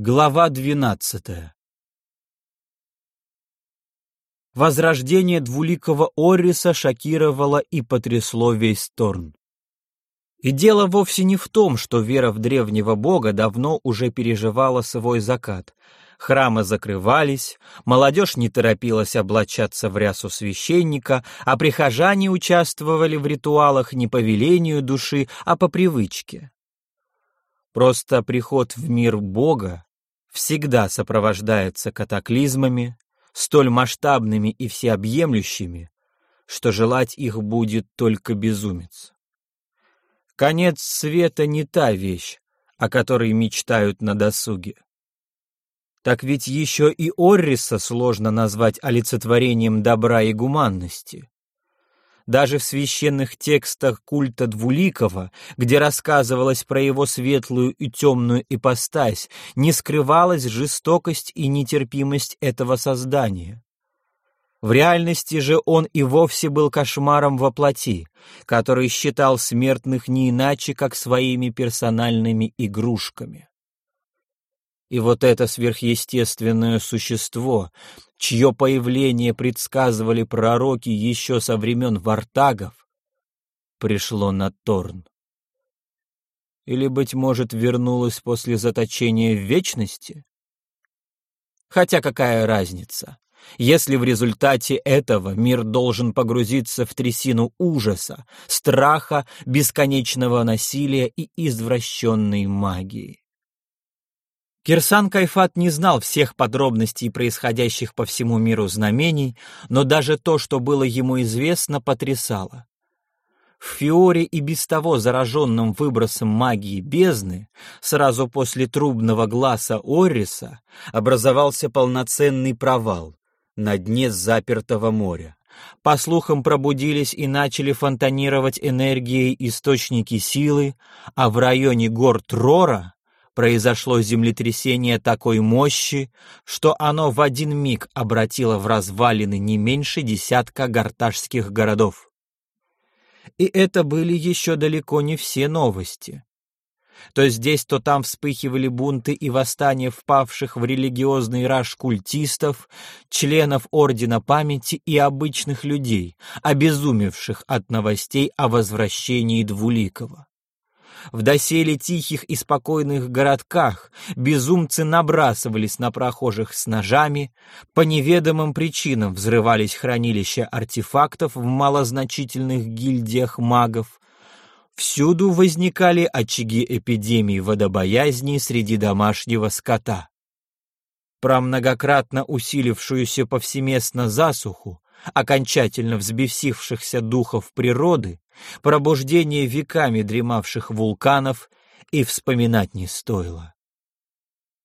Глава двенадцатая Возрождение двуликого Орриса шокировало и потрясло весь Торн. И дело вовсе не в том, что вера в древнего бога давно уже переживала свой закат. Храмы закрывались, молодежь не торопилась облачаться в рясу священника, а прихожане участвовали в ритуалах не по велению души, а по привычке. Просто приход в мир Бога всегда сопровождается катаклизмами, столь масштабными и всеобъемлющими, что желать их будет только безумец. Конец света не та вещь, о которой мечтают на досуге. Так ведь еще и Орриса сложно назвать олицетворением добра и гуманности. Даже в священных текстах культа Двуликова, где рассказывалось про его светлую и темную ипостась, не скрывалась жестокость и нетерпимость этого создания. В реальности же он и вовсе был кошмаром во плоти, который считал смертных не иначе, как своими персональными игрушками. И вот это сверхъестественное существо, чье появление предсказывали пророки еще со времен вартагов, пришло на Торн. Или, быть может, вернулось после заточения в вечности? Хотя какая разница? Если в результате этого мир должен погрузиться в трясину ужаса, страха, бесконечного насилия и извращенной магии. Кирсан Кайфат не знал всех подробностей происходящих по всему миру знамений, но даже то, что было ему известно, потрясало. В Фиоре и без того зараженном выбросом магии бездны, сразу после трубного глаза Орриса, образовался полноценный провал на дне запертого моря. По слухам, пробудились и начали фонтанировать энергией источники силы, а в районе гор Трора произошло землетрясение такой мощи, что оно в один миг обратило в развалины не меньше десятка горташских городов. И это были еще далеко не все новости. То здесь, то там вспыхивали бунты и восстания впавших в религиозный раж культистов, членов Ордена Памяти и обычных людей, обезумевших от новостей о возвращении Двуликова. В доселе тихих и спокойных городках безумцы набрасывались на прохожих с ножами, по неведомым причинам взрывались хранилища артефактов в малозначительных гильдиях магов, Всюду возникали очаги эпидемии водобоязни среди домашнего скота. Про многократно усилившуюся повсеместно засуху окончательно взбесившихся духов природы, пробуждение веками дремавших вулканов и вспоминать не стоило.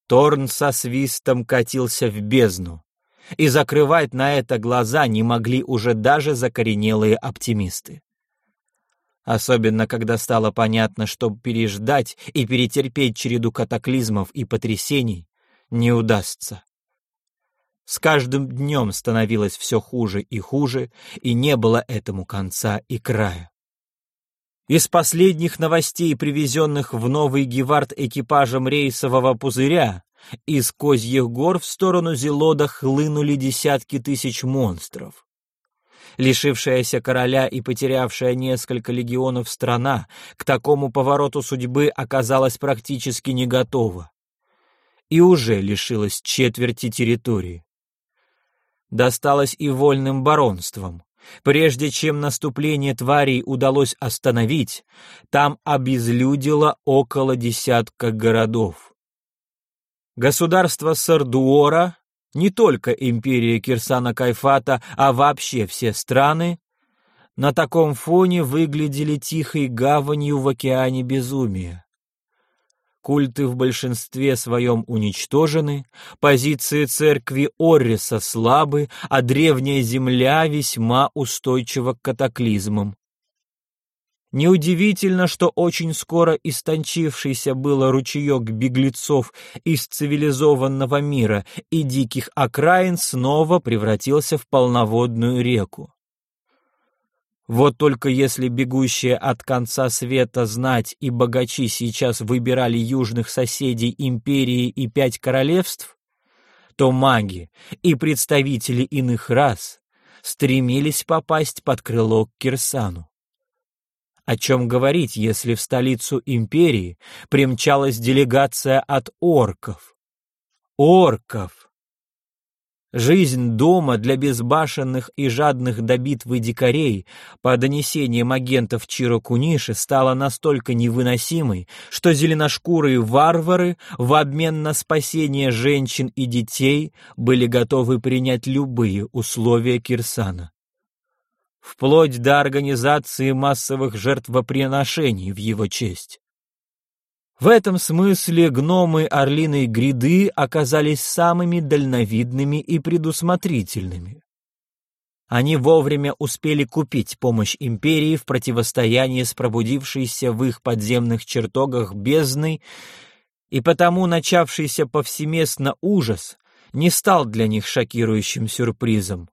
Торн со свистом катился в бездну, и закрывать на это глаза не могли уже даже закоренелые оптимисты. Особенно, когда стало понятно, что переждать и перетерпеть череду катаклизмов и потрясений не удастся. С каждым днем становилось все хуже и хуже, и не было этому конца и края. Из последних новостей, привезенных в Новый Гевард экипажем рейсового пузыря, из Козьих гор в сторону Зелода хлынули десятки тысяч монстров. Лишившаяся короля и потерявшая несколько легионов страна к такому повороту судьбы оказалась практически не готова и уже лишилась четверти территории досталось и вольным баронствам. Прежде чем наступление тварей удалось остановить, там обезлюдило около десятка городов. Государство Сардуора, не только империя Кирсана Кайфата, а вообще все страны, на таком фоне выглядели тихой гаванью в океане безумия. Культы в большинстве своем уничтожены, позиции церкви Орриса слабы, а древняя земля весьма устойчива к катаклизмам. Неудивительно, что очень скоро истончившийся было ручеек беглецов из цивилизованного мира и диких окраин снова превратился в полноводную реку. Вот только если бегущие от конца света знать и богачи сейчас выбирали южных соседей империи и пять королевств, то маги и представители иных рас стремились попасть под крыло к Кирсану. О чем говорить, если в столицу империи примчалась делегация от орков? Орков! Жизнь дома для безбашенных и жадных до битвы дикарей по донесениям агентов Чиро Куниши стала настолько невыносимой, что зеленошкурые варвары в обмен на спасение женщин и детей были готовы принять любые условия Кирсана. Вплоть до организации массовых жертвоприношений в его честь. В этом смысле гномы Орлиной гряды оказались самыми дальновидными и предусмотрительными. Они вовремя успели купить помощь империи в противостоянии с пробудившейся в их подземных чертогах бездной, и потому начавшийся повсеместно ужас не стал для них шокирующим сюрпризом.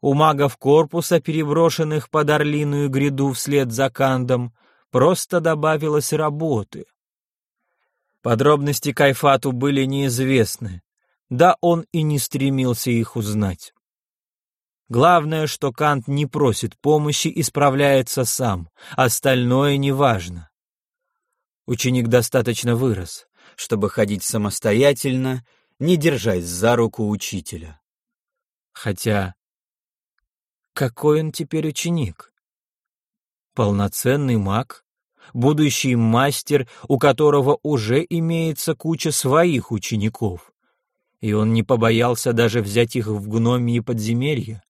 У магов корпуса, переброшенных под Орлиную гряду вслед за Кандом, просто добавилось работы — Подробности Кайфату были неизвестны, да он и не стремился их узнать. Главное, что Кант не просит помощи и справляется сам, остальное неважно. Ученик достаточно вырос, чтобы ходить самостоятельно, не держась за руку учителя. Хотя, какой он теперь ученик? Полноценный маг, будущий мастер, у которого уже имеется куча своих учеников. И он не побоялся даже взять их в гномии подземелья.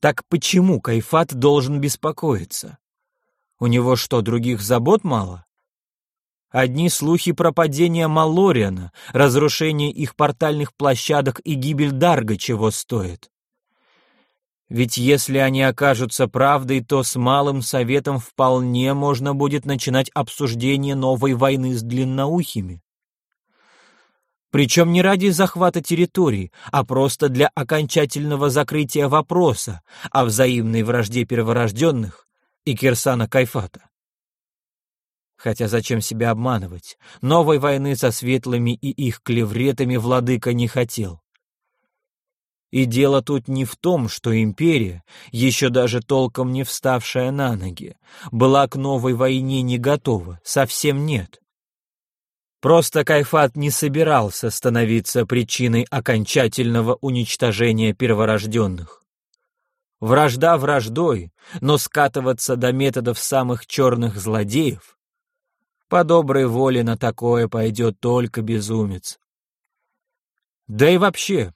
Так почему Кайфат должен беспокоиться? У него что, других забот мало? Одни слухи про падение Малориана, разрушение их портальных площадок и гибель Дарга чего стоит. Ведь если они окажутся правдой, то с малым советом вполне можно будет начинать обсуждение новой войны с длинноухими. Причем не ради захвата территорий, а просто для окончательного закрытия вопроса о взаимной вражде перворожденных и Кирсана Кайфата. Хотя зачем себя обманывать? Новой войны со светлыми и их клевретами владыка не хотел. И дело тут не в том, что империя, еще даже толком не вставшая на ноги, была к новой войне не готова, совсем нет. Просто Кайфат не собирался становиться причиной окончательного уничтожения перворожденных. Вражда враждой, но скатываться до методов самых черных злодеев по доброй воле на такое пойдет только безумец. Да и вообще,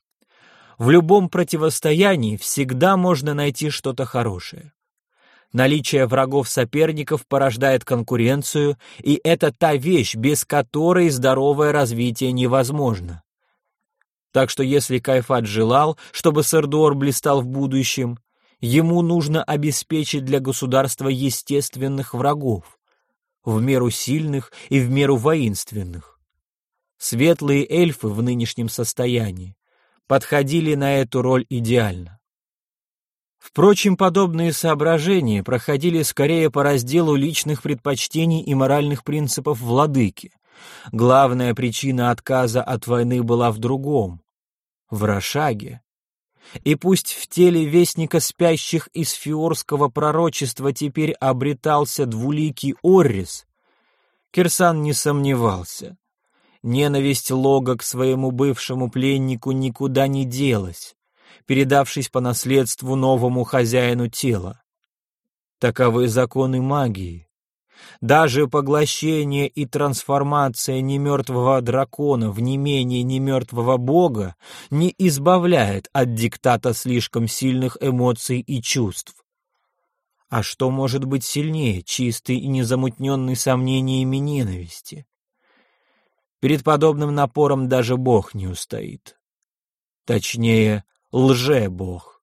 в любом противостоянии всегда можно найти что-то хорошее. Наличие врагов-соперников порождает конкуренцию, и это та вещь, без которой здоровое развитие невозможно. Так что если Кайфат желал, чтобы Сардуор блистал в будущем, ему нужно обеспечить для государства естественных врагов, в меру сильных и в меру воинственных. Светлые эльфы в нынешнем состоянии подходили на эту роль идеально. Впрочем, подобные соображения проходили скорее по разделу личных предпочтений и моральных принципов владыки. Главная причина отказа от войны была в другом — в Рошаге. И пусть в теле вестника спящих из фиорского пророчества теперь обретался двуликий Оррис, Кирсан не сомневался. Ненависть Лога к своему бывшему пленнику никуда не делась, передавшись по наследству новому хозяину тела. Таковы законы магии. Даже поглощение и трансформация немертвого дракона в не менее немертвого бога не избавляет от диктата слишком сильных эмоций и чувств. А что может быть сильнее чистой и незамутненной сомнениями ненависти? Перед подобным напором даже Бог не устоит. Точнее, лже-бог.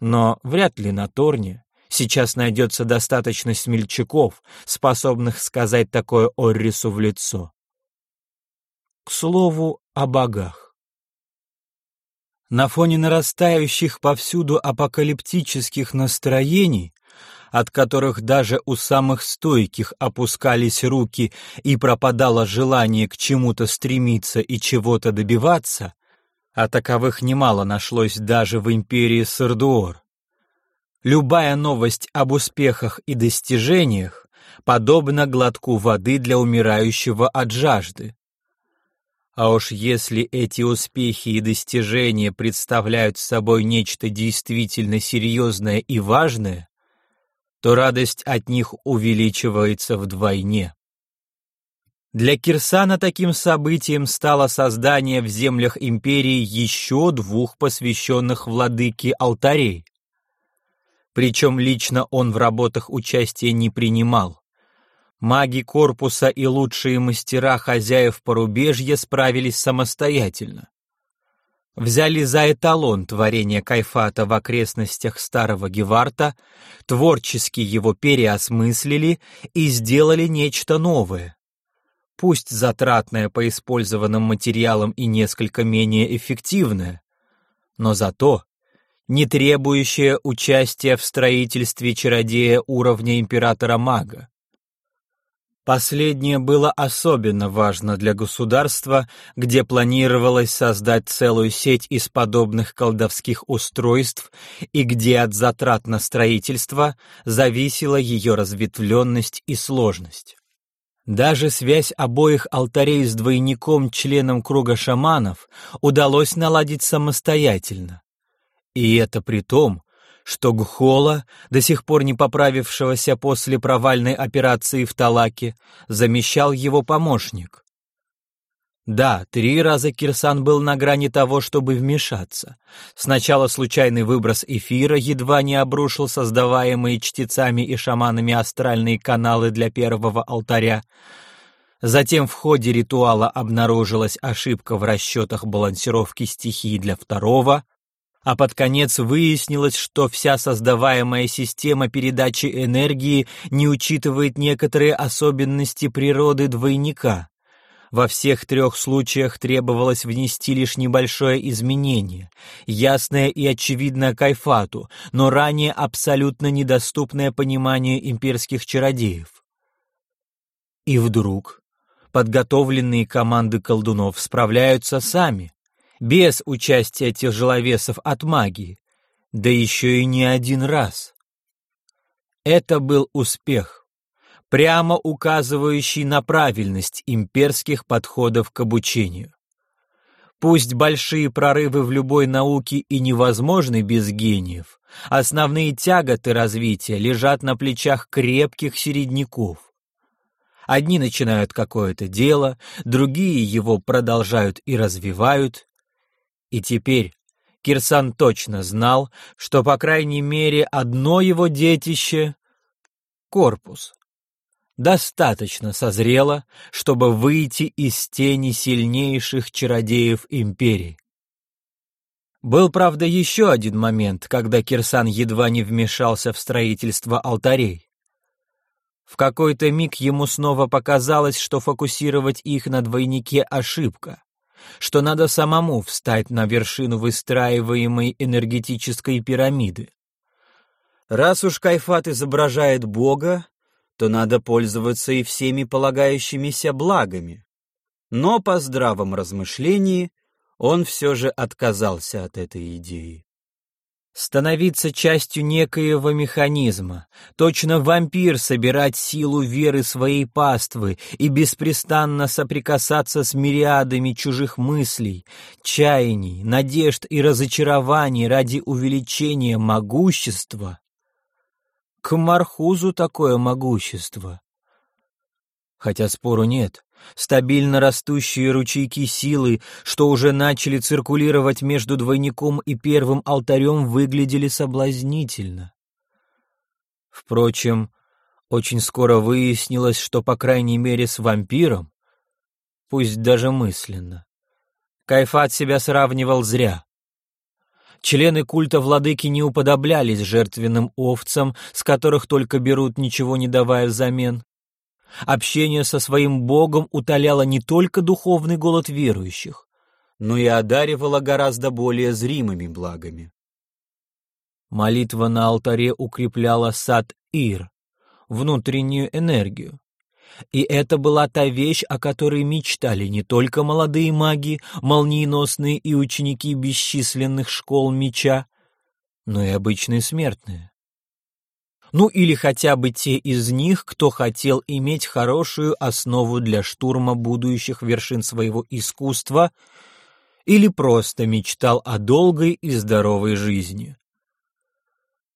Но вряд ли на Торне сейчас найдется достаточно смельчаков, способных сказать такое Оррису в лицо. К слову о богах. На фоне нарастающих повсюду апокалиптических настроений, от которых даже у самых стойких опускались руки и пропадало желание к чему-то стремиться и чего-то добиваться, а таковых немало нашлось даже в империи Сардуор. Любая новость об успехах и достижениях подобна глотку воды для умирающего от жажды. А уж если эти успехи и достижения представляют собой нечто действительно серьезное и важное, то радость от них увеличивается вдвойне. Для Кирсана таким событием стало создание в землях империи еще двух посвященных владыке алтарей. Причем лично он в работах участия не принимал. Маги корпуса и лучшие мастера хозяев порубежья справились самостоятельно. Взяли за эталон творение Кайфата в окрестностях Старого Геварта, творчески его переосмыслили и сделали нечто новое, пусть затратная по использованным материалам и несколько менее эффективная, но зато не требующая участия в строительстве чародея уровня императора-мага. Последнее было особенно важно для государства, где планировалось создать целую сеть из подобных колдовских устройств и где от затрат на строительство зависела ее разветвленность и сложность. Даже связь обоих алтарей с двойником, членом круга шаманов, удалось наладить самостоятельно. И это при том, что Гхола, до сих пор не поправившегося после провальной операции в Талаке, замещал его помощник. Да, три раза Кирсан был на грани того, чтобы вмешаться. Сначала случайный выброс эфира едва не обрушил создаваемые чтецами и шаманами астральные каналы для первого алтаря. Затем в ходе ритуала обнаружилась ошибка в расчетах балансировки стихии для второго, а под конец выяснилось, что вся создаваемая система передачи энергии не учитывает некоторые особенности природы двойника. Во всех трех случаях требовалось внести лишь небольшое изменение, ясное и очевидное Кайфату, но ранее абсолютно недоступное пониманию имперских чародеев. И вдруг подготовленные команды колдунов справляются сами, без участия тяжеловесов от магии, да еще и не один раз. Это был успех прямо указывающий на правильность имперских подходов к обучению. Пусть большие прорывы в любой науке и невозможны без гениев, основные тяготы развития лежат на плечах крепких середняков. Одни начинают какое-то дело, другие его продолжают и развивают. И теперь Кирсан точно знал, что, по крайней мере, одно его детище — корпус достаточно созрела, чтобы выйти из тени сильнейших чародеев империи. Был, правда, еще один момент, когда Кирсан едва не вмешался в строительство алтарей. В какой-то миг ему снова показалось, что фокусировать их на двойнике — ошибка, что надо самому встать на вершину выстраиваемой энергетической пирамиды. Раз уж Кайфат изображает Бога, то надо пользоваться и всеми полагающимися благами. Но по здравом размышлении он все же отказался от этой идеи. Становиться частью некоего механизма, точно вампир собирать силу веры своей паствы и беспрестанно соприкасаться с мириадами чужих мыслей, чаяний, надежд и разочарований ради увеличения могущества к Мархузу такое могущество. Хотя спору нет, стабильно растущие ручейки силы, что уже начали циркулировать между двойником и первым алтарем, выглядели соблазнительно. Впрочем, очень скоро выяснилось, что, по крайней мере, с вампиром, пусть даже мысленно, Кайфат себя сравнивал зря. Члены культа владыки не уподоблялись жертвенным овцам, с которых только берут, ничего не давая взамен. Общение со своим богом утоляло не только духовный голод верующих, но и одаривала гораздо более зримыми благами. Молитва на алтаре укрепляла сад Ир, внутреннюю энергию. И это была та вещь, о которой мечтали не только молодые маги, молниеносные и ученики бесчисленных школ меча, но и обычные смертные. Ну или хотя бы те из них, кто хотел иметь хорошую основу для штурма будущих вершин своего искусства или просто мечтал о долгой и здоровой жизни.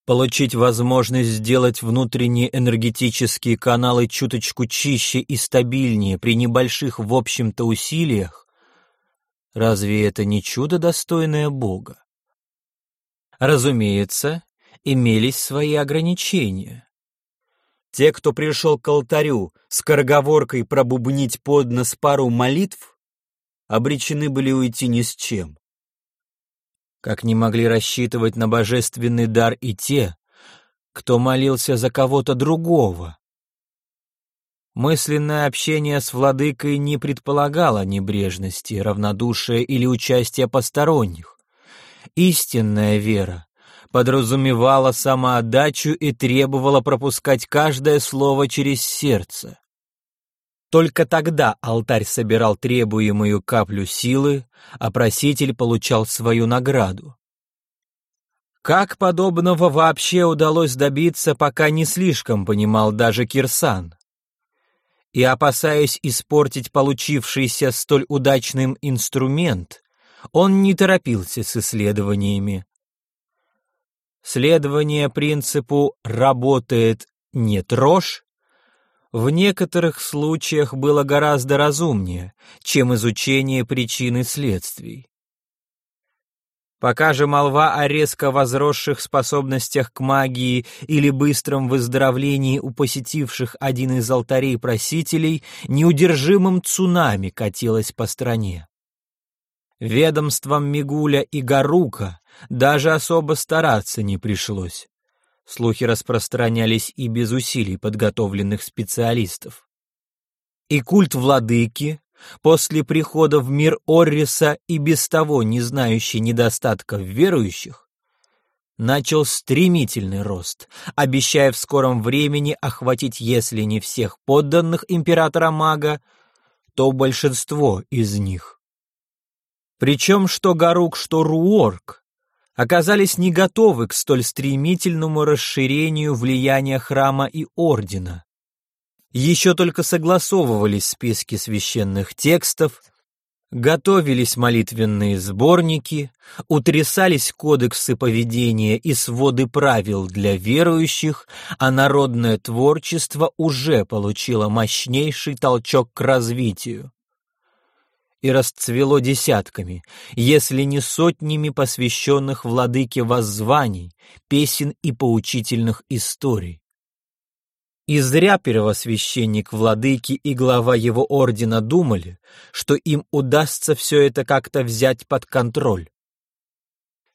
Получить возможность сделать внутренние энергетические каналы чуточку чище и стабильнее при небольших в общем-то усилиях, разве это не чудо, достойное Бога? Разумеется, имелись свои ограничения. Те, кто пришел к алтарю с корговоркой пробубнить под нос пару молитв, обречены были уйти ни с чем. Как не могли рассчитывать на божественный дар и те, кто молился за кого-то другого. Мысленное общение с владыкой не предполагало небрежности, равнодушия или участия посторонних. Истинная вера подразумевала самоотдачу и требовала пропускать каждое слово через сердце. Только тогда алтарь собирал требуемую каплю силы, а проситель получал свою награду. Как подобного вообще удалось добиться, пока не слишком понимал даже Кирсан. И опасаясь испортить получившийся столь удачным инструмент, он не торопился с исследованиями. Следование принципу «работает, не трожь» в некоторых случаях было гораздо разумнее, чем изучение причин и следствий. Пока же молва о резко возросших способностях к магии или быстром выздоровлении у посетивших один из алтарей просителей неудержимым цунами катилась по стране. Ведомствам Мигуля и Гарука даже особо стараться не пришлось. Слухи распространялись и без усилий подготовленных специалистов. И культ владыки, после прихода в мир Орриса и без того не знающий недостатков верующих, начал стремительный рост, обещая в скором времени охватить, если не всех подданных императора-мага, то большинство из них. Причем что Гарук, что Руорк оказались не готовы к столь стремительному расширению влияния храма и ордена. Еще только согласовывались списки священных текстов, готовились молитвенные сборники, утрясались кодексы поведения и своды правил для верующих, а народное творчество уже получило мощнейший толчок к развитию и расцвело десятками, если не сотнями посвященных владыке воззваний, песен и поучительных историй. И зря первосвященник владыки и глава его ордена думали, что им удастся все это как-то взять под контроль.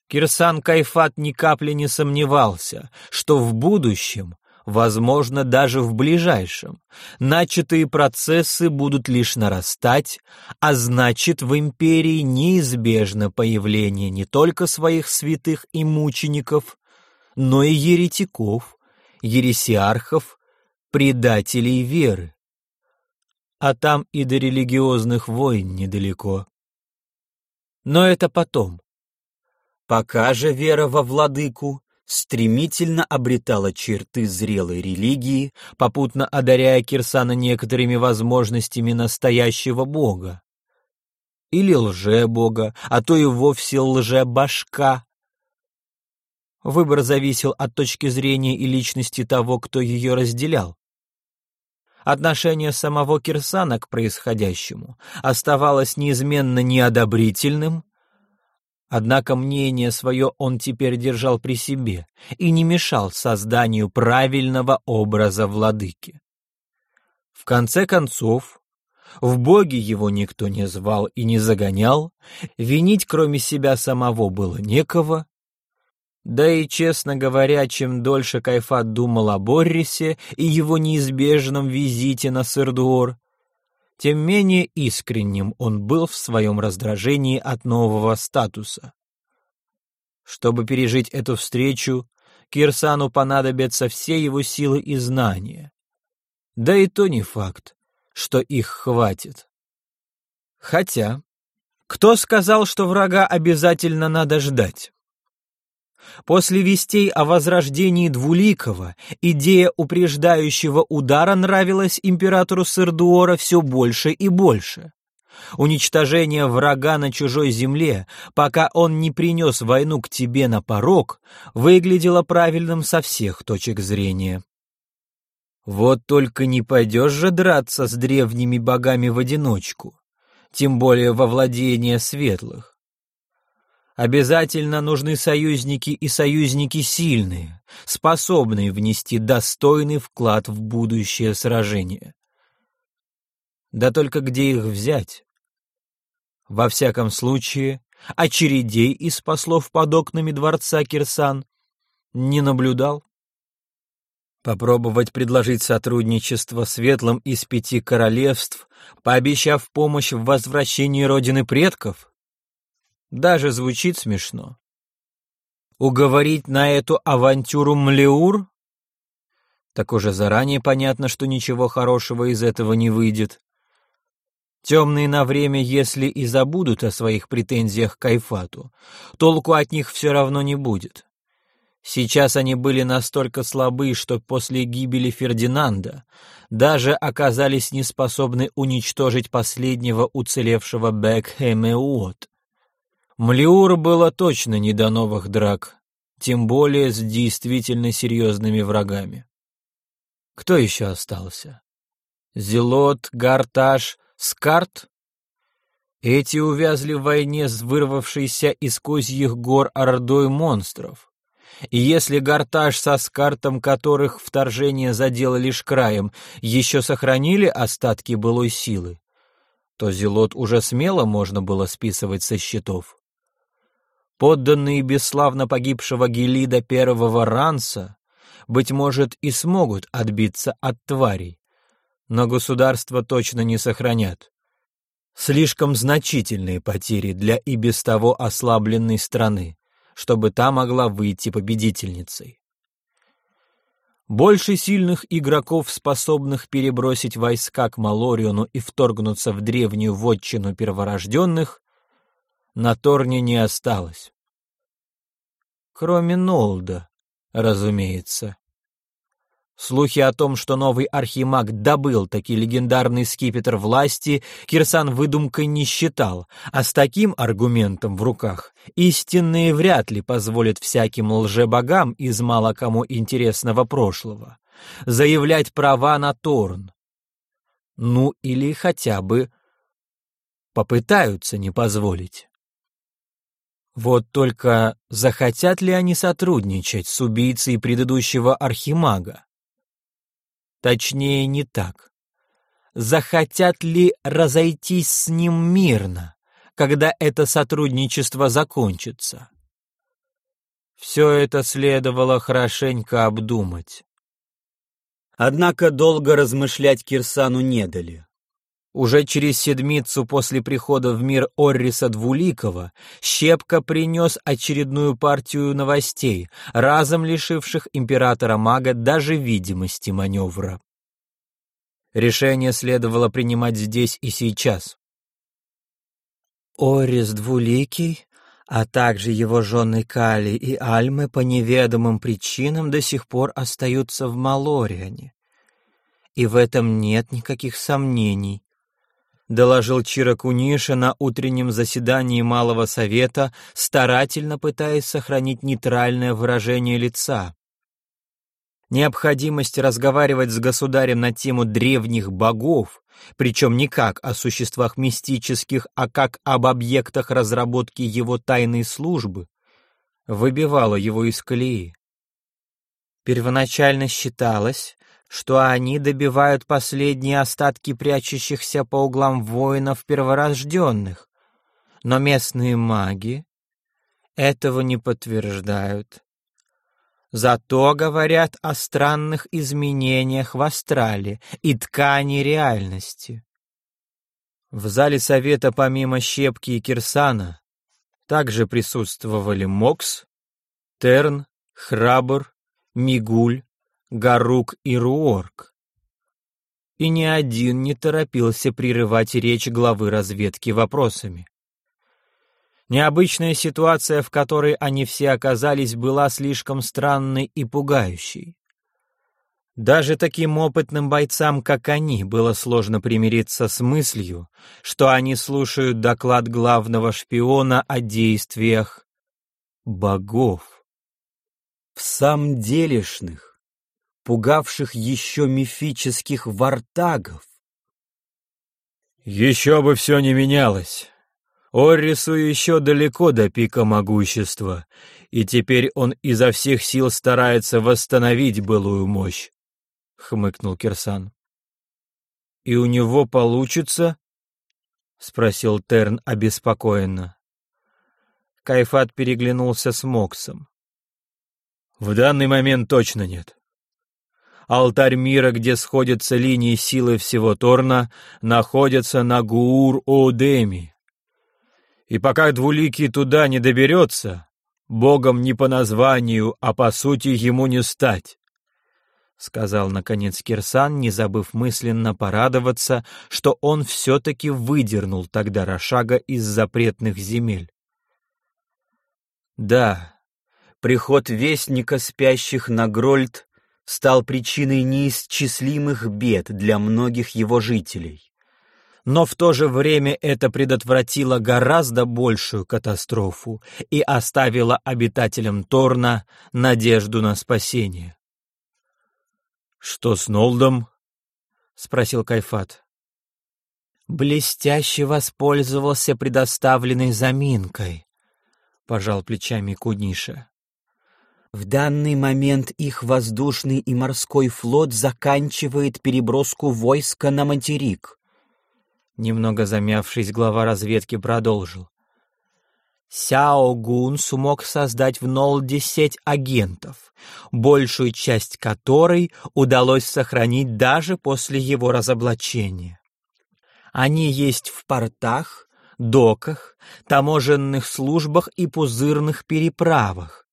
Кирсан Кайфат ни капли не сомневался, что в будущем возможно, даже в ближайшем. Начатые процессы будут лишь нарастать, а значит, в империи неизбежно появление не только своих святых и мучеников, но и еретиков, ересиархов, предателей веры. А там и до религиозных войн недалеко. Но это потом. Пока же вера во владыку стремительно обретала черты зрелой религии, попутно одаряя Кирсана некоторыми возможностями настоящего бога. Или лже-бога, а то и вовсе лже-башка. Выбор зависел от точки зрения и личности того, кто ее разделял. Отношение самого Кирсана к происходящему оставалось неизменно неодобрительным, Однако мнение свое он теперь держал при себе и не мешал созданию правильного образа владыки. В конце концов, в боге его никто не звал и не загонял, винить кроме себя самого было некого, да и, честно говоря, чем дольше Кайфат думал о Боррисе и его неизбежном визите на Сырдуор, тем менее искренним он был в своем раздражении от нового статуса. Чтобы пережить эту встречу, Кирсану понадобятся все его силы и знания. Да и то не факт, что их хватит. Хотя, кто сказал, что врага обязательно надо ждать? После вестей о возрождении Двуликова идея упреждающего удара нравилась императору Сырдуора все больше и больше. Уничтожение врага на чужой земле, пока он не принес войну к тебе на порог, выглядело правильным со всех точек зрения. Вот только не пойдешь же драться с древними богами в одиночку, тем более во владение светлых. Обязательно нужны союзники и союзники сильные, способные внести достойный вклад в будущее сражение. Да только где их взять? Во всяком случае, очередей из послов под окнами дворца Кирсан не наблюдал. Попробовать предложить сотрудничество светлым из пяти королевств, пообещав помощь в возвращении родины предков? Даже звучит смешно. Уговорить на эту авантюру Млеур? Так уже заранее понятно, что ничего хорошего из этого не выйдет. Темные на время, если и забудут о своих претензиях к Кайфату, толку от них все равно не будет. Сейчас они были настолько слабы, что после гибели Фердинанда даже оказались неспособны уничтожить последнего уцелевшего Бекхемеуот. Млиур было точно не до новых драк, тем более с действительно серьезными врагами. Кто еще остался? Зелот, Гарташ, Скарт? Эти увязли в войне с вырвавшейся из козьих гор ордой монстров. И если Гарташ со Скартом, которых вторжение задело лишь краем, еще сохранили остатки былой силы, то Зелот уже смело можно было списывать со счетов. Подданные бесславно погибшего Гелида первого Ранса, быть может, и смогут отбиться от тварей, но государство точно не сохранят. Слишком значительные потери для и без того ослабленной страны, чтобы та могла выйти победительницей. Больше сильных игроков, способных перебросить войска к Малориону и вторгнуться в древнюю вотчину перворожденных, на Торне не осталось. Кроме Нолда, разумеется. Слухи о том, что новый архимаг добыл таки легендарный скипетр власти, Кирсан выдумкой не считал, а с таким аргументом в руках истинные вряд ли позволят всяким лжебогам из мало кому интересного прошлого заявлять права на Торн. Ну или хотя бы попытаются не позволить. Вот только захотят ли они сотрудничать с убийцей предыдущего архимага? Точнее, не так. Захотят ли разойтись с ним мирно, когда это сотрудничество закончится? Все это следовало хорошенько обдумать. Однако долго размышлять Кирсану не дали. Уже через седмицу после прихода в мир Орриса Двуликова Щепка принес очередную партию новостей, разом лишивших императора-мага даже видимости маневра. Решение следовало принимать здесь и сейчас. Орис Двуликий, а также его жены Кали и Альмы по неведомым причинам до сих пор остаются в Малориане. И в этом нет никаких сомнений доложил Чира Куниша на утреннем заседании Малого Совета, старательно пытаясь сохранить нейтральное выражение лица. Необходимость разговаривать с государем на тему древних богов, причем не как о существах мистических, а как об объектах разработки его тайной службы, выбивала его из колеи. Первоначально считалось, что они добивают последние остатки прячущихся по углам воинов перворожденных. Но местные маги этого не подтверждают. Зато говорят о странных изменениях в астрале и ткани реальности. В зале совета помимо Щепки и Кирсана также присутствовали Мокс, Терн, Храбр, Мигуль, Гарук и Руорк. И ни один не торопился прерывать речь главы разведки вопросами. Необычная ситуация, в которой они все оказались, была слишком странной и пугающей. Даже таким опытным бойцам, как они, было сложно примириться с мыслью, что они слушают доклад главного шпиона о действиях богов. В самом делешных, пугавших еще мифических вартагов. Еще бы все не менялось. Оррису еще далеко до пика могущества, и теперь он изо всех сил старается восстановить былую мощь, — хмыкнул Кирсан. — И у него получится? — спросил Терн обеспокоенно. Кайфат переглянулся с Моксом. — В данный момент точно нет. Алтарь мира, где сходятся линии силы всего Торна, находится на Гуур-Оудеми, и пока Двуликий туда не доберется, богом не по названию, а по сути ему не стать. — сказал, наконец, Кирсан, не забыв мысленно порадоваться, что он все-таки выдернул тогда Рошага из запретных земель. Да, приход Вестника спящих на Грольд стал причиной неисчислимых бед для многих его жителей но в то же время это предотвратило гораздо большую катастрофу и оставило обитателям Торна надежду на спасение. «Что с Нолдом?» — спросил Кайфат. «Блестяще воспользовался предоставленной заминкой», — пожал плечами Кудниша. В данный момент их воздушный и морской флот заканчивает переброску войска на материк. Немного замявшись, глава разведки продолжил. Сяо Гун смог создать в Нолде сеть агентов, большую часть которой удалось сохранить даже после его разоблачения. Они есть в портах, доках, таможенных службах и пузырных переправах,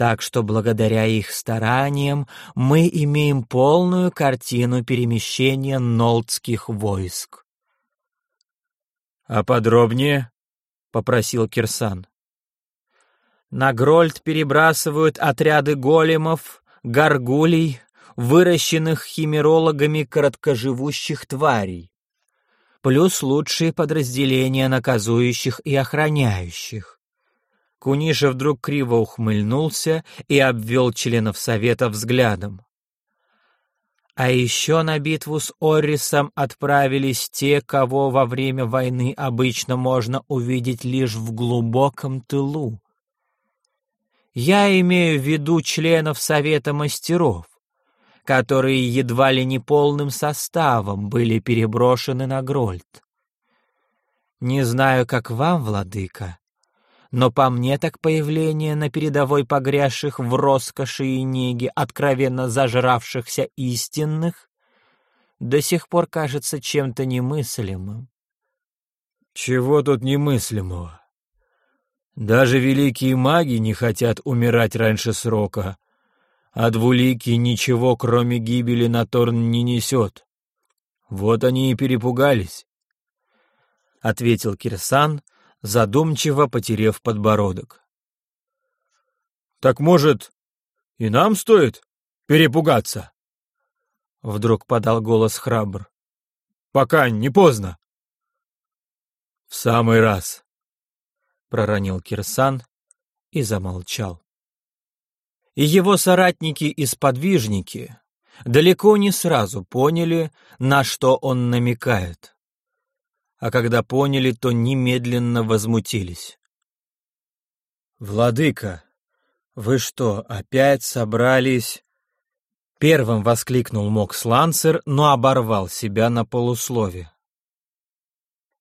так что благодаря их стараниям мы имеем полную картину перемещения нолдских войск. «А подробнее?» — попросил Кирсан. На Грольд перебрасывают отряды големов, горгулей, выращенных химерологами короткоживущих тварей, плюс лучшие подразделения наказующих и охраняющих. Куниша вдруг криво ухмыльнулся и обвел членов совета взглядом. А еще на битву с Орисом отправились те, кого во время войны обычно можно увидеть лишь в глубоком тылу. Я имею в виду членов Совета мастеров, которые едва ли не полным составом были переброшены на Грольд. Не знаю, как вам, владыка, но по мне так появление на передовой погрязших в роскоши и неге, откровенно зажравшихся истинных, до сих пор кажется чем-то немыслимым. Чего тут немыслимого? Даже великие маги не хотят умирать раньше срока, а двуликий ничего, кроме гибели на Торн, не несет. Вот они и перепугались. — ответил Кирсан, задумчиво потерев подбородок. «Так, может, и нам стоит перепугаться?» Вдруг подал голос храбр. «Пока не поздно». «В самый раз», — проронил Кирсан и замолчал. И его соратники и сподвижники далеко не сразу поняли, на что он намекает а когда поняли, то немедленно возмутились. «Владыка, вы что, опять собрались...» Первым воскликнул Мокс Лансер, но оборвал себя на полуслове.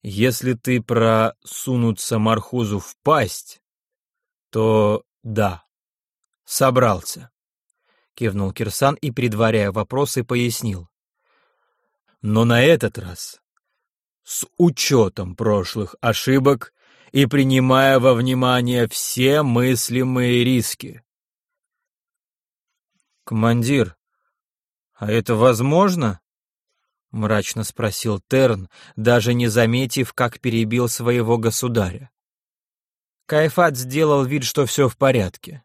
«Если ты про сунуться Мархузу в пасть, то да, собрался», — кивнул Кирсан и, предваряя вопросы, пояснил. «Но на этот раз с учетом прошлых ошибок и принимая во внимание все мыслимые риски. «Командир, а это возможно?» — мрачно спросил Терн, даже не заметив, как перебил своего государя. Кайфат сделал вид, что все в порядке.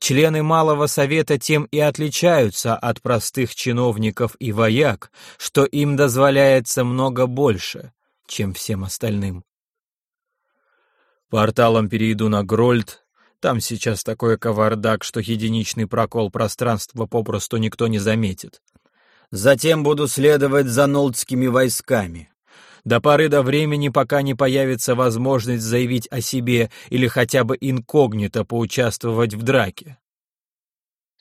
Члены Малого Совета тем и отличаются от простых чиновников и вояк, что им дозволяется много больше, чем всем остальным. Порталом перейду на Грольд. Там сейчас такой кавардак, что единичный прокол пространства попросту никто не заметит. Затем буду следовать за нолдскими войсками. До поры до времени, пока не появится возможность заявить о себе или хотя бы инкогнито поучаствовать в драке.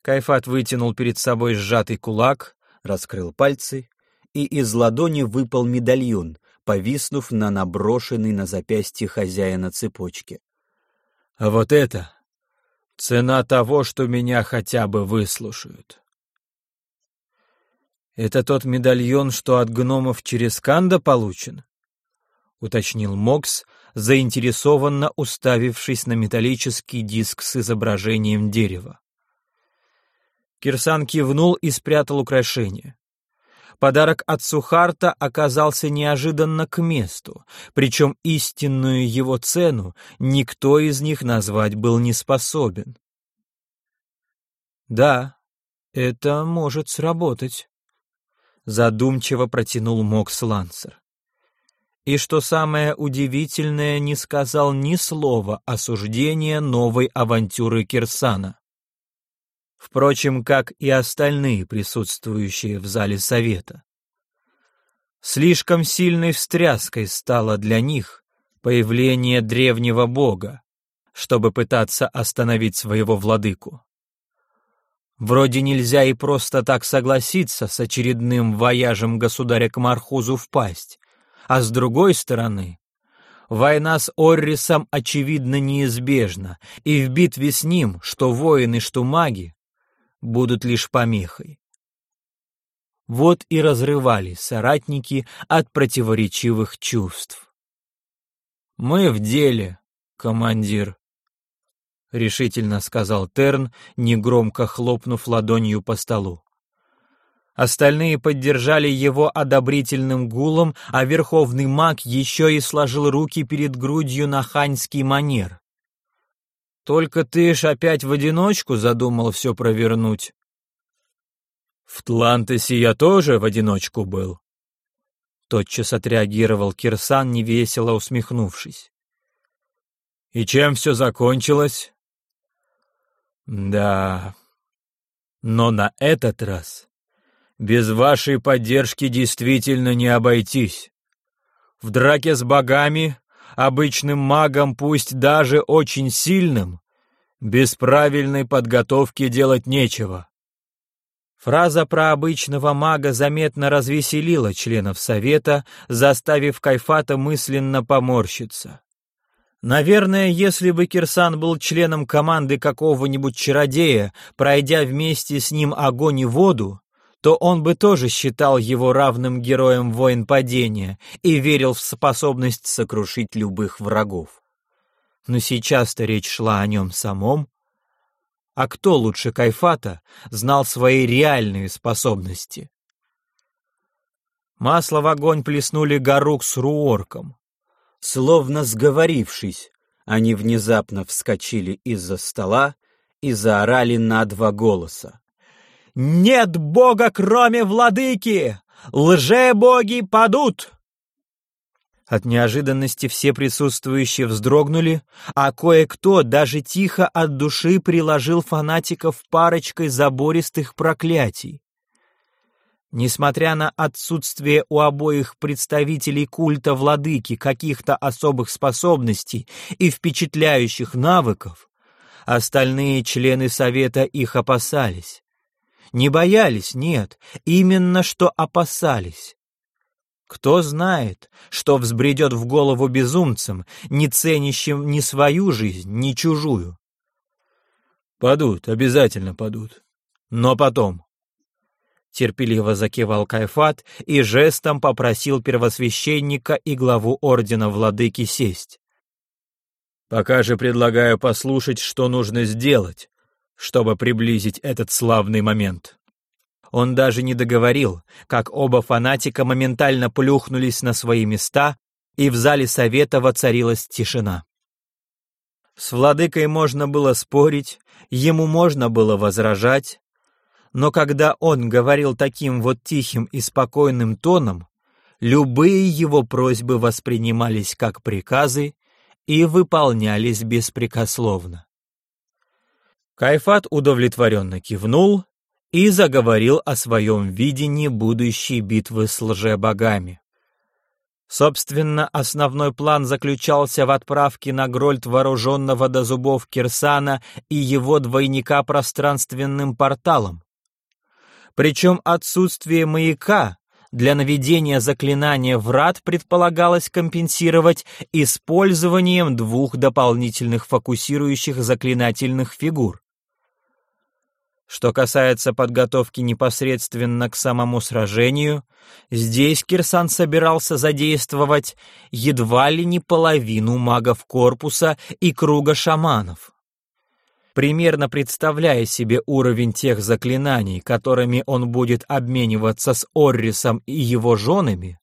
Кайфат вытянул перед собой сжатый кулак, раскрыл пальцы, и из ладони выпал медальон, повиснув на наброшенной на запястье хозяина цепочке. «А вот это цена того, что меня хотя бы выслушают». «Это тот медальон, что от гномов через Канда получен?» — уточнил Мокс, заинтересованно уставившись на металлический диск с изображением дерева. Кирсан кивнул и спрятал украшение. Подарок от Сухарта оказался неожиданно к месту, причем истинную его цену никто из них назвать был не способен. «Да, это может сработать», — задумчиво протянул Мокс Лансер. И что самое удивительное, не сказал ни слова осуждения новой авантюры Кирсана. Впрочем, как и остальные присутствующие в зале совета. Слишком сильной встряской стало для них появление древнего бога, чтобы пытаться остановить своего владыку. Вроде нельзя и просто так согласиться с очередным вояжем государя к Мархузу впасть, а с другой стороны, война с Оррисом очевидно неизбежна, и в битве с ним, что воины, что маги, будут лишь помехой. Вот и разрывались соратники от противоречивых чувств. «Мы в деле, командир», — решительно сказал Терн, негромко хлопнув ладонью по столу. Остальные поддержали его одобрительным гулом, а верховный маг еще и сложил руки перед грудью на ханьский манер. Только ты ж опять в одиночку задумал все провернуть. В Тлантесе я тоже в одиночку был. Тотчас отреагировал Кирсан, невесело усмехнувшись. И чем все закончилось? Да, но на этот раз без вашей поддержки действительно не обойтись. В драке с богами обычным магом, пусть даже очень сильным, без правильной подготовки делать нечего. Фраза про обычного мага заметно развеселила членов совета, заставив Кайфата мысленно поморщиться. Наверное, если бы Кирсан был членом команды какого-нибудь чародея, пройдя вместе с ним огонь и воду, то он бы тоже считал его равным героем войн падения и верил в способность сокрушить любых врагов. Но сейчас-то речь шла о нем самом. А кто лучше Кайфата знал свои реальные способности? Масло в огонь плеснули Гарук с Руорком. Словно сговорившись, они внезапно вскочили из-за стола и заорали на два голоса. Нет бога, кроме владыки! Лже-боги падут!» От неожиданности все присутствующие вздрогнули, а кое-кто даже тихо от души приложил фанатиков парочкой забористых проклятий. Несмотря на отсутствие у обоих представителей культа владыки каких-то особых способностей и впечатляющих навыков, остальные члены совета их опасались. Не боялись, нет, именно что опасались. Кто знает, что взбредет в голову безумцам, не ценящим ни свою жизнь, ни чужую. Падут, обязательно падут. Но потом. терпеливо закивал Кайфат и жестом попросил первосвященника и главу ордена владыки сесть. Пока же предлагаю послушать, что нужно сделать, чтобы приблизить этот славный момент. Он даже не договорил, как оба фанатика моментально плюхнулись на свои места, и в зале совета воцарилась тишина. С владыкой можно было спорить, ему можно было возражать, но когда он говорил таким вот тихим и спокойным тоном, любые его просьбы воспринимались как приказы и выполнялись беспрекословно. Кайфат удовлетворенно кивнул и заговорил о своем видении будущей битвы с лжебогами. Собственно, основной план заключался в отправке на Грольд вооруженного до зубов Кирсана и его двойника пространственным порталом. Причем отсутствие маяка для наведения заклинания врат предполагалось компенсировать использованием двух дополнительных фокусирующих заклинательных фигур. Что касается подготовки непосредственно к самому сражению, здесь Кирсан собирался задействовать едва ли не половину магов корпуса и круга шаманов. Примерно представляя себе уровень тех заклинаний, которыми он будет обмениваться с Оррисом и его женами,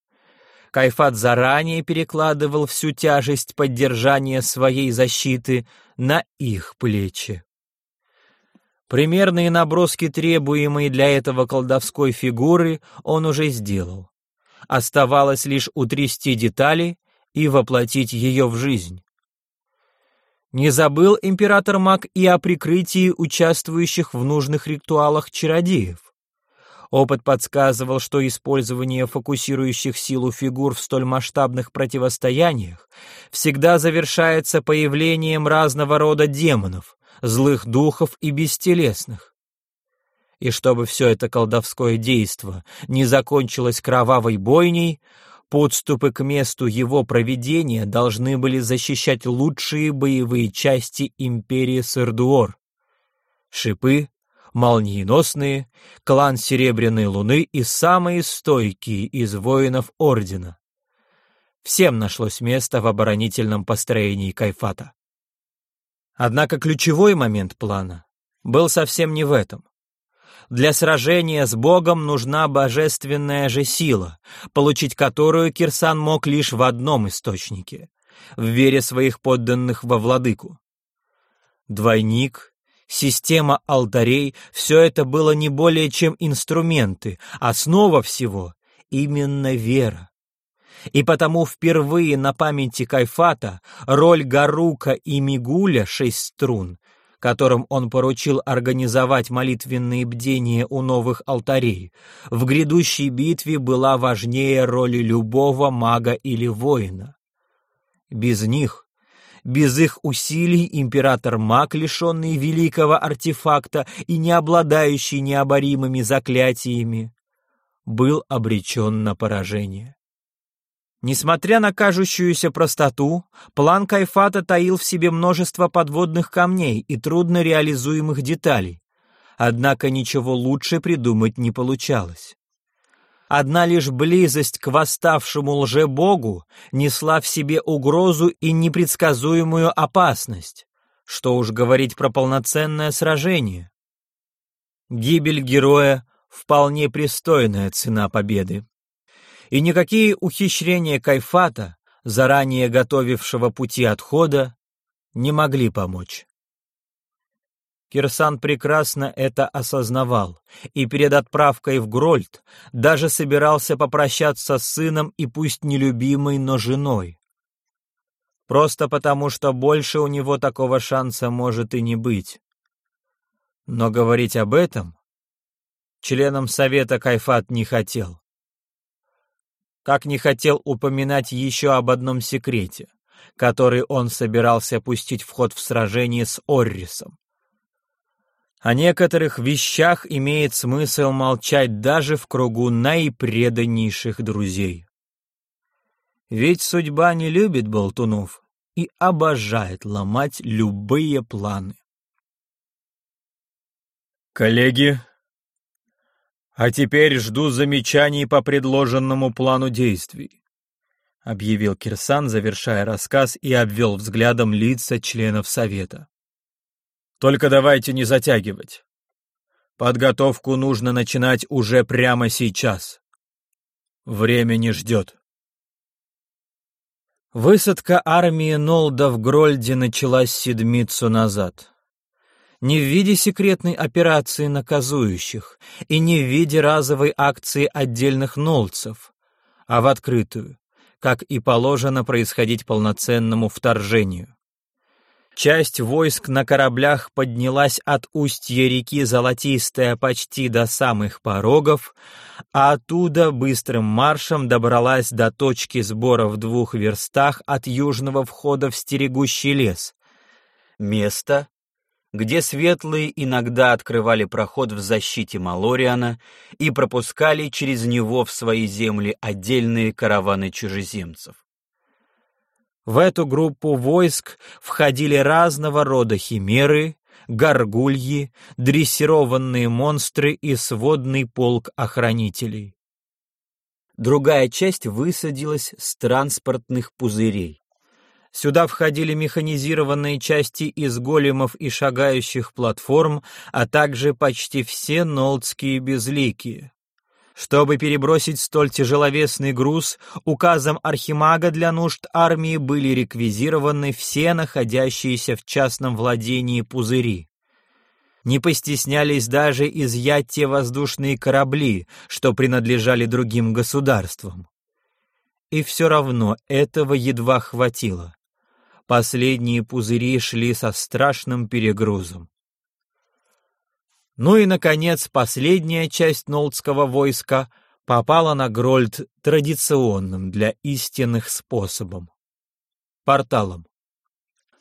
Кайфат заранее перекладывал всю тяжесть поддержания своей защиты на их плечи. Примерные наброски, требуемые для этого колдовской фигуры, он уже сделал. Оставалось лишь утрясти детали и воплотить ее в жизнь. Не забыл император Мак и о прикрытии участвующих в нужных ритуалах чародеев. Опыт подсказывал, что использование фокусирующих силу фигур в столь масштабных противостояниях всегда завершается появлением разного рода демонов, злых духов и бестелесных. И чтобы все это колдовское действо не закончилось кровавой бойней, подступы к месту его проведения должны были защищать лучшие боевые части империи Сырдуор. Шипы, молниеносные, клан Серебряной Луны и самые стойкие из воинов Ордена. Всем нашлось место в оборонительном построении Кайфата. Однако ключевой момент плана был совсем не в этом. Для сражения с Богом нужна божественная же сила, получить которую Кирсан мог лишь в одном источнике — в вере своих подданных во владыку. Двойник, система алтарей — все это было не более чем инструменты, основа всего — именно вера и потому впервые на памяти Кайфата роль Гарука и Мигуля шесть струн, которым он поручил организовать молитвенные бдения у новых алтарей, в грядущей битве была важнее роли любого мага или воина. Без них, без их усилий император-маг, лишенный великого артефакта и не обладающий необоримыми заклятиями, был обречен на поражение. Несмотря на кажущуюся простоту, план Кайфата таил в себе множество подводных камней и трудно реализуемых деталей. Однако ничего лучше придумать не получалось. Одна лишь близость к восставшему лжебогу несла в себе угрозу и непредсказуемую опасность. Что уж говорить про полноценное сражение. Гибель героя — вполне пристойная цена победы и никакие ухищрения Кайфата, заранее готовившего пути отхода, не могли помочь. Кирсан прекрасно это осознавал, и перед отправкой в Грольд даже собирался попрощаться с сыном и пусть нелюбимой, но женой. Просто потому, что больше у него такого шанса может и не быть. Но говорить об этом членам Совета Кайфат не хотел как не хотел упоминать еще об одном секрете, который он собирался пустить в ход в сражении с Оррисом. О некоторых вещах имеет смысл молчать даже в кругу наипреданнейших друзей. Ведь судьба не любит болтунов и обожает ломать любые планы. «Коллеги, «А теперь жду замечаний по предложенному плану действий», — объявил Кирсан, завершая рассказ и обвел взглядом лица членов Совета. «Только давайте не затягивать. Подготовку нужно начинать уже прямо сейчас. Время не ждет». Высадка армии Нолда в Грольде началась седмицу назад не в виде секретной операции наказующих и не в виде разовой акции отдельных нолцев, а в открытую, как и положено происходить полноценному вторжению. Часть войск на кораблях поднялась от устья реки Золотистая почти до самых порогов, а оттуда быстрым маршем добралась до точки сбора в двух верстах от южного входа в стерегущий лес. Место, где светлые иногда открывали проход в защите Малориана и пропускали через него в свои земли отдельные караваны чужеземцев. В эту группу войск входили разного рода химеры, горгульи, дрессированные монстры и сводный полк охранителей. Другая часть высадилась с транспортных пузырей. Сюда входили механизированные части из големов и шагающих платформ, а также почти все нолдские безликие. Чтобы перебросить столь тяжеловесный груз, указом Архимага для нужд армии были реквизированы все находящиеся в частном владении пузыри. Не постеснялись даже изъять те воздушные корабли, что принадлежали другим государствам. И все равно этого едва хватило. Последние пузыри шли со страшным перегрузом. Ну и, наконец, последняя часть нолдского войска попала на Грольд традиционным для истинных способом — порталом.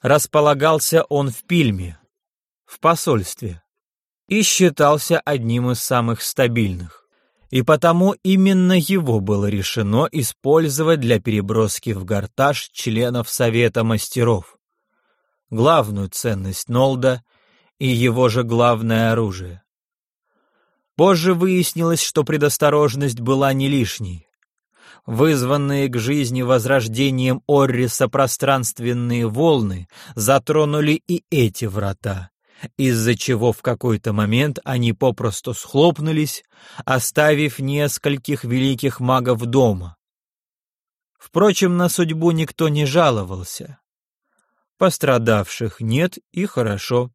Располагался он в Пильме, в посольстве, и считался одним из самых стабильных и потому именно его было решено использовать для переброски в Гарташ членов Совета мастеров. Главную ценность Нолда и его же главное оружие. Позже выяснилось, что предосторожность была не лишней. Вызванные к жизни возрождением Орриса пространственные волны затронули и эти врата, из-за чего в какой-то момент они попросту схлопнулись, оставив нескольких великих магов дома. Впрочем, на судьбу никто не жаловался. Пострадавших нет и хорошо.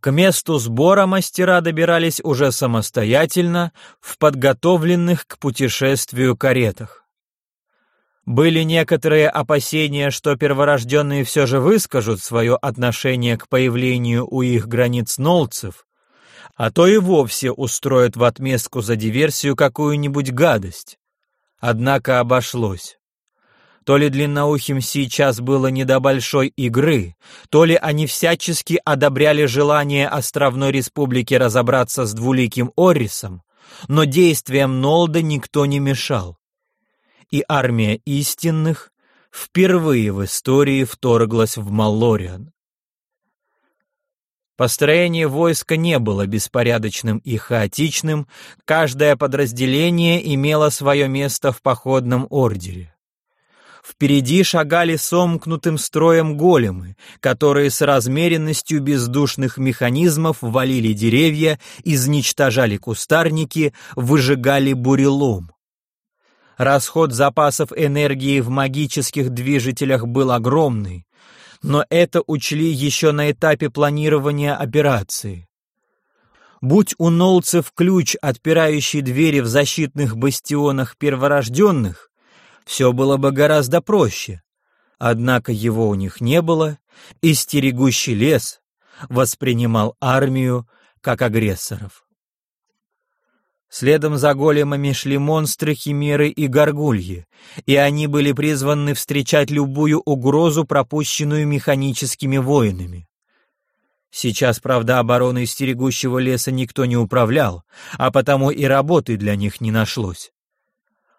К месту сбора мастера добирались уже самостоятельно в подготовленных к путешествию каретах. Были некоторые опасения, что перворожденные все же выскажут свое отношение к появлению у их границ нолцев, а то и вовсе устроят в отместку за диверсию какую-нибудь гадость. Однако обошлось. То ли длинноухим сейчас было не до большой игры, то ли они всячески одобряли желание Островной Республики разобраться с двуликим Оррисом, но действиям Нолда никто не мешал и армия истинных впервые в истории вторглась в Маллориан. Построение войска не было беспорядочным и хаотичным, каждое подразделение имело свое место в походном ордере. Впереди шагали сомкнутым строем големы, которые с размеренностью бездушных механизмов валили деревья, изничтожали кустарники, выжигали бурелом. Расход запасов энергии в магических движителях был огромный, но это учли еще на этапе планирования операции. Будь у нолцев ключ, отпирающий двери в защитных бастионах перворожденных, все было бы гораздо проще. Однако его у них не было, и стерегущий лес воспринимал армию как агрессоров. Следом за големами шли монстры, химеры и горгульи, и они были призваны встречать любую угрозу, пропущенную механическими воинами. Сейчас, правда, обороны стерегущего леса никто не управлял, а потому и работы для них не нашлось.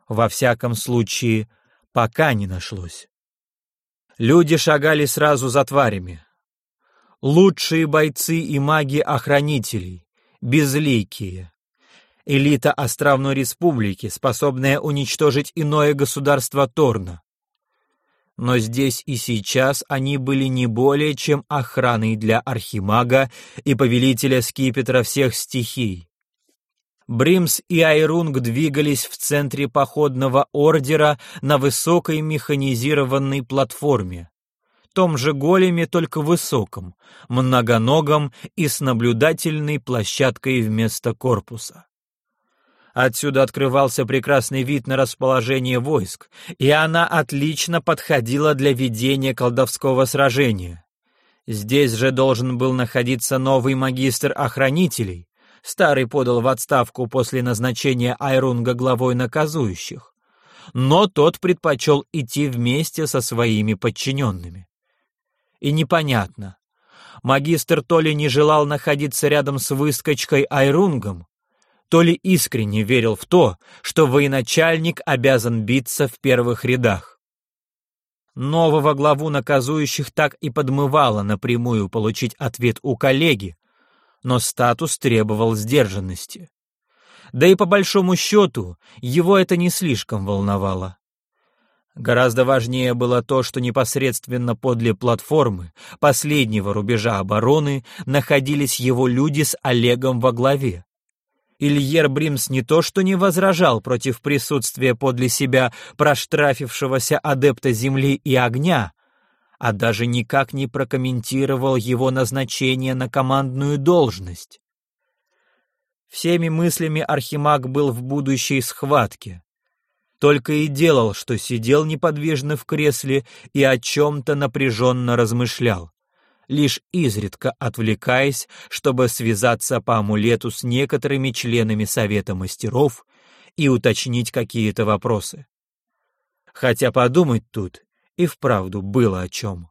Во всяком случае, пока не нашлось. Люди шагали сразу за тварями. Лучшие бойцы и маги-охранителей, безликие, элита островной республики, способная уничтожить иное государство Торна. Но здесь и сейчас они были не более чем охраной для архимага и повелителя скипетра всех стихий. Бримс и Айрунг двигались в центре походного ордера на высокой механизированной платформе. Том же големе, только высоком, многоногом и с наблюдательной площадкой вместо корпуса. Отсюда открывался прекрасный вид на расположение войск, и она отлично подходила для ведения колдовского сражения. Здесь же должен был находиться новый магистр охранителей, Старый подал в отставку после назначения Айрунга главой наказующих. Но тот предпочел идти вместе со своими подчиненными. И непонятно, магистр то ли не желал находиться рядом с выскочкой Айрунгом, то ли искренне верил в то, что военачальник обязан биться в первых рядах. Нового главу наказующих так и подмывало напрямую получить ответ у коллеги, но статус требовал сдержанности. Да и по большому счету его это не слишком волновало. Гораздо важнее было то, что непосредственно подле платформы, последнего рубежа обороны, находились его люди с Олегом во главе. Ильер Бримс не то что не возражал против присутствия подле себя проштрафившегося адепта земли и огня, а даже никак не прокомментировал его назначение на командную должность. Всеми мыслями Архимаг был в будущей схватке. Только и делал, что сидел неподвижно в кресле и о чем-то напряженно размышлял, лишь изредка отвлекаясь, чтобы связаться по амулету с некоторыми членами Совета мастеров и уточнить какие-то вопросы. Хотя подумать тут и вправду было о чем.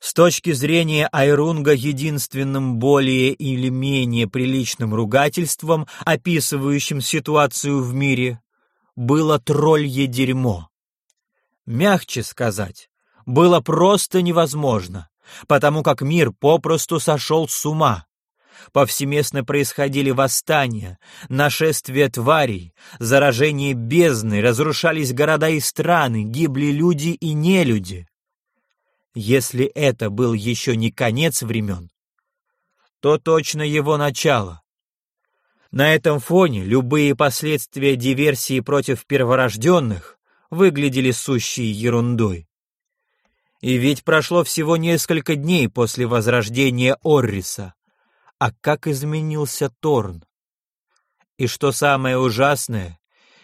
С точки зрения Айрунга единственным более или менее приличным ругательством, описывающим ситуацию в мире, было троллье дерьмо. Мягче сказать, было просто невозможно, потому как мир попросту сошел с ума. Повсеместно происходили восстания, нашествия тварей, заражение бездны, разрушались города и страны, гибли люди и нелюди. Если это был еще не конец времен, то точно его начало. На этом фоне любые последствия диверсии против перворожденных выглядели сущей ерундой. И ведь прошло всего несколько дней после возрождения Орриса, а как изменился Торн. И что самое ужасное,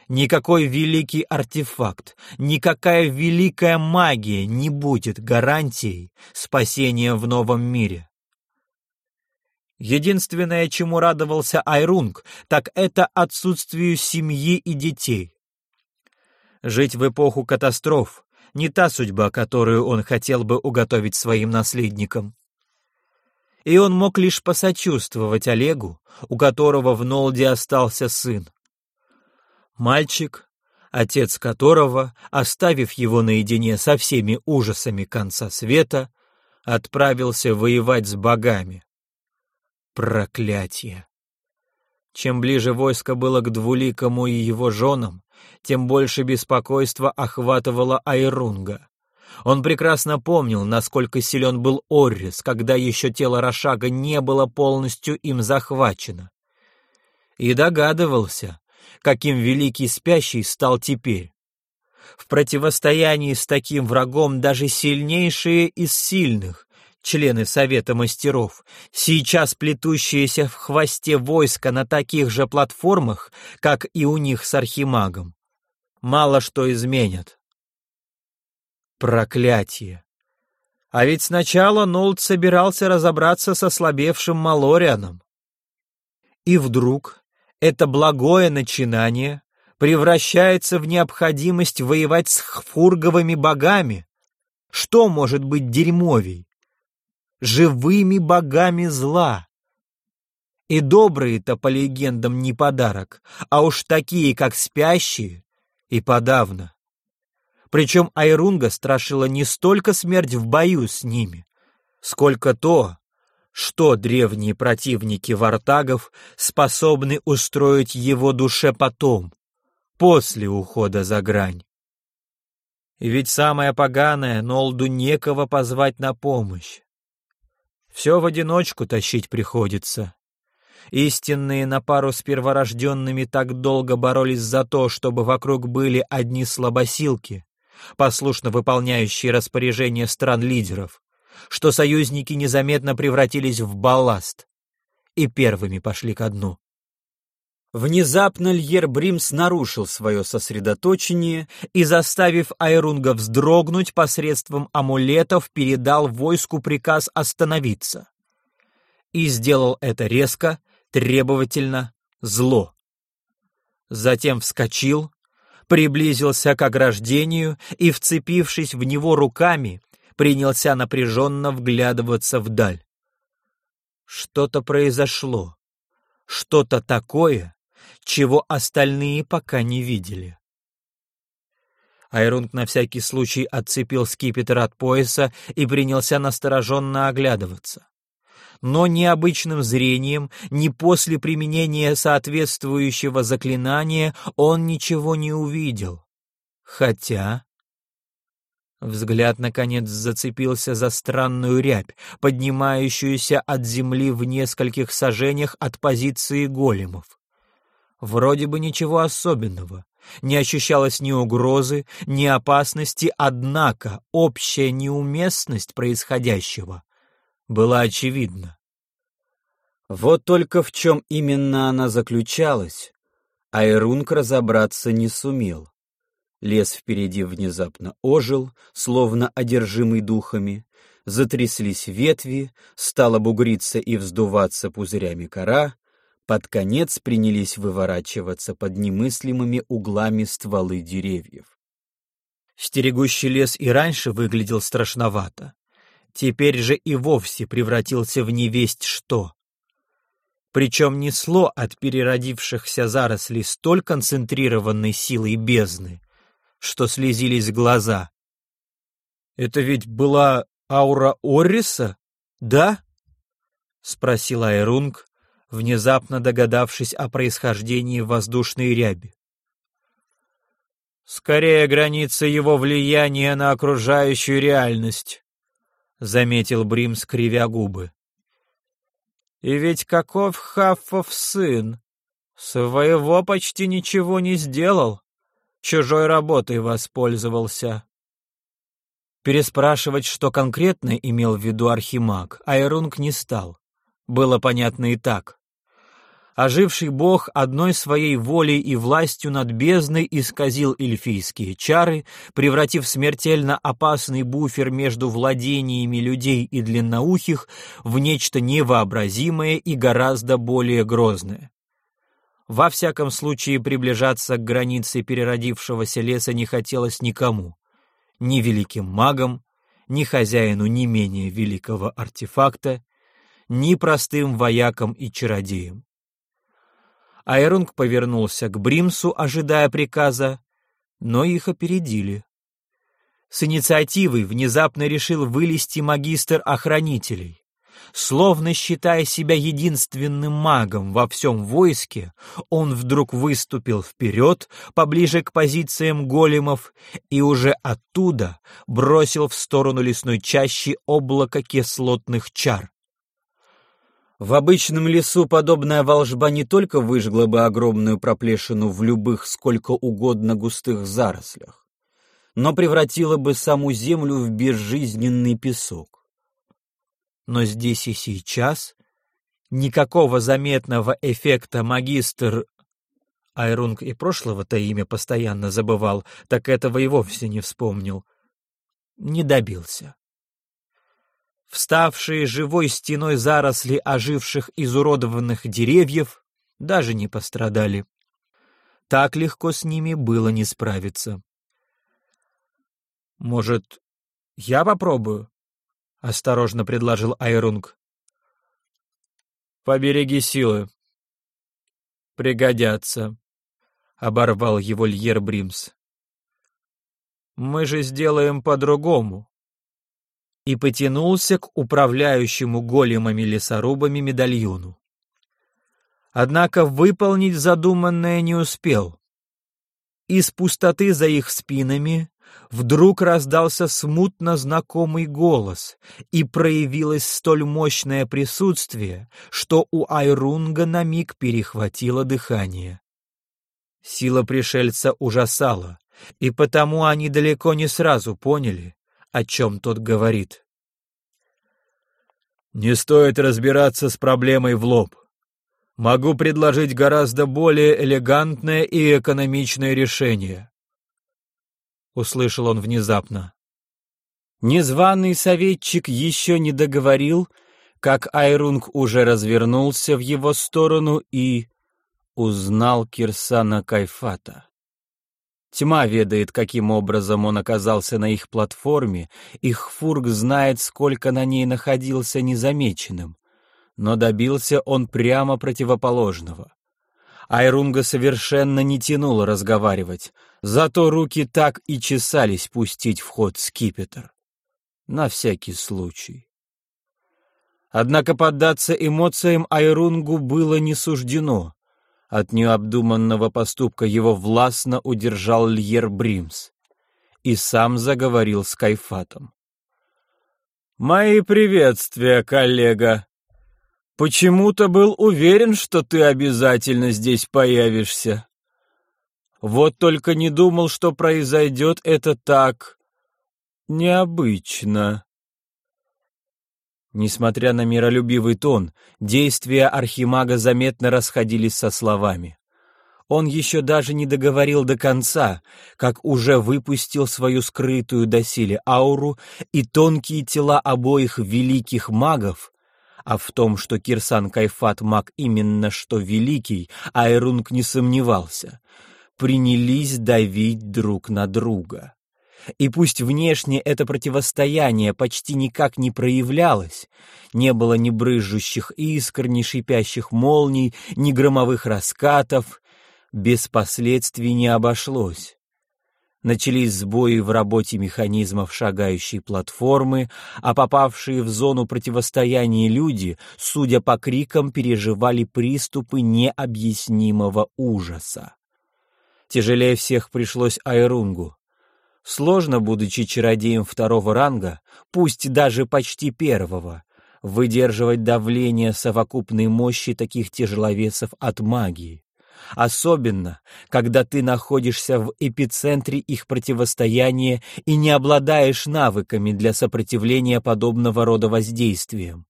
никакой великий артефакт, никакая великая магия не будет гарантией спасения в новом мире. Единственное, чему радовался Айрунг, так это отсутствию семьи и детей. Жить в эпоху катастроф — не та судьба, которую он хотел бы уготовить своим наследникам и он мог лишь посочувствовать Олегу, у которого в Нолде остался сын. Мальчик, отец которого, оставив его наедине со всеми ужасами конца света, отправился воевать с богами. Проклятие! Чем ближе войско было к Двуликому и его женам, тем больше беспокойства охватывало Айрунга. Он прекрасно помнил, насколько силен был Оррис, когда еще тело Рошага не было полностью им захвачено. И догадывался, каким великий спящий стал теперь. В противостоянии с таким врагом даже сильнейшие из сильных, члены Совета мастеров, сейчас плетущиеся в хвосте войска на таких же платформах, как и у них с Архимагом, мало что изменят. Проклятие! А ведь сначала Нолд собирался разобраться со слабевшим Малорианом. И вдруг это благое начинание превращается в необходимость воевать с хфурговыми богами. Что может быть дерьмовей? Живыми богами зла. И добрые-то, по легендам, не подарок, а уж такие, как спящие, и подавно. Причем Айрунга страшила не столько смерть в бою с ними, сколько то, что древние противники вартагов способны устроить его душе потом, после ухода за грань. И ведь самое поганое, Нолду некого позвать на помощь. Все в одиночку тащить приходится. Истинные на пару с перворожденными так долго боролись за то, чтобы вокруг были одни слабосилки, послушно выполняющие распоряжения стран-лидеров, что союзники незаметно превратились в балласт и первыми пошли ко дну. Внезапно Льер Бримс нарушил свое сосредоточение и, заставив Айрунга вздрогнуть посредством амулетов, передал войску приказ остановиться. И сделал это резко, требовательно, зло. Затем вскочил, приблизился к ограждению и, вцепившись в него руками, принялся напряженно вглядываться вдаль. Что-то произошло, что-то такое, чего остальные пока не видели. Айрунг на всякий случай отцепил скипетр от пояса и принялся настороженно оглядываться но ни обычным зрением, ни после применения соответствующего заклинания он ничего не увидел. Хотя... Взгляд, наконец, зацепился за странную рябь, поднимающуюся от земли в нескольких сажениях от позиции големов. Вроде бы ничего особенного, не ощущалось ни угрозы, ни опасности, однако общая неуместность происходящего была очевидна. Вот только в чем именно она заключалась, Айрунг разобраться не сумел. Лес впереди внезапно ожил, словно одержимый духами, затряслись ветви, стала бугриться и вздуваться пузырями кора, под конец принялись выворачиваться под немыслимыми углами стволы деревьев. Стерегущий лес и раньше выглядел страшновато. Теперь же и вовсе превратился в невесть что. Причем несло от переродившихся зарослей столь концентрированной силой бездны, что слезились глаза. «Это ведь была аура Орриса, да?» — спросил Айрунг, внезапно догадавшись о происхождении воздушной ряби. «Скорее граница его влияния на окружающую реальность», — заметил Брим, скривя губы. «И ведь каков Хаффов сын? Своего почти ничего не сделал, чужой работой воспользовался». Переспрашивать, что конкретно имел в виду Архимаг, Айрунг не стал. Было понятно и так оживший бог одной своей волей и властью над бездной исказил эльфийские чары, превратив смертельно опасный буфер между владениями людей и длинноухих в нечто невообразимое и гораздо более грозное. Во всяком случае, приближаться к границе переродившегося леса не хотелось никому, ни великим магам, ни хозяину не менее великого артефакта, ни простым воякам и чародеям. Айрунг повернулся к Бримсу, ожидая приказа, но их опередили. С инициативой внезапно решил вылезти магистр охранителей. Словно считая себя единственным магом во всем войске, он вдруг выступил вперед, поближе к позициям големов, и уже оттуда бросил в сторону лесной чащи облако кислотных чар. В обычном лесу подобная волжба не только выжгла бы огромную проплешину в любых сколько угодно густых зарослях, но превратила бы саму землю в безжизненный песок. Но здесь и сейчас никакого заметного эффекта магистр Айрунг и прошлого-то имя постоянно забывал, так этого и вовсе не вспомнил. Не добился. Вставшие живой стеной заросли оживших изуродованных деревьев даже не пострадали. Так легко с ними было не справиться. «Может, я попробую?» — осторожно предложил Айрунг. «Побереги силы. Пригодятся», — оборвал его Льер Бримс. «Мы же сделаем по-другому. И потянулся к управляющему големами-лесорубами медальону. Однако выполнить задуманное не успел. Из пустоты за их спинами вдруг раздался смутно знакомый голос, и проявилось столь мощное присутствие, что у Айрунга на миг перехватило дыхание. Сила пришельца ужасала, и потому они далеко не сразу поняли, о чем тот говорит. «Не стоит разбираться с проблемой в лоб. Могу предложить гораздо более элегантное и экономичное решение», — услышал он внезапно. Незваный советчик еще не договорил, как Айрунг уже развернулся в его сторону и узнал Кирсана Кайфата. Тьма ведает, каким образом он оказался на их платформе, их фург знает, сколько на ней находился незамеченным. Но добился он прямо противоположного. Айрунга совершенно не тянуло разговаривать, зато руки так и чесались пустить в ход скипетр. На всякий случай. Однако поддаться эмоциям Айрунгу было не суждено. От необдуманного поступка его властно удержал Льер Бримс и сам заговорил с Кайфатом. «Мои приветствия, коллега. Почему-то был уверен, что ты обязательно здесь появишься. Вот только не думал, что произойдет это так необычно». Несмотря на миролюбивый тон, действия Архимага заметно расходились со словами. Он еще даже не договорил до конца, как уже выпустил свою скрытую доселе ауру и тонкие тела обоих великих магов, а в том, что Кирсан Кайфат маг именно что великий, Айрунг не сомневался, принялись давить друг на друга. И пусть внешне это противостояние почти никак не проявлялось, не было ни брызжущих искр, ни шипящих молний, ни громовых раскатов, без последствий не обошлось. Начались сбои в работе механизмов шагающей платформы, а попавшие в зону противостояния люди, судя по крикам, переживали приступы необъяснимого ужаса. Тяжелее всех пришлось Айрунгу. Сложно, будучи чародеем второго ранга, пусть даже почти первого, выдерживать давление совокупной мощи таких тяжеловесов от магии. Особенно, когда ты находишься в эпицентре их противостояния и не обладаешь навыками для сопротивления подобного рода воздействиям.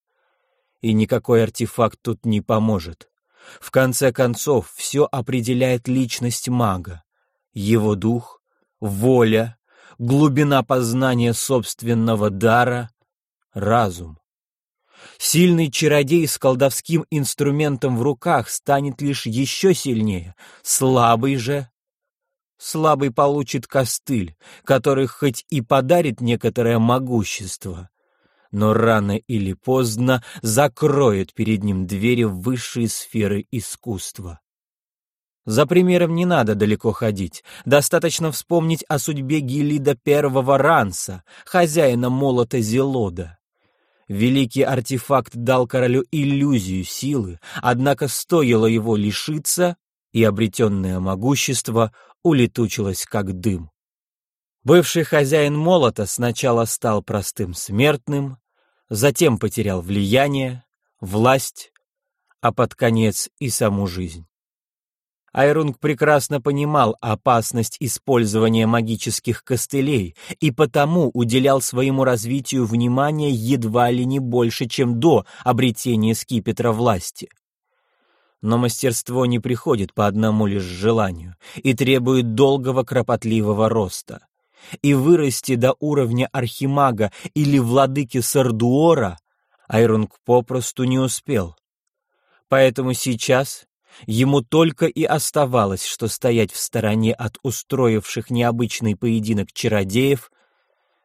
И никакой артефакт тут не поможет. В конце концов, все определяет личность мага, его дух, воля, глубина познания собственного дара, разум. Сильный чародей с колдовским инструментом в руках станет лишь еще сильнее, слабый же... Слабый получит костыль, который хоть и подарит некоторое могущество, но рано или поздно закроет перед ним двери в высшие сферы искусства. За примером не надо далеко ходить. Достаточно вспомнить о судьбе Гелида первого Ранса, хозяина молота Зелода. Великий артефакт дал королю иллюзию силы, однако стоило его лишиться, и обретенное могущество улетучилось как дым. Бывший хозяин молота сначала стал простым смертным, затем потерял влияние, власть, а под конец и саму жизнь. Айрунг прекрасно понимал опасность использования магических костылей и потому уделял своему развитию внимания едва ли не больше, чем до обретения скипетра власти. Но мастерство не приходит по одному лишь желанию и требует долгого кропотливого роста. И вырасти до уровня архимага или владыки Сардуора Айрунг попросту не успел. Поэтому сейчас Ему только и оставалось, что стоять в стороне от устроивших необычный поединок чародеев,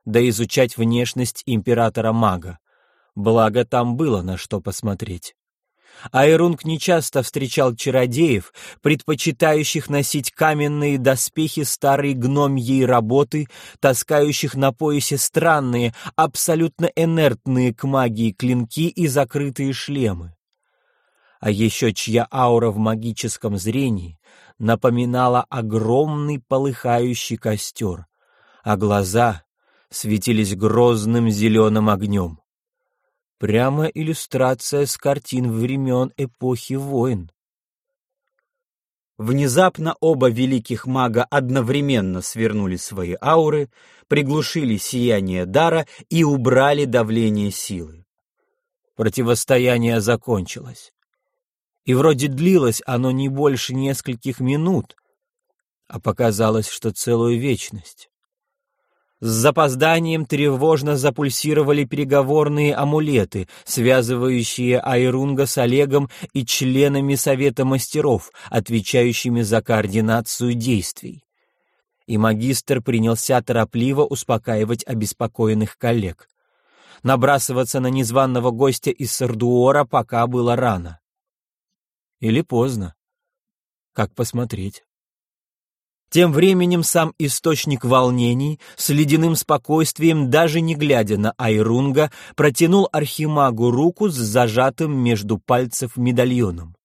да изучать внешность императора-мага, благо там было на что посмотреть. Айрунг нечасто встречал чародеев, предпочитающих носить каменные доспехи старой гномьей работы, таскающих на поясе странные, абсолютно инертные к магии клинки и закрытые шлемы. А еще чья аура в магическом зрении напоминала огромный полыхающий костер, а глаза светились грозным зеленым огнем. Прямо иллюстрация с картин времен эпохи войн. Внезапно оба великих мага одновременно свернули свои ауры, приглушили сияние дара и убрали давление силы. Противостояние закончилось. И вроде длилось оно не больше нескольких минут, а показалось, что целую вечность. С запозданием тревожно запульсировали переговорные амулеты, связывающие Айрунга с Олегом и членами Совета мастеров, отвечающими за координацию действий. И магистр принялся торопливо успокаивать обеспокоенных коллег. Набрасываться на незваного гостя из Сардуора пока было рано. Или поздно. Как посмотреть? Тем временем сам источник волнений с ледяным спокойствием, даже не глядя на Айрунга, протянул Архимагу руку с зажатым между пальцев медальоном.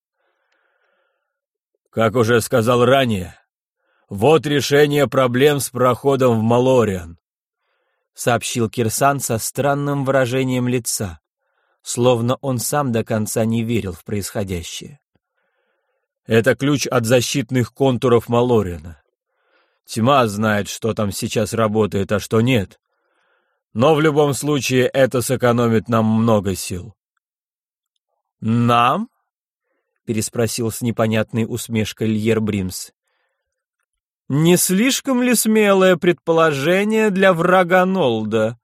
«Как уже сказал ранее, вот решение проблем с проходом в Малориан», сообщил Кирсан со странным выражением лица, словно он сам до конца не верил в происходящее. «Это ключ от защитных контуров Малориана. Тьма знает, что там сейчас работает, а что нет. Но в любом случае это сэкономит нам много сил. «Нам?» — переспросил с непонятной усмешкой Льер Бримс. «Не слишком ли смелое предположение для врага Нолда?»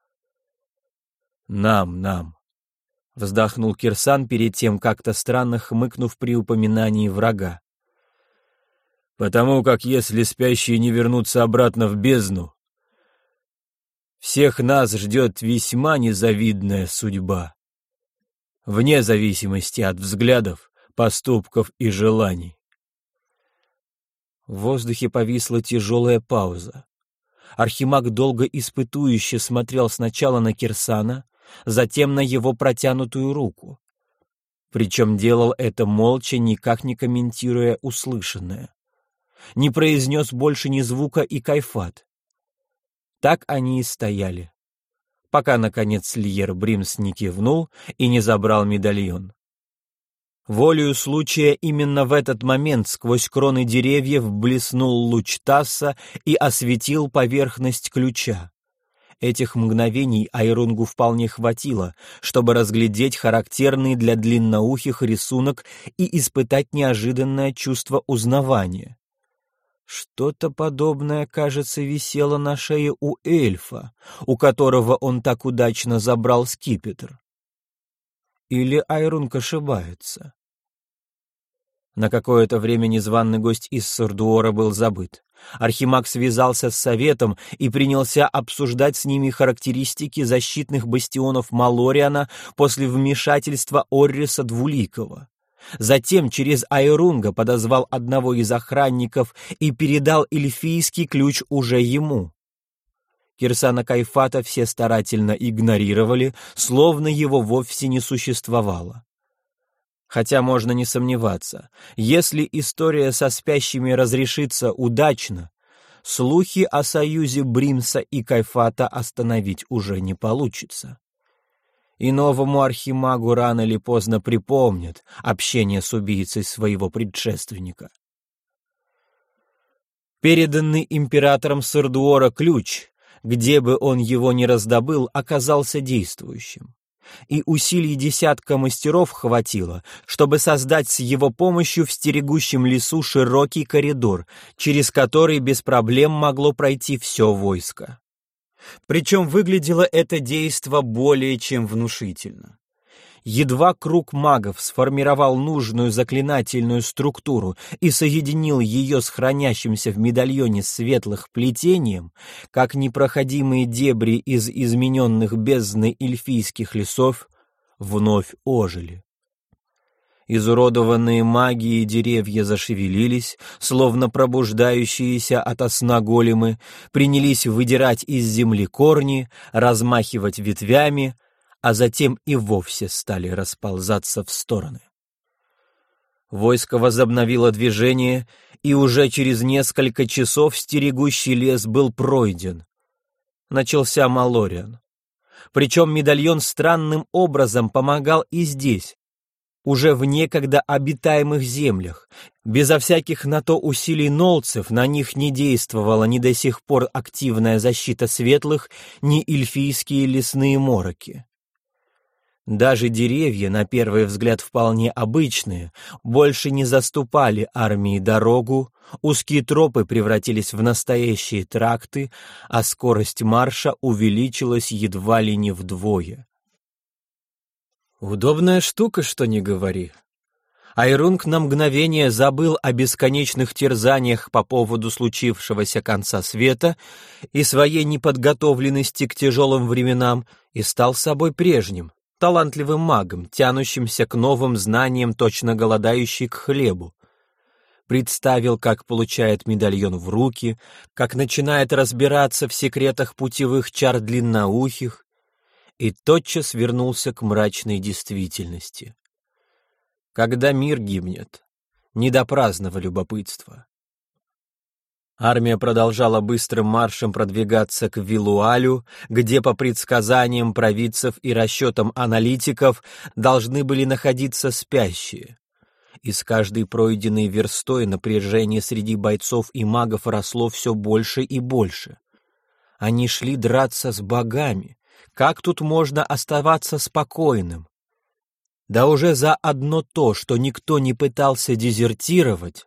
«Нам, нам», — вздохнул Кирсан перед тем, как-то странно хмыкнув при упоминании врага потому как если спящие не вернутся обратно в бездну, всех нас ждет весьма незавидная судьба, вне зависимости от взглядов, поступков и желаний. В воздухе повисла тяжелая пауза. Архимаг долго испытующе смотрел сначала на Кирсана, затем на его протянутую руку. Причем делал это молча, никак не комментируя услышанное не произнес больше ни звука и кайфат. Так они и стояли, пока, наконец, Льер Бримс не кивнул и не забрал медальон. Волею случая именно в этот момент сквозь кроны деревьев блеснул луч Тасса и осветил поверхность ключа. Этих мгновений Айрунгу вполне хватило, чтобы разглядеть характерный для длинноухих рисунок и испытать неожиданное чувство узнавания. Что-то подобное, кажется, висело на шее у эльфа, у которого он так удачно забрал скипетр. Или Айрунг ошибается? На какое-то время незваный гость из Сардуора был забыт. Архимаг связался с советом и принялся обсуждать с ними характеристики защитных бастионов Малориана после вмешательства Орриса Двуликова. Затем через Айрунга подозвал одного из охранников и передал эльфийский ключ уже ему. Кирсана Кайфата все старательно игнорировали, словно его вовсе не существовало. Хотя можно не сомневаться, если история со спящими разрешится удачно, слухи о союзе Бримса и Кайфата остановить уже не получится и новому архимагу рано или поздно припомнят общение с убийцей своего предшественника. Переданный императором Сардуора ключ, где бы он его ни раздобыл, оказался действующим. И усилий десятка мастеров хватило, чтобы создать с его помощью в стерегущем лесу широкий коридор, через который без проблем могло пройти все войско. Причем выглядело это действо более чем внушительно. Едва круг магов сформировал нужную заклинательную структуру и соединил ее с хранящимся в медальоне светлых плетением, как непроходимые дебри из измененных бездны эльфийских лесов вновь ожили. Изуродованные магией деревья зашевелились, словно пробуждающиеся ото сна големы, принялись выдирать из земли корни, размахивать ветвями, а затем и вовсе стали расползаться в стороны. Войско возобновило движение, и уже через несколько часов стерегущий лес был пройден. Начался Малориан. Причем медальон странным образом помогал и здесь, уже в некогда обитаемых землях. Безо всяких на то усилий нолцев на них не действовала ни до сих пор активная защита светлых, ни эльфийские лесные мороки. Даже деревья, на первый взгляд вполне обычные, больше не заступали армии дорогу, узкие тропы превратились в настоящие тракты, а скорость марша увеличилась едва ли не вдвое. Удобная штука, что не говори. Айрунг на мгновение забыл о бесконечных терзаниях по поводу случившегося конца света и своей неподготовленности к тяжелым временам и стал собой прежним, талантливым магом, тянущимся к новым знаниям, точно голодающий к хлебу. Представил, как получает медальон в руки, как начинает разбираться в секретах путевых чар длинноухих, и тотчас вернулся к мрачной действительности. Когда мир гибнет, не до праздного любопытства. Армия продолжала быстрым маршем продвигаться к Вилуалю, где по предсказаниям провидцев и расчетам аналитиков должны были находиться спящие. И с каждой пройденной верстой напряжение среди бойцов и магов росло все больше и больше. Они шли драться с богами, как тут можно оставаться спокойным? Да уже за одно то, что никто не пытался дезертировать,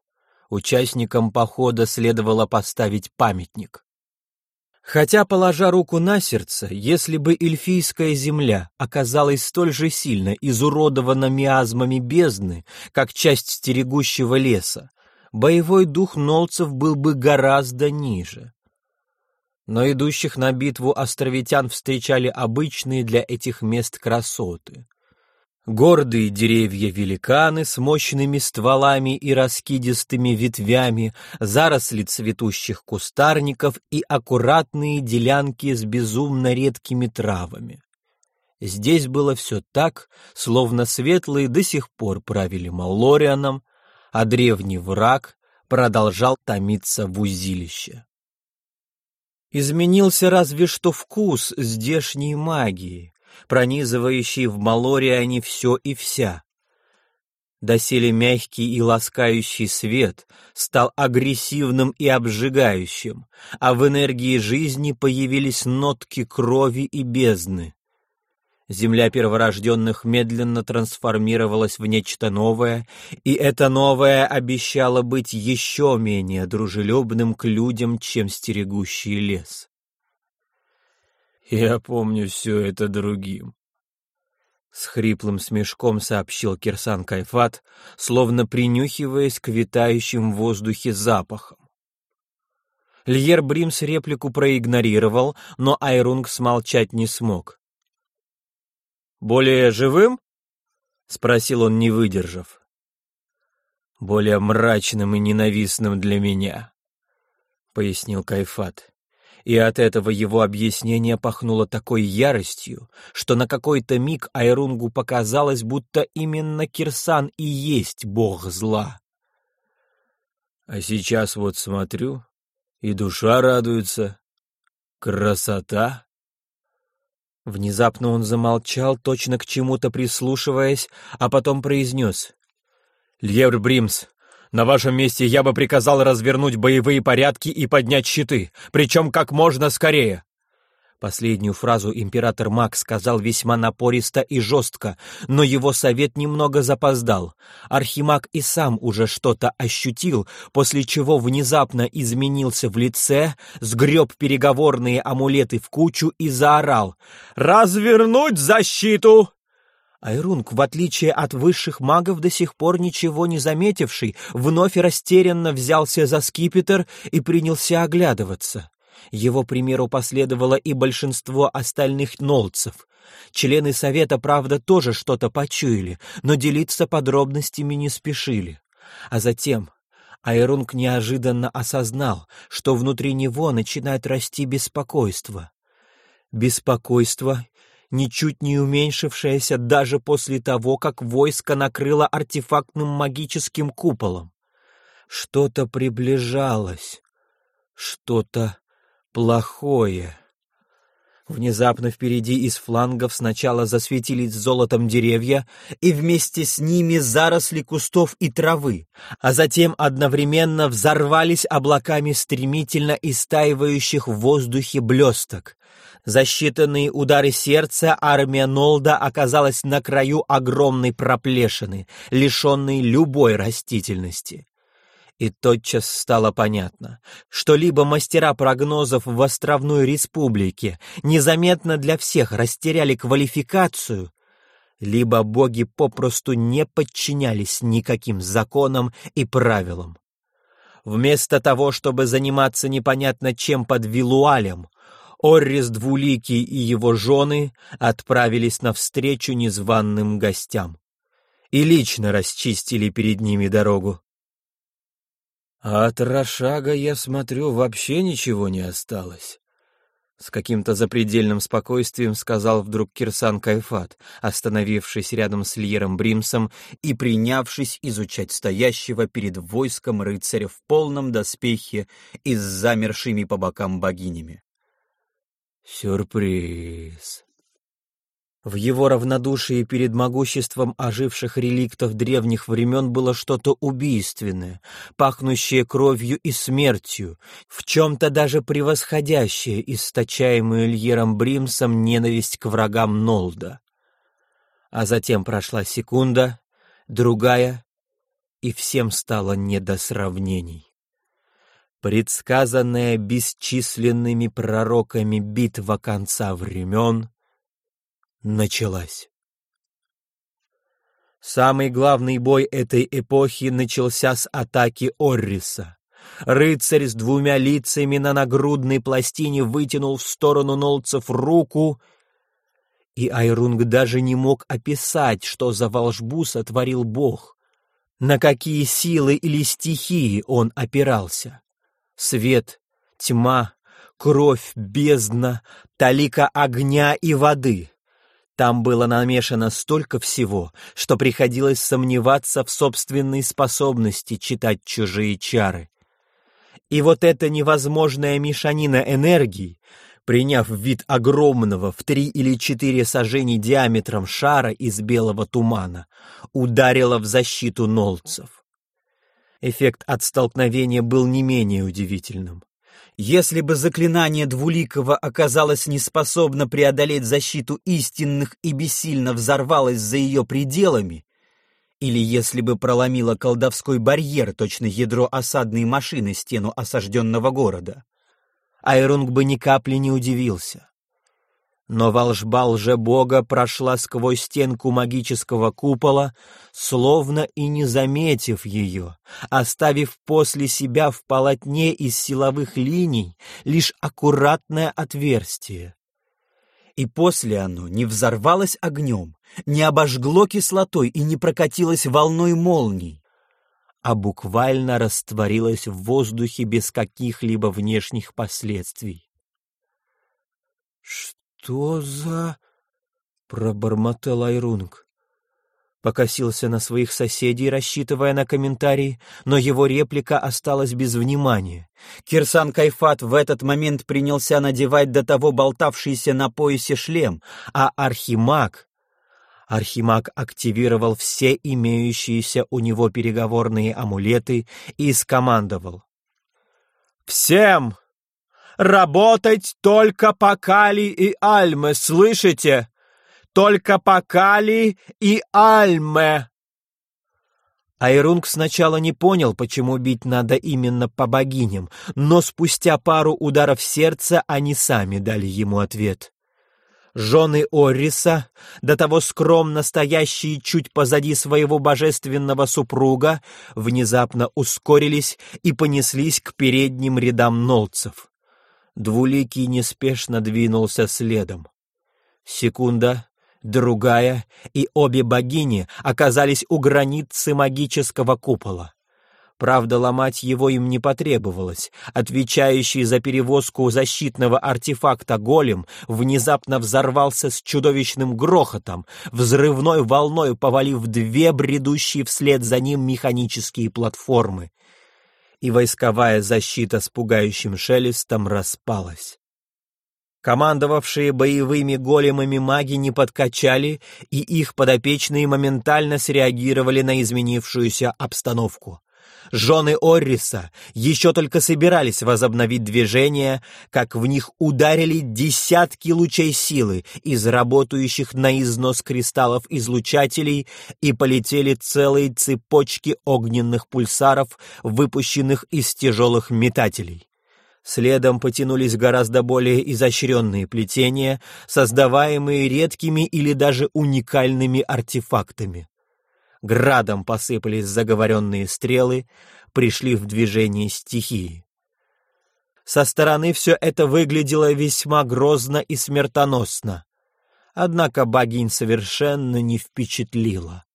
участникам похода следовало поставить памятник. Хотя, положа руку на сердце, если бы эльфийская земля оказалась столь же сильно изуродована миазмами бездны, как часть стерегущего леса, боевой дух нолцев был бы гораздо ниже. Но идущих на битву островитян встречали обычные для этих мест красоты. Гордые деревья-великаны с мощными стволами и раскидистыми ветвями, заросли цветущих кустарников и аккуратные делянки с безумно редкими травами. Здесь было все так, словно светлые до сих пор правили Маллорианом, а древний враг продолжал томиться в узилище. Изменился разве что вкус здешней магии, пронизывающей в Малориане все и вся. Доселе мягкий и ласкающий свет стал агрессивным и обжигающим, а в энергии жизни появились нотки крови и бездны. Земля перворожденных медленно трансформировалась в нечто новое, и это новое обещало быть еще менее дружелюбным к людям, чем стерегущий лес. «Я помню все это другим», — с хриплым смешком сообщил Кирсан Кайфат, словно принюхиваясь к витающим в воздухе запахам. Льер Бримс реплику проигнорировал, но Айрунг смолчать не смог. «Более живым?» — спросил он, не выдержав. «Более мрачным и ненавистным для меня», — пояснил Кайфат. И от этого его объяснение пахнуло такой яростью, что на какой-то миг Айрунгу показалось, будто именно Кирсан и есть бог зла. А сейчас вот смотрю, и душа радуется. Красота! Внезапно он замолчал, точно к чему-то прислушиваясь, а потом произнес. «Льевр Бримс, на вашем месте я бы приказал развернуть боевые порядки и поднять щиты, причем как можно скорее. Последнюю фразу император Мак сказал весьма напористо и жестко, но его совет немного запоздал. Архимаг и сам уже что-то ощутил, после чего внезапно изменился в лице, сгреб переговорные амулеты в кучу и заорал «Развернуть защиту!» Айрунг, в отличие от высших магов, до сих пор ничего не заметивший, вновь растерянно взялся за скипетр и принялся оглядываться. Его примеру последовало и большинство остальных нолцев. Члены совета, правда, тоже что-то почуяли, но делиться подробностями не спешили. А затем Айрунг неожиданно осознал, что внутри него начинает расти беспокойство. Беспокойство, ничуть не уменьшившееся даже после того, как войско накрыло артефактным магическим куполом. Что-то приближалось, что-то плохое. Внезапно впереди из флангов сначала засветились золотом деревья, и вместе с ними заросли кустов и травы, а затем одновременно взорвались облаками стремительно истаивающих в воздухе блесток. За считанные удары сердца армия Нолда оказалась на краю огромной проплешины, лишенной любой растительности. И тотчас стало понятно, что либо мастера прогнозов в Островной Республике незаметно для всех растеряли квалификацию, либо боги попросту не подчинялись никаким законам и правилам. Вместо того, чтобы заниматься непонятно чем под Вилуалем, Оррис Двуликий и его жены отправились навстречу незваным гостям и лично расчистили перед ними дорогу. А от Рошага, я смотрю, вообще ничего не осталось. С каким-то запредельным спокойствием сказал вдруг Кирсан Кайфат, остановившись рядом с Льером Бримсом и принявшись изучать стоящего перед войском рыцаря в полном доспехе и с замершими по бокам богинями. «Сюрприз!» В его равнодушии перед могуществом оживших реликтов древних времен было что-то убийственное, пахнущее кровью и смертью, в чем-то даже превосходящее источаемую Льером Бримсом ненависть к врагам Нолда. А затем прошла секунда, другая, и всем стало не до сравнений. Предсказанная бесчисленными пророками битва конца времен — началась. Самый главный бой этой эпохи начался с атаки Орриса. Рыцарь с двумя лицами на нагрудной пластине вытянул в сторону нолцев руку, и Айрунг даже не мог описать, что за волшбу сотворил бог, на какие силы или стихии он опирался. Свет, тьма, кровь, бездна, талика огня и воды — там было намешано столько всего, что приходилось сомневаться в собственной способности читать чужие чары. И вот эта невозможная мешанина энергии, приняв вид огромного в три или четыре сажений диаметром шара из белого тумана, ударила в защиту нолцев. Эффект от столкновения был не менее удивительным. Если бы заклинание Двуликова оказалось неспособно преодолеть защиту истинных и бессильно взорвалось за ее пределами, или если бы проломило колдовской барьер, точно ядро осадной машины, стену осажденного города, Айрунг бы ни капли не удивился. Но волжба лже-бога прошла сквозь стенку магического купола, словно и не заметив ее, оставив после себя в полотне из силовых линий лишь аккуратное отверстие. И после оно не взорвалось огнем, не обожгло кислотой и не прокатилось волной молний, а буквально растворилось в воздухе без каких-либо внешних последствий. «Что за...» — пробормотал Айрунг. Покосился на своих соседей, рассчитывая на комментарии, но его реплика осталась без внимания. Кирсан Кайфат в этот момент принялся надевать до того болтавшийся на поясе шлем, а Архимаг... Архимаг активировал все имеющиеся у него переговорные амулеты и скомандовал. «Всем Работать только по Кали и Альме, слышите? Только по Кали и Альме!» Айрунг сначала не понял, почему бить надо именно по богиням, но спустя пару ударов сердца они сами дали ему ответ. Жены Орриса, до того скромно стоящие чуть позади своего божественного супруга, внезапно ускорились и понеслись к передним рядам нолцев. Двуликий неспешно двинулся следом. Секунда, другая, и обе богини оказались у границы магического купола. Правда, ломать его им не потребовалось. Отвечающий за перевозку защитного артефакта голем внезапно взорвался с чудовищным грохотом, взрывной волной повалив две бредущие вслед за ним механические платформы. И войсковая защита с пугающим шелестом распалась. Командовавшие боевыми големами маги не подкачали, и их подопечные моментально среагировали на изменившуюся обстановку. Жены Орриса еще только собирались возобновить движение, как в них ударили десятки лучей силы из работающих на износ кристаллов излучателей и полетели целые цепочки огненных пульсаров, выпущенных из тяжелых метателей. Следом потянулись гораздо более изощренные плетения, создаваемые редкими или даже уникальными артефактами. Градом посыпались заговоренные стрелы, пришли в движение стихии. Со стороны все это выглядело весьма грозно и смертоносно. Однако богинь совершенно не впечатлила.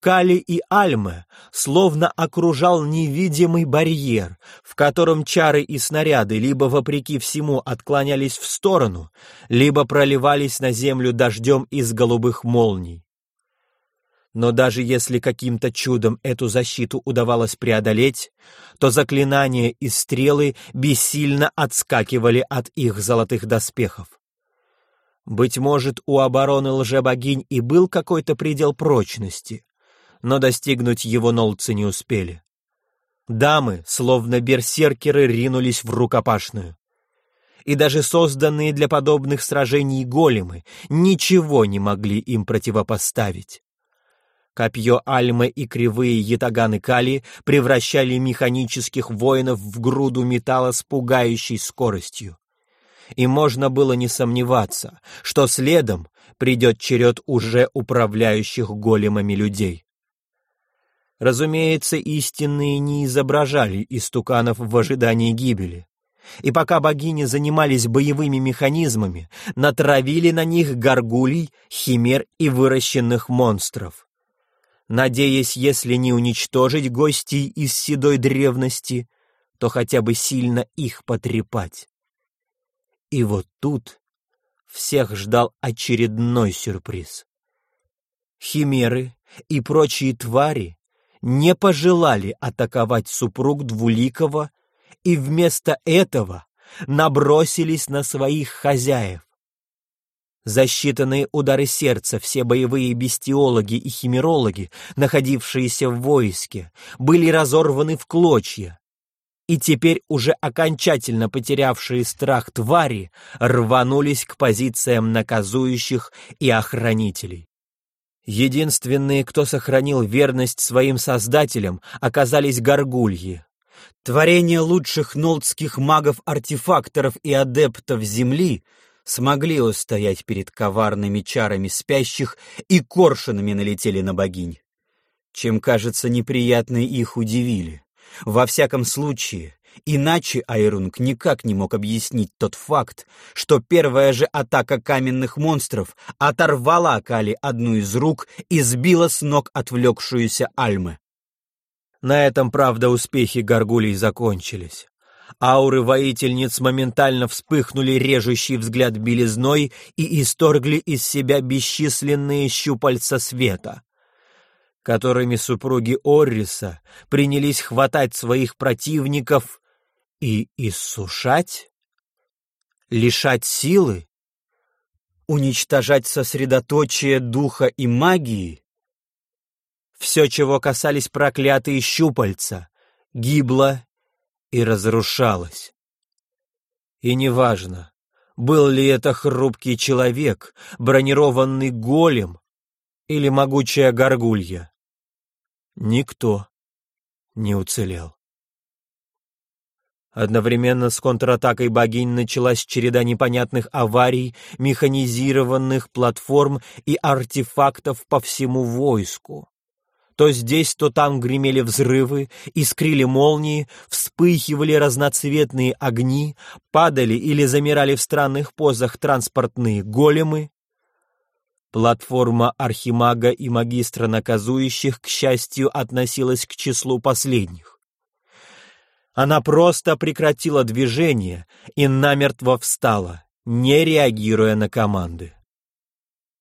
Кали и Альме словно окружал невидимый барьер, в котором чары и снаряды либо вопреки всему отклонялись в сторону, либо проливались на землю дождем из голубых молний. Но даже если каким-то чудом эту защиту удавалось преодолеть, то заклинания и стрелы бессильно отскакивали от их золотых доспехов. Быть может, у обороны лжебогинь и был какой-то предел прочности, но достигнуть его нолцы не успели. Дамы, словно берсеркеры, ринулись в рукопашную. И даже созданные для подобных сражений големы ничего не могли им противопоставить. Копье Альмы и кривые ятаганы Кали превращали механических воинов в груду металла с пугающей скоростью. И можно было не сомневаться, что следом придет черед уже управляющих големами людей. Разумеется, истинные не изображали истуканов в ожидании гибели. И пока богини занимались боевыми механизмами, натравили на них горгулей, химер и выращенных монстров. Надеясь, если не уничтожить гостей из седой древности, то хотя бы сильно их потрепать. И вот тут всех ждал очередной сюрприз. Химеры и прочие твари не пожелали атаковать супруг Двуликова и вместо этого набросились на своих хозяев. За считанные удары сердца все боевые бестиологи и химерологи, находившиеся в войске, были разорваны в клочья, и теперь уже окончательно потерявшие страх твари рванулись к позициям наказующих и охранителей. Единственные, кто сохранил верность своим создателям, оказались горгульи. Творение лучших нолдских магов-артефакторов и адептов Земли смогли устоять перед коварными чарами спящих и коршунами налетели на богинь. Чем, кажется, неприятные их удивили. Во всяком случае, Иначе Айрунг никак не мог объяснить тот факт, что первая же атака каменных монстров оторвала Кали одну из рук и сбила с ног отвлекшуюся Альмы. На этом, правда, успехи горгулей закончились. Ауры воительниц моментально вспыхнули режущий взгляд белизной и исторгли из себя бесчисленные щупальца света которыми супруги Орриса принялись хватать своих противников и иссушать? Лишать силы? Уничтожать сосредоточие духа и магии? Все, чего касались проклятые щупальца, гибло и разрушалось. И неважно, был ли это хрупкий человек, бронированный голем или могучая горгулья. Никто не уцелел. Одновременно с контратакой богинь началась череда непонятных аварий, механизированных платформ и артефактов по всему войску. То здесь, то там гремели взрывы, искрили молнии, вспыхивали разноцветные огни, падали или замирали в странных позах транспортные големы. Платформа Архимага и Магистра Наказующих, к счастью, относилась к числу последних. Она просто прекратила движение и намертво встала, не реагируя на команды.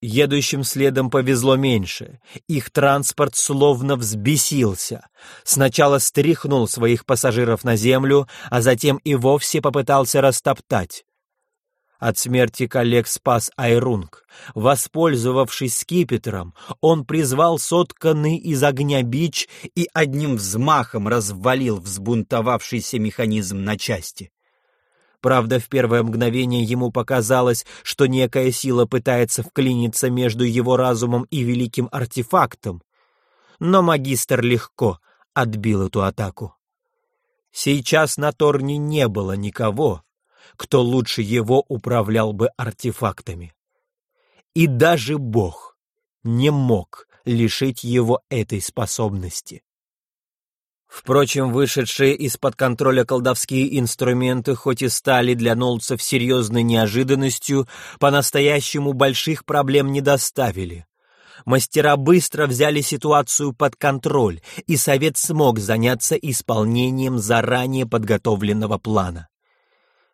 Едущим следом повезло меньше. Их транспорт словно взбесился. Сначала стряхнул своих пассажиров на землю, а затем и вовсе попытался растоптать. От смерти коллег спас Айрунг. Воспользовавшись скипетром, он призвал сотканный из огня бич и одним взмахом развалил взбунтовавшийся механизм на части. Правда, в первое мгновение ему показалось, что некая сила пытается вклиниться между его разумом и великим артефактом, но магистр легко отбил эту атаку. Сейчас на Торне не было никого, кто лучше его управлял бы артефактами. И даже Бог не мог лишить его этой способности. Впрочем, вышедшие из-под контроля колдовские инструменты хоть и стали для Нолцев серьезной неожиданностью, по-настоящему больших проблем не доставили. Мастера быстро взяли ситуацию под контроль, и совет смог заняться исполнением заранее подготовленного плана.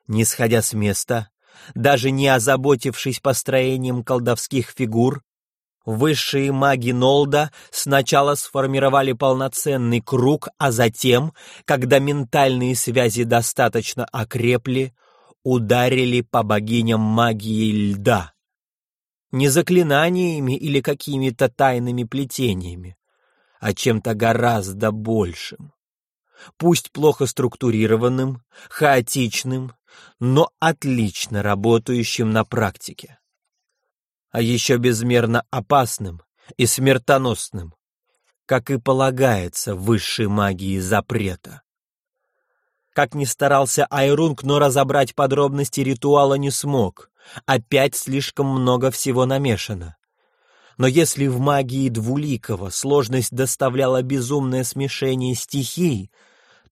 Не сходя с места, даже не озаботившись построением колдовских фигур, Высшие маги Нолда сначала сформировали полноценный круг, а затем, когда ментальные связи достаточно окрепли, ударили по богиням магии льда. Не заклинаниями или какими-то тайными плетениями, а чем-то гораздо большим. Пусть плохо структурированным, хаотичным, но отлично работающим на практике а еще безмерно опасным и смертоносным, как и полагается высшей магии запрета. Как ни старался Айрунг, но разобрать подробности ритуала не смог. Опять слишком много всего намешано. Но если в магии Двуликова сложность доставляла безумное смешение стихий,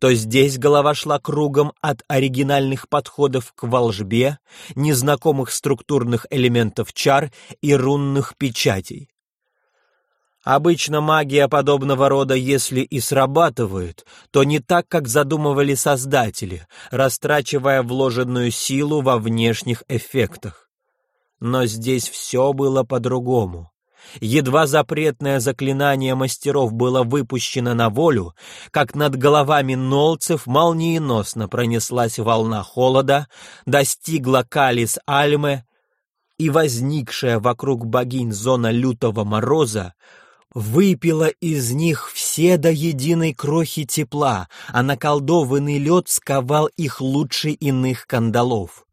то здесь голова шла кругом от оригинальных подходов к волжбе, незнакомых структурных элементов чар и рунных печатей. Обычно магия подобного рода, если и срабатывает, то не так, как задумывали создатели, растрачивая вложенную силу во внешних эффектах. Но здесь все было по-другому. Едва запретное заклинание мастеров было выпущено на волю, как над головами нолцев молниеносно пронеслась волна холода, достигла Калис Альме, и возникшая вокруг богинь зона лютого мороза выпила из них все до единой крохи тепла, а наколдованный лед сковал их лучше иных кандалов.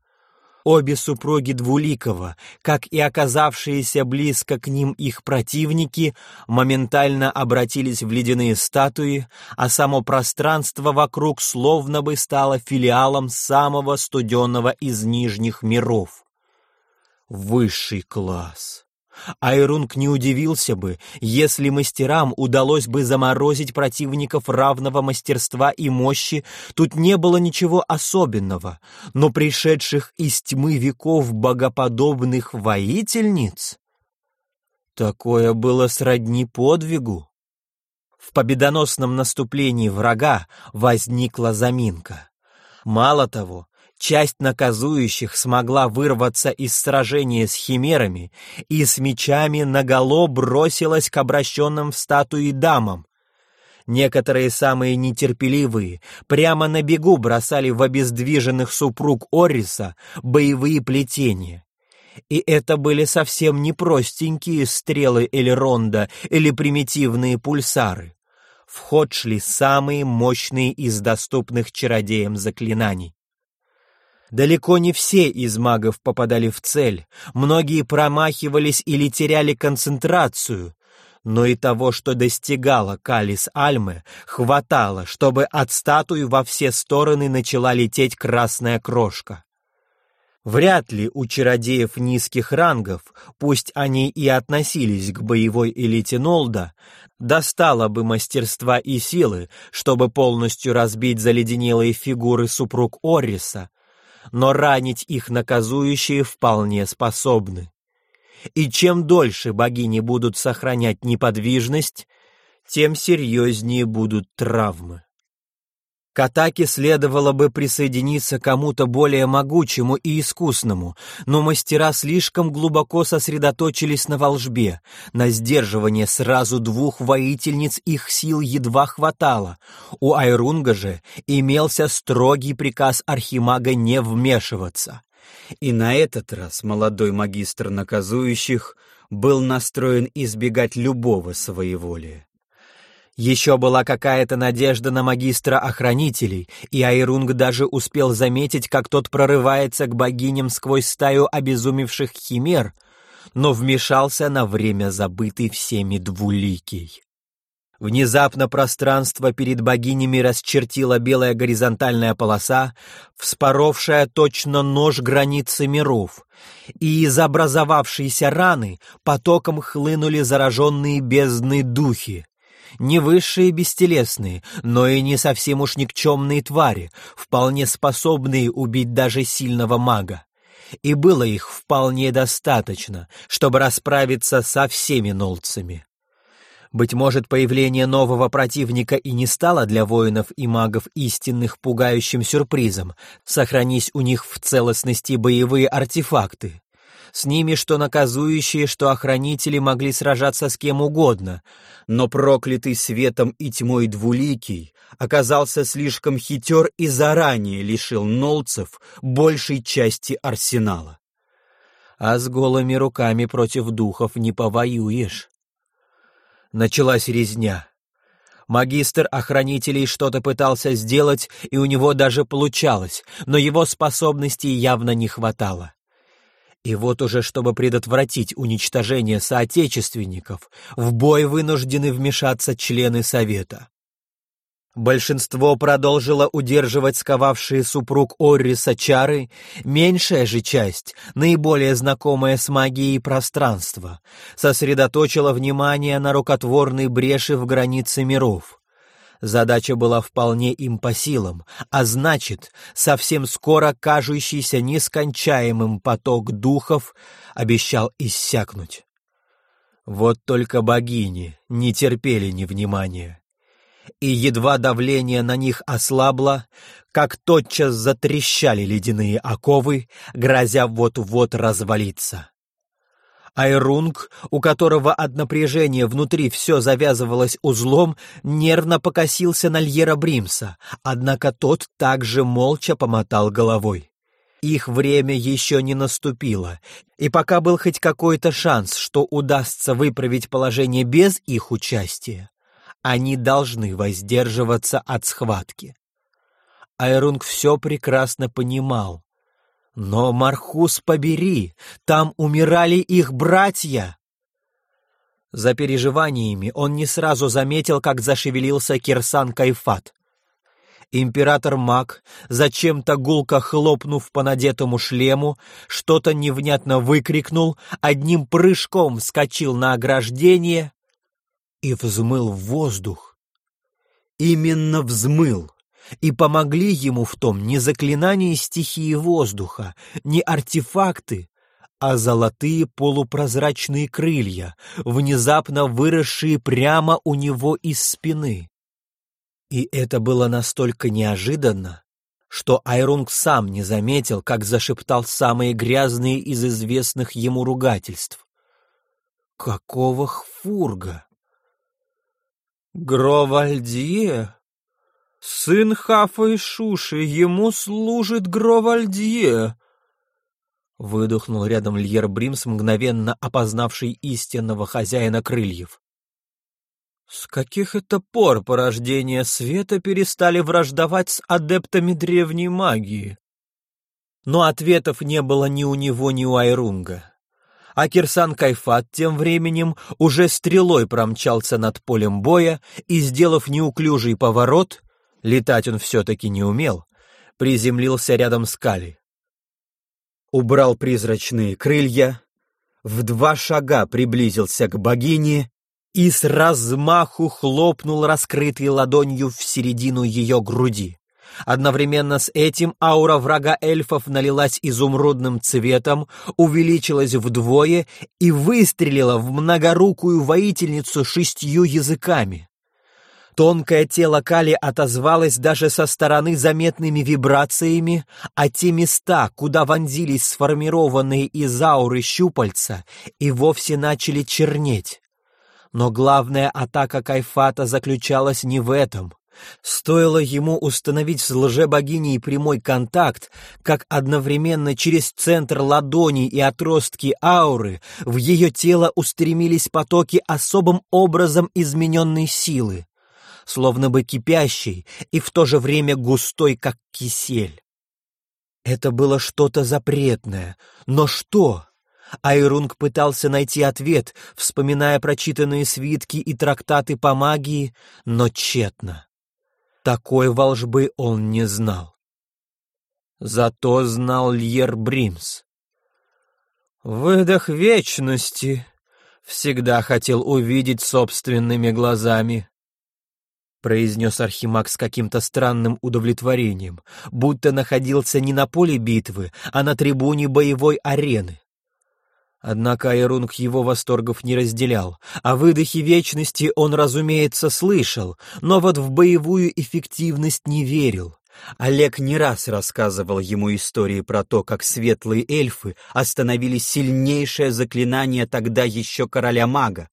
Обе супруги Двуликова, как и оказавшиеся близко к ним их противники, моментально обратились в ледяные статуи, а само пространство вокруг словно бы стало филиалом самого студенного из нижних миров. Высший класс. Айрунг не удивился бы, если мастерам удалось бы заморозить противников равного мастерства и мощи, тут не было ничего особенного, но пришедших из тьмы веков богоподобных воительниц... Такое было сродни подвигу. В победоносном наступлении врага возникла заминка. Мало того, Часть наказующих смогла вырваться из сражения с химерами и с мечами наголо бросилась к обращенным в статуи дамам. Некоторые самые нетерпеливые прямо на бегу бросали в обездвиженных супруг Ориса боевые плетения. И это были совсем не простенькие стрелы Эльронда или примитивные пульсары. В ход шли самые мощные из доступных чародеям заклинаний. Далеко не все из магов попадали в цель, многие промахивались или теряли концентрацию, но и того, что достигало Калис Альмы, хватало, чтобы от статуи во все стороны начала лететь красная крошка. Вряд ли у чародеев низких рангов, пусть они и относились к боевой элите Нолда, достало бы мастерства и силы, чтобы полностью разбить заледенелые фигуры супруг Орриса, но ранить их наказующие вполне способны. И чем дольше богини будут сохранять неподвижность, тем серьезнее будут травмы. К следовало бы присоединиться кому-то более могучему и искусному, но мастера слишком глубоко сосредоточились на волжбе. На сдерживание сразу двух воительниц их сил едва хватало. У Айрунга же имелся строгий приказ архимага не вмешиваться. И на этот раз молодой магистр наказующих был настроен избегать любого своеволия. Еще была какая-то надежда на магистра-охранителей, и Айрунг даже успел заметить, как тот прорывается к богиням сквозь стаю обезумевших химер, но вмешался на время забытый всеми двуликий. Внезапно пространство перед богинями расчертила белая горизонтальная полоса, вспоровшая точно нож границы миров, и из образовавшейся раны потоком хлынули зараженные бездны духи, не высшие бестелесные, но и не совсем уж никчемные твари, вполне способные убить даже сильного мага. И было их вполне достаточно, чтобы расправиться со всеми нолцами. Быть может, появление нового противника и не стало для воинов и магов истинных пугающим сюрпризом, сохранись у них в целостности боевые артефакты. С ними что наказующие, что охранители могли сражаться с кем угодно, но проклятый светом и тьмой двуликий оказался слишком хитер и заранее лишил нолцев большей части арсенала. А с голыми руками против духов не повоюешь. Началась резня. Магистр охранителей что-то пытался сделать, и у него даже получалось, но его способностей явно не хватало. И вот уже, чтобы предотвратить уничтожение соотечественников, в бой вынуждены вмешаться члены Совета. Большинство продолжило удерживать сковавшие супруг Орриса чары, меньшая же часть, наиболее знакомая с магией пространства, сосредоточила внимание на рукотворной бреши в границе миров. Задача была вполне им по силам, а значит, совсем скоро кажущийся нескончаемым поток духов обещал иссякнуть. Вот только богини не терпели ни внимания. И едва давление на них ослабло, как тотчас затрещали ледяные оковы, грозя вот-вот развалиться. Айрунг, у которого от напряжения внутри все завязывалось узлом, нервно покосился на Льера Бримса, однако тот также молча помотал головой. Их время еще не наступило, и пока был хоть какой-то шанс, что удастся выправить положение без их участия, они должны воздерживаться от схватки. Айрунг все прекрасно понимал, но, Мархус, побери, там умирали их братья. За переживаниями он не сразу заметил, как зашевелился Кирсан Кайфат. Император Мак, зачем-то гулко хлопнув по надетому шлему, что-то невнятно выкрикнул, одним прыжком вскочил на ограждение и взмыл в воздух. Именно взмыл, и помогли ему в том не заклинания стихии воздуха, не артефакты, а золотые полупрозрачные крылья, внезапно выросшие прямо у него из спины. И это было настолько неожиданно, что Айрунг сам не заметил, как зашептал самые грязные из известных ему ругательств. «Какого хфурга?» «Гровальдье?» Сын Хафа и Шуши, ему служит Гровальдье!» Выдохнул рядом Льер Бримс, мгновенно опознавший истинного хозяина крыльев. С каких это пор порождения света перестали враждовать с адептами древней магии? Но ответов не было ни у него, ни у Айрунга. А Кирсан Кайфат тем временем уже стрелой промчался над полем боя и, сделав неуклюжий поворот, летать он все-таки не умел, приземлился рядом с Кали. убрал призрачные крылья, в два шага приблизился к богине и с размаху хлопнул раскрытой ладонью в середину ее груди. Одновременно с этим аура врага эльфов налилась изумрудным цветом, увеличилась вдвое и выстрелила в многорукую воительницу шестью языками. Тонкое тело Кали отозвалось даже со стороны заметными вибрациями, а те места, куда вонзились сформированные из ауры щупальца, и вовсе начали чернеть. Но главная атака Кайфата заключалась не в этом. Стоило ему установить с лжебогиней прямой контакт, как одновременно через центр ладони и отростки ауры в ее тело устремились потоки особым образом измененной силы, словно бы кипящей и в то же время густой, как кисель. Это было что-то запретное, но что? Айрунг пытался найти ответ, вспоминая прочитанные свитки и трактаты по магии, но тщетно. Такой волжбы он не знал. Зато знал Льер Бримс. «Выдох вечности!» Всегда хотел увидеть собственными глазами. Произнес Архимаг с каким-то странным удовлетворением, будто находился не на поле битвы, а на трибуне боевой арены. Однако Айрунг его восторгов не разделял. О выдохе вечности он, разумеется, слышал, но вот в боевую эффективность не верил. Олег не раз рассказывал ему истории про то, как светлые эльфы остановили сильнейшее заклинание тогда еще короля-мага.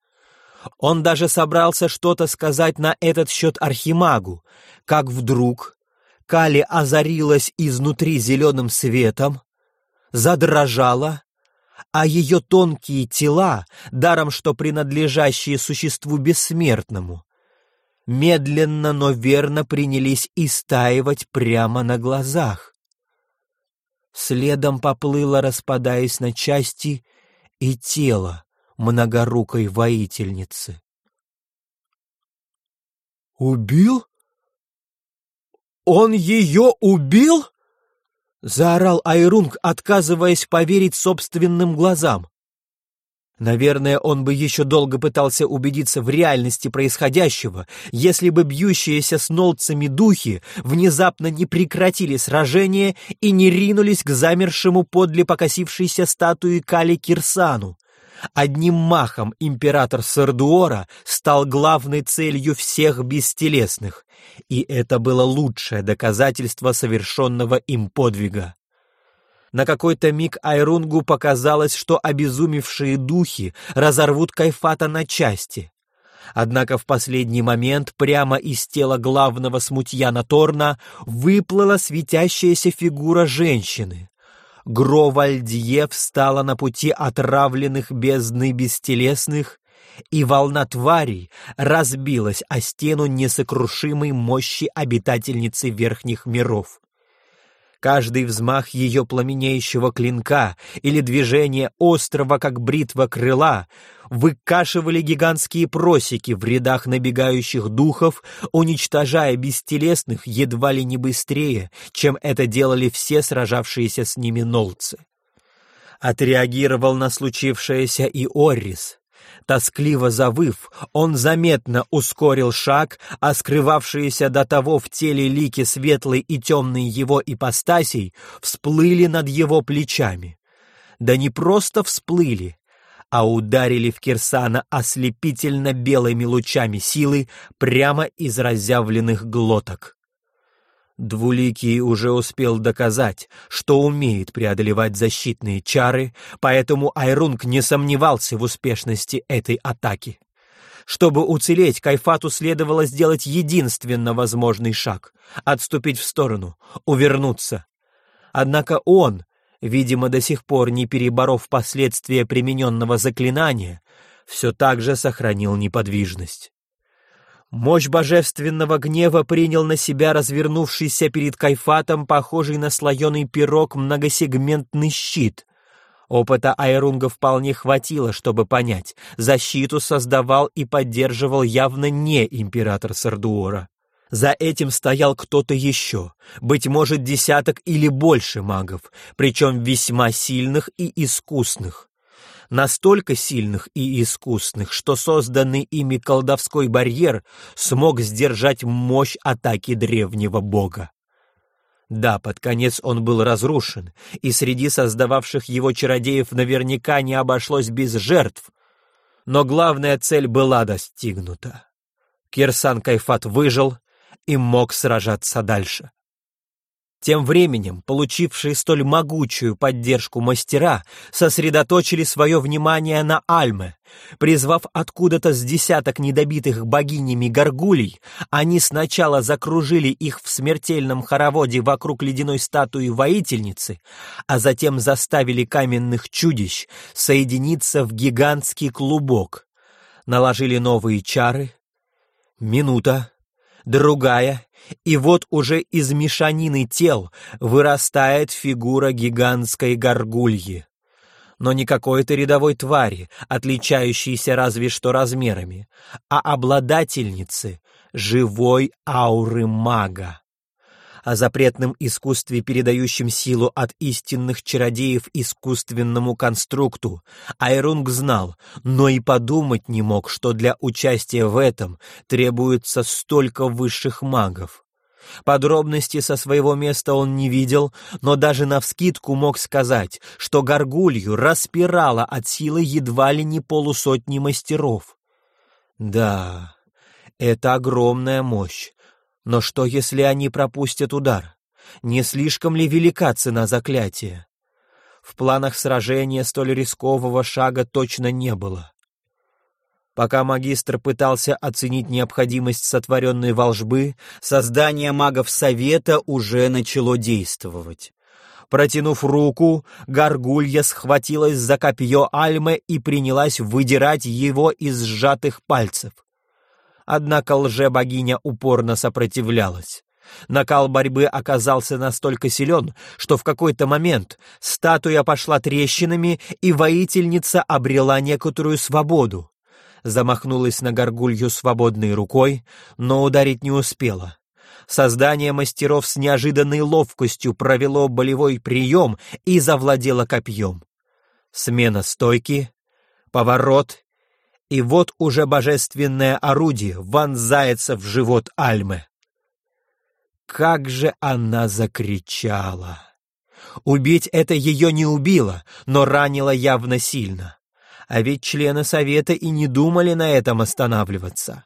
Он даже собрался что-то сказать на этот счет Архимагу, как вдруг Кали озарилась изнутри зеленым светом, задрожала, а ее тонкие тела, даром что принадлежащие существу бессмертному, медленно, но верно принялись истаивать прямо на глазах. Следом поплыло, распадаясь на части, и тело многорукой воительницы. «Убил? Он ее убил?» — заорал Айрунг, отказываясь поверить собственным глазам. Наверное, он бы еще долго пытался убедиться в реальности происходящего, если бы бьющиеся с нолцами духи внезапно не прекратили сражение и не ринулись к замершему подле покосившейся статуи Кали Кирсану. Одним махом император Сардуора стал главной целью всех бестелесных, и это было лучшее доказательство совершенного им подвига. На какой-то миг Айрунгу показалось, что обезумевшие духи разорвут Кайфата на части. Однако в последний момент прямо из тела главного смутьяна Торна выплыла светящаяся фигура женщины. Гровальдье встала на пути отравленных бездны бестелесных, и волна тварей разбилась о стену несокрушимой мощи обитательницы верхних миров. Каждый взмах ее пламенеющего клинка или движение острого, как бритва крыла, выкашивали гигантские просеки в рядах набегающих духов, уничтожая бестелесных едва ли не быстрее, чем это делали все сражавшиеся с ними нолцы. Отреагировал на случившееся и Оррис. Тоскливо завыв, он заметно ускорил шаг, а скрывавшиеся до того в теле лики светлой и темной его ипостасей всплыли над его плечами. Да не просто всплыли, а ударили в Кирсана ослепительно белыми лучами силы прямо из разъявленных глоток. Двуликий уже успел доказать, что умеет преодолевать защитные чары, поэтому Айрунг не сомневался в успешности этой атаки. Чтобы уцелеть, Кайфату следовало сделать единственно возможный шаг — отступить в сторону, увернуться. Однако он, видимо, до сих пор не переборов последствия примененного заклинания, все так же сохранил неподвижность. Мощь божественного гнева принял на себя развернувшийся перед Кайфатом, похожий на слоеный пирог, многосегментный щит. Опыта Айрунга вполне хватило, чтобы понять, защиту создавал и поддерживал явно не император Сардуора. За этим стоял кто-то еще, быть может, десяток или больше магов, причем весьма сильных и искусных. Настолько сильных и искусных, что созданный ими колдовской барьер смог сдержать мощь атаки древнего бога. Да, под конец он был разрушен, и среди создававших его чародеев наверняка не обошлось без жертв, но главная цель была достигнута. Кирсан Кайфат выжил и мог сражаться дальше. Тем временем, получившие столь могучую поддержку мастера, сосредоточили свое внимание на Альме. Призвав откуда-то с десяток недобитых богинями горгулей, они сначала закружили их в смертельном хороводе вокруг ледяной статуи воительницы, а затем заставили каменных чудищ соединиться в гигантский клубок. Наложили новые чары. Минута, другая, и вот уже из мешанины тел вырастает фигура гигантской горгульи. Но не какой-то рядовой твари, отличающейся разве что размерами, а обладательницы живой ауры мага о запретном искусстве, передающем силу от истинных чародеев искусственному конструкту, Айрунг знал, но и подумать не мог, что для участия в этом требуется столько высших магов. Подробности со своего места он не видел, но даже навскидку мог сказать, что горгулью распирала от силы едва ли не полусотни мастеров. Да, это огромная мощь, но что, если они пропустят удар? Не слишком ли велика цена заклятия? В планах сражения столь рискового шага точно не было. Пока магистр пытался оценить необходимость сотворенной волжбы, создание магов Совета уже начало действовать. Протянув руку, горгулья схватилась за копье Альмы и принялась выдирать его из сжатых пальцев. Однако лже-богиня упорно сопротивлялась. Накал борьбы оказался настолько силен, что в какой-то момент статуя пошла трещинами, и воительница обрела некоторую свободу. Замахнулась на горгулью свободной рукой, но ударить не успела. Создание мастеров с неожиданной ловкостью провело болевой прием и завладело копьем. Смена стойки, поворот и вот уже божественное орудие вонзается в живот Альмы. Как же она закричала! Убить это ее не убило, но ранило явно сильно. А ведь члены совета и не думали на этом останавливаться.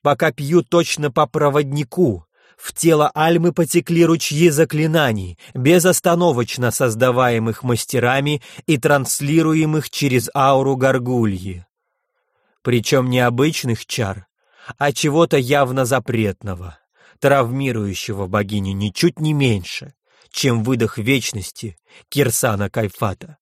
Пока пью точно по проводнику, в тело Альмы потекли ручьи заклинаний, безостановочно создаваемых мастерами и транслируемых через ауру горгульи. Причем не обычных чар, а чего-то явно запретного, травмирующего богиню ничуть не меньше, чем выдох вечности Кирсана Кайфата.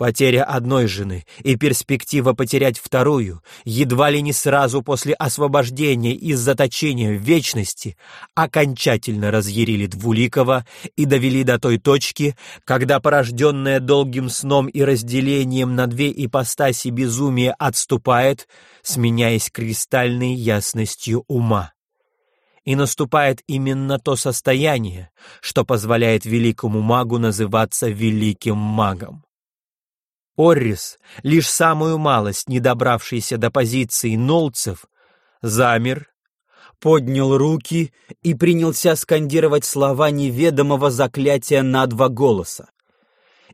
Потеря одной жены и перспектива потерять вторую едва ли не сразу после освобождения из заточения в вечности окончательно разъярили Двуликова и довели до той точки, когда порожденное долгим сном и разделением на две ипостаси безумие отступает, сменяясь кристальной ясностью ума. И наступает именно то состояние, что позволяет великому магу называться великим магом. Оррис, лишь самую малость не добравшийся до позиции нолцев, замер, поднял руки и принялся скандировать слова неведомого заклятия на два голоса.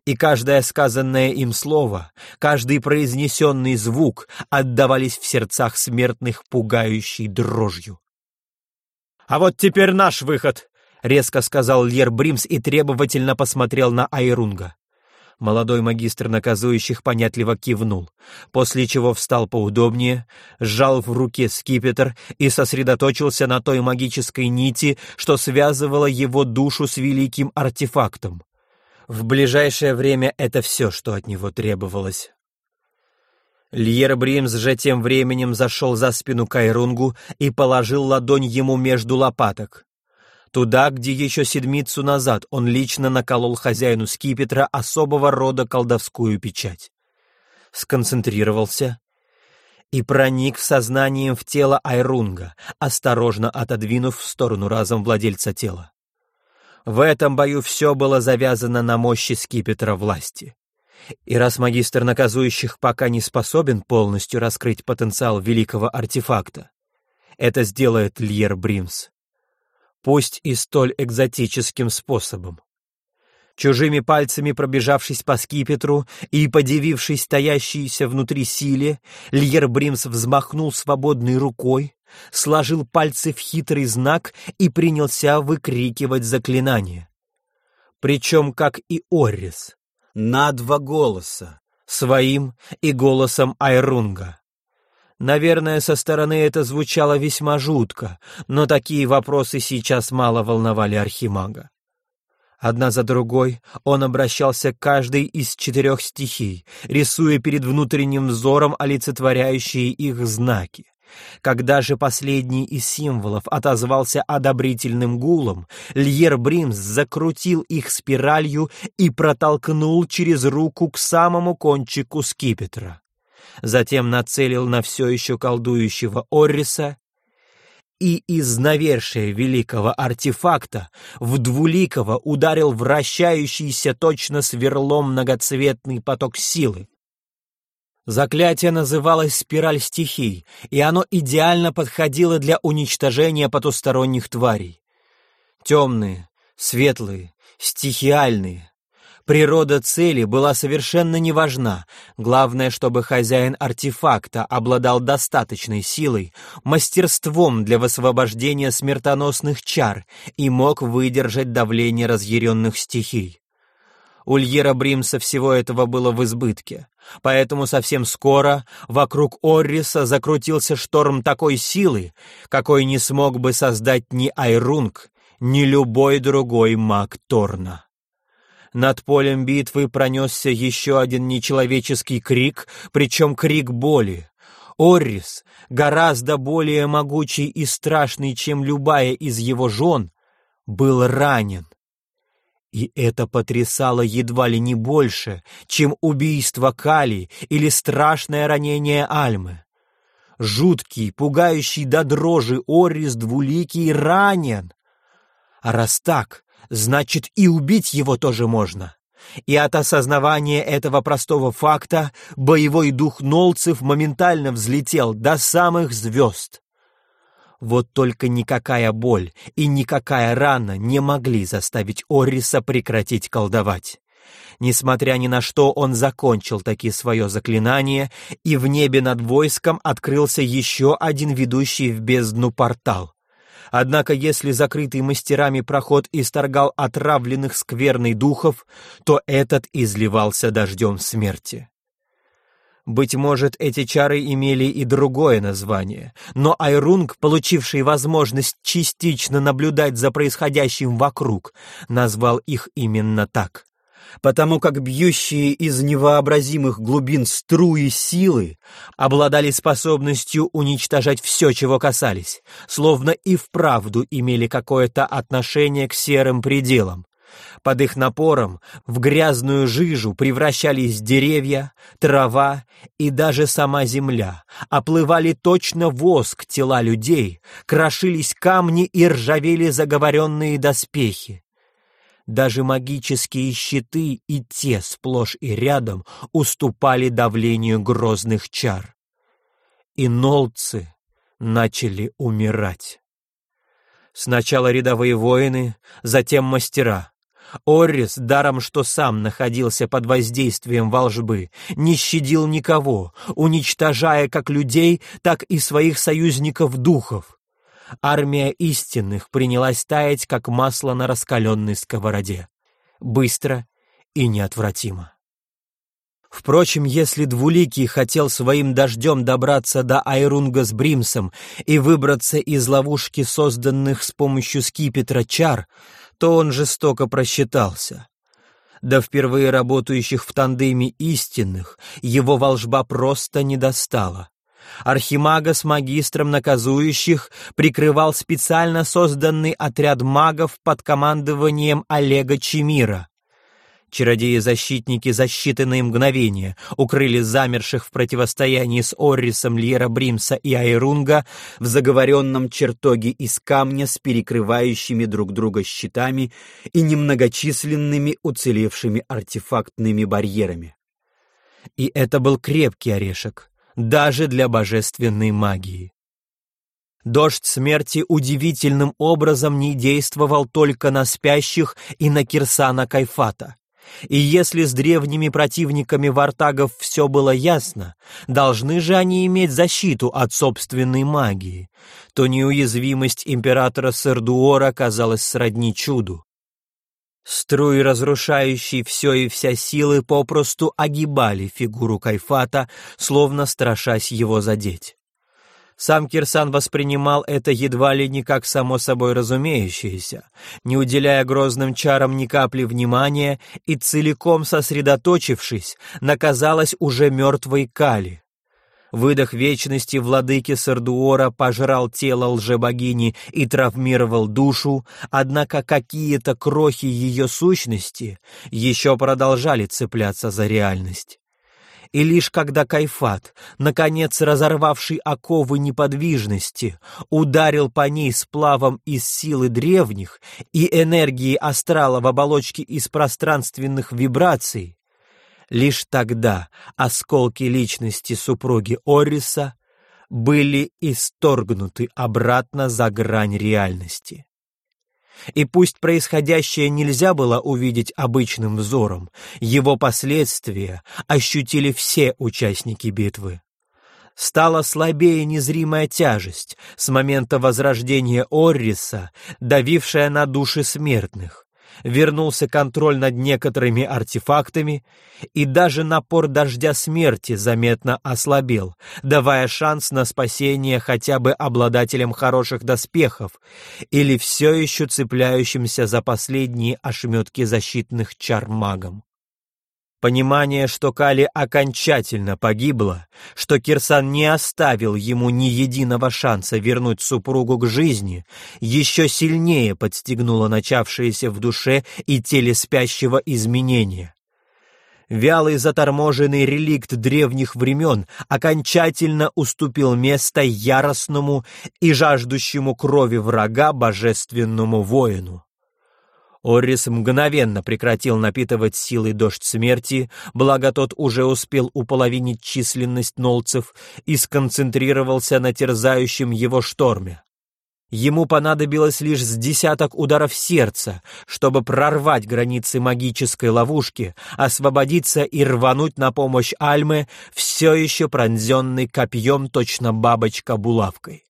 И каждое сказанное им слово, каждый произнесенный звук отдавались в сердцах смертных пугающей дрожью. «А вот теперь наш выход!» — резко сказал Льер Бримс и требовательно посмотрел на Айрунга. Молодой магистр наказующих понятливо кивнул, после чего встал поудобнее, сжал в руке скипетр и сосредоточился на той магической нити, что связывала его душу с великим артефактом. В ближайшее время это все, что от него требовалось. Льер Бримс же тем временем зашел за спину Кайрунгу и положил ладонь ему между лопаток. Туда, где еще седмицу назад он лично наколол хозяину скипетра особого рода колдовскую печать. Сконцентрировался и проник в сознанием в тело Айрунга, осторожно отодвинув в сторону разом владельца тела. В этом бою все было завязано на мощи скипетра власти. И раз магистр наказующих пока не способен полностью раскрыть потенциал великого артефакта, это сделает Льер Бримс. Пусть и столь экзотическим способом. Чужими пальцами пробежавшись по скипетру и подивившись стоящейся внутри силе, Льер Бримс взмахнул свободной рукой, сложил пальцы в хитрый знак и принялся выкрикивать заклинание. Причем, как и Оррис, на два голоса, своим и голосом Айрунга. Наверное, со стороны это звучало весьма жутко, но такие вопросы сейчас мало волновали Архимага. Одна за другой он обращался к каждой из четырех стихий, рисуя перед внутренним взором олицетворяющие их знаки. Когда же последний из символов отозвался одобрительным гулом, Льер Бримс закрутил их спиралью и протолкнул через руку к самому кончику скипетра. Затем нацелил на все еще колдующего Орриса и из навершия великого артефакта в двуликого ударил вращающийся точно сверлом многоцветный поток силы, Заклятие называлось «Спираль стихий», и оно идеально подходило для уничтожения потусторонних тварей. Темные, светлые, стихиальные. Природа цели была совершенно не важна. Главное, чтобы хозяин артефакта обладал достаточной силой, мастерством для высвобождения смертоносных чар и мог выдержать давление разъяренных стихий. У Льера Бримса всего этого было в избытке. Поэтому совсем скоро вокруг Орриса закрутился шторм такой силы, какой не смог бы создать ни Айрунг, ни любой другой маг Торна. Над полем битвы пронесся еще один нечеловеческий крик, причем крик боли. Оррис, гораздо более могучий и страшный, чем любая из его жен, был ранен. И это потрясало едва ли не больше, чем убийство Кали или страшное ранение Альмы. Жуткий, пугающий до дрожи Орис двуликий ранен. А раз так, значит и убить его тоже можно. И от осознавания этого простого факта боевой дух Нолцев моментально взлетел до самых звезд. Вот только никакая боль и никакая рана не могли заставить Орриса прекратить колдовать. Несмотря ни на что, он закончил таки свое заклинание, и в небе над войском открылся еще один ведущий в бездну портал. Однако если закрытый мастерами проход исторгал отравленных скверной духов, то этот изливался дождем смерти. Быть может, эти чары имели и другое название, но Айрунг, получивший возможность частично наблюдать за происходящим вокруг, назвал их именно так. Потому как бьющие из невообразимых глубин струи силы обладали способностью уничтожать все, чего касались, словно и вправду имели какое-то отношение к серым пределам, под их напором в грязную жижу превращались деревья, трава и даже сама земля, оплывали точно воск тела людей, крошились камни и ржавели заговоренные доспехи. Даже магические щиты и те сплошь и рядом уступали давлению грозных чар. И нолцы начали умирать. Сначала рядовые воины, затем мастера. Оррис, даром что сам находился под воздействием волжбы, не щадил никого, уничтожая как людей, так и своих союзников-духов. Армия истинных принялась таять, как масло на раскаленной сковороде. Быстро и неотвратимо. Впрочем, если Двуликий хотел своим дождем добраться до Айрунга с Бримсом и выбраться из ловушки, созданных с помощью скипетра чар, то он жестоко просчитался. Да впервые работающих в тандеме истинных его волжба просто не достала. Архимага с магистром наказующих прикрывал специально созданный отряд магов под командованием Олега Чемира. Чародеи-защитники за считанные мгновения укрыли замерших в противостоянии с Оррисом Льера Бримса и Айрунга в заговоренном чертоге из камня с перекрывающими друг друга щитами и немногочисленными уцелевшими артефактными барьерами. И это был крепкий орешек, даже для божественной магии. Дождь смерти удивительным образом не действовал только на спящих и на Кирсана Кайфата. И если с древними противниками вартагов все было ясно, должны же они иметь защиту от собственной магии, то неуязвимость императора Сердуора казалась сродни чуду. Струи, разрушающие все и вся силы, попросту огибали фигуру Кайфата, словно страшась его задеть. Сам Кирсан воспринимал это едва ли не как само собой разумеющееся, не уделяя грозным чарам ни капли внимания и целиком сосредоточившись на, казалось, уже мертвой Кали. Выдох вечности владыки Сардуора пожрал тело лжебогини и травмировал душу, однако какие-то крохи ее сущности еще продолжали цепляться за реальность. И лишь когда Кайфат, наконец разорвавший оковы неподвижности, ударил по ней сплавом из силы древних и энергии астрала в оболочке из пространственных вибраций, лишь тогда осколки личности супруги Ориса были исторгнуты обратно за грань реальности. И пусть происходящее нельзя было увидеть обычным взором, его последствия ощутили все участники битвы. Стала слабее незримая тяжесть с момента возрождения Орриса, давившая на души смертных вернулся контроль над некоторыми артефактами, и даже напор дождя смерти заметно ослабел, давая шанс на спасение хотя бы обладателям хороших доспехов или все еще цепляющимся за последние ошметки защитных чар магам. Понимание, что Кали окончательно погибла, что Кирсан не оставил ему ни единого шанса вернуть супругу к жизни, еще сильнее подстегнуло начавшееся в душе и теле спящего изменения. Вялый заторможенный реликт древних времен окончательно уступил место яростному и жаждущему крови врага божественному воину. Оррис мгновенно прекратил напитывать силой дождь смерти, благо тот уже успел уполовинить численность нолцев и сконцентрировался на терзающем его шторме. Ему понадобилось лишь с десяток ударов сердца, чтобы прорвать границы магической ловушки, освободиться и рвануть на помощь Альме, все еще пронзенный копьем точно бабочка булавкой.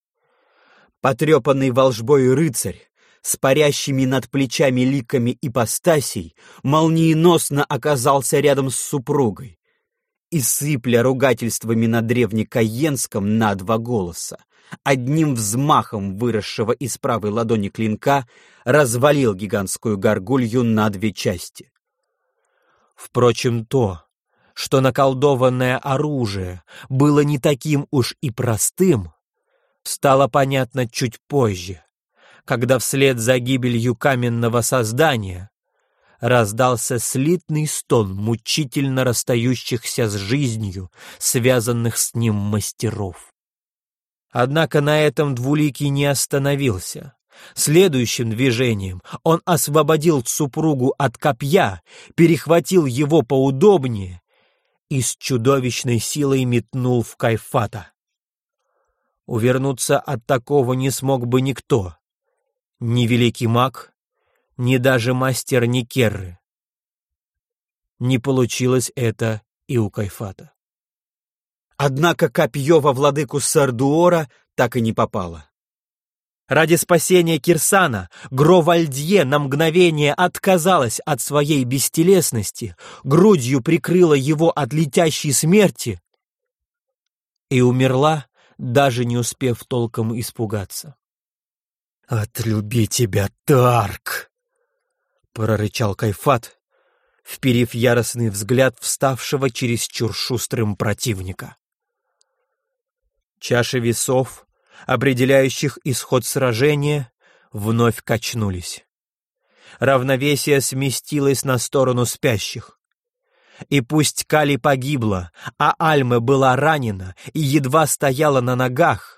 Потрепанный волжбой рыцарь, с парящими над плечами ликами ипостасей, молниеносно оказался рядом с супругой и, сыпля ругательствами на древнекаенском на два голоса, одним взмахом выросшего из правой ладони клинка развалил гигантскую горгулью на две части. Впрочем, то, что наколдованное оружие было не таким уж и простым, стало понятно чуть позже, когда вслед за гибелью каменного создания раздался слитный стон мучительно расстающихся с жизнью, связанных с ним мастеров. Однако на этом Двуликий не остановился. Следующим движением он освободил супругу от копья, перехватил его поудобнее и с чудовищной силой метнул в Кайфата. Увернуться от такого не смог бы никто, ни великий маг, ни даже мастер Никерры. Не получилось это и у Кайфата. Однако копье во владыку Сардуора так и не попало. Ради спасения Кирсана Гровальдье на мгновение отказалась от своей бестелесности, грудью прикрыла его от летящей смерти и умерла, даже не успев толком испугаться. «Отлюби тебя, Тарк!» — прорычал Кайфат, вперив яростный взгляд вставшего чересчур шустрым противника. Чаши весов, определяющих исход сражения, вновь качнулись. равновесие сместилось на сторону спящих. И пусть Кали погибла, а Альма была ранена и едва стояла на ногах,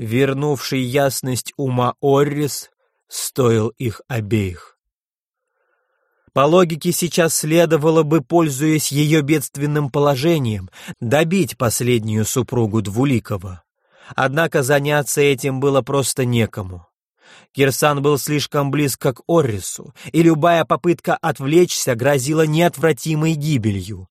вернувший ясность ума Оррис стоил их обеих. По логике сейчас следовало бы, пользуясь ее бедственным положением, добить последнюю супругу Двуликова. Однако заняться этим было просто некому. Кирсан был слишком близко к Оррису, и любая попытка отвлечься грозила неотвратимой гибелью.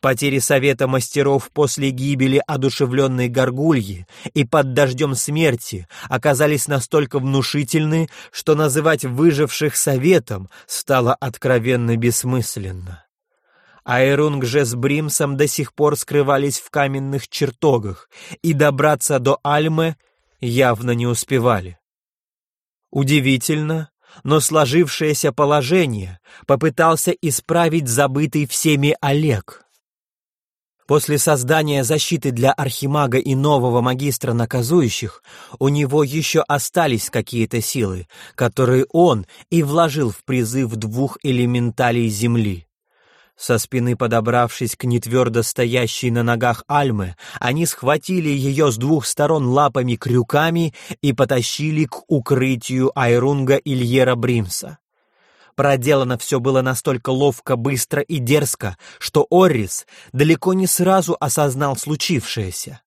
Потери Совета Мастеров после гибели одушевленной горгульи и под дождем смерти оказались настолько внушительны, что называть выживших Советом стало откровенно бессмысленно. Айрунг же с Бримсом до сих пор скрывались в каменных чертогах, и добраться до Альмы явно не успевали. Удивительно, но сложившееся положение попытался исправить забытый всеми Олег. После создания защиты для Архимага и нового магистра наказующих у него еще остались какие-то силы, которые он и вложил в призыв двух элементалей Земли. Со спины подобравшись к нетвердо стоящей на ногах Альмы, они схватили ее с двух сторон лапами-крюками и потащили к укрытию Айрунга Ильера Бримса. Проделано все было настолько ловко, быстро и дерзко, что Оррис далеко не сразу осознал случившееся.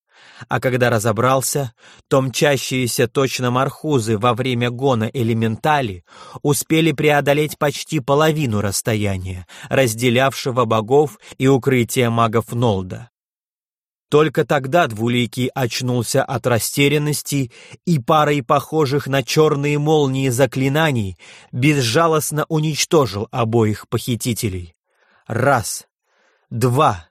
А когда разобрался, то мчащиеся точно мархузы во время гона элементали успели преодолеть почти половину расстояния, разделявшего богов и укрытие магов Нолда. Только тогда Двуликий очнулся от растерянности и парой похожих на черные молнии заклинаний безжалостно уничтожил обоих похитителей. Раз, два,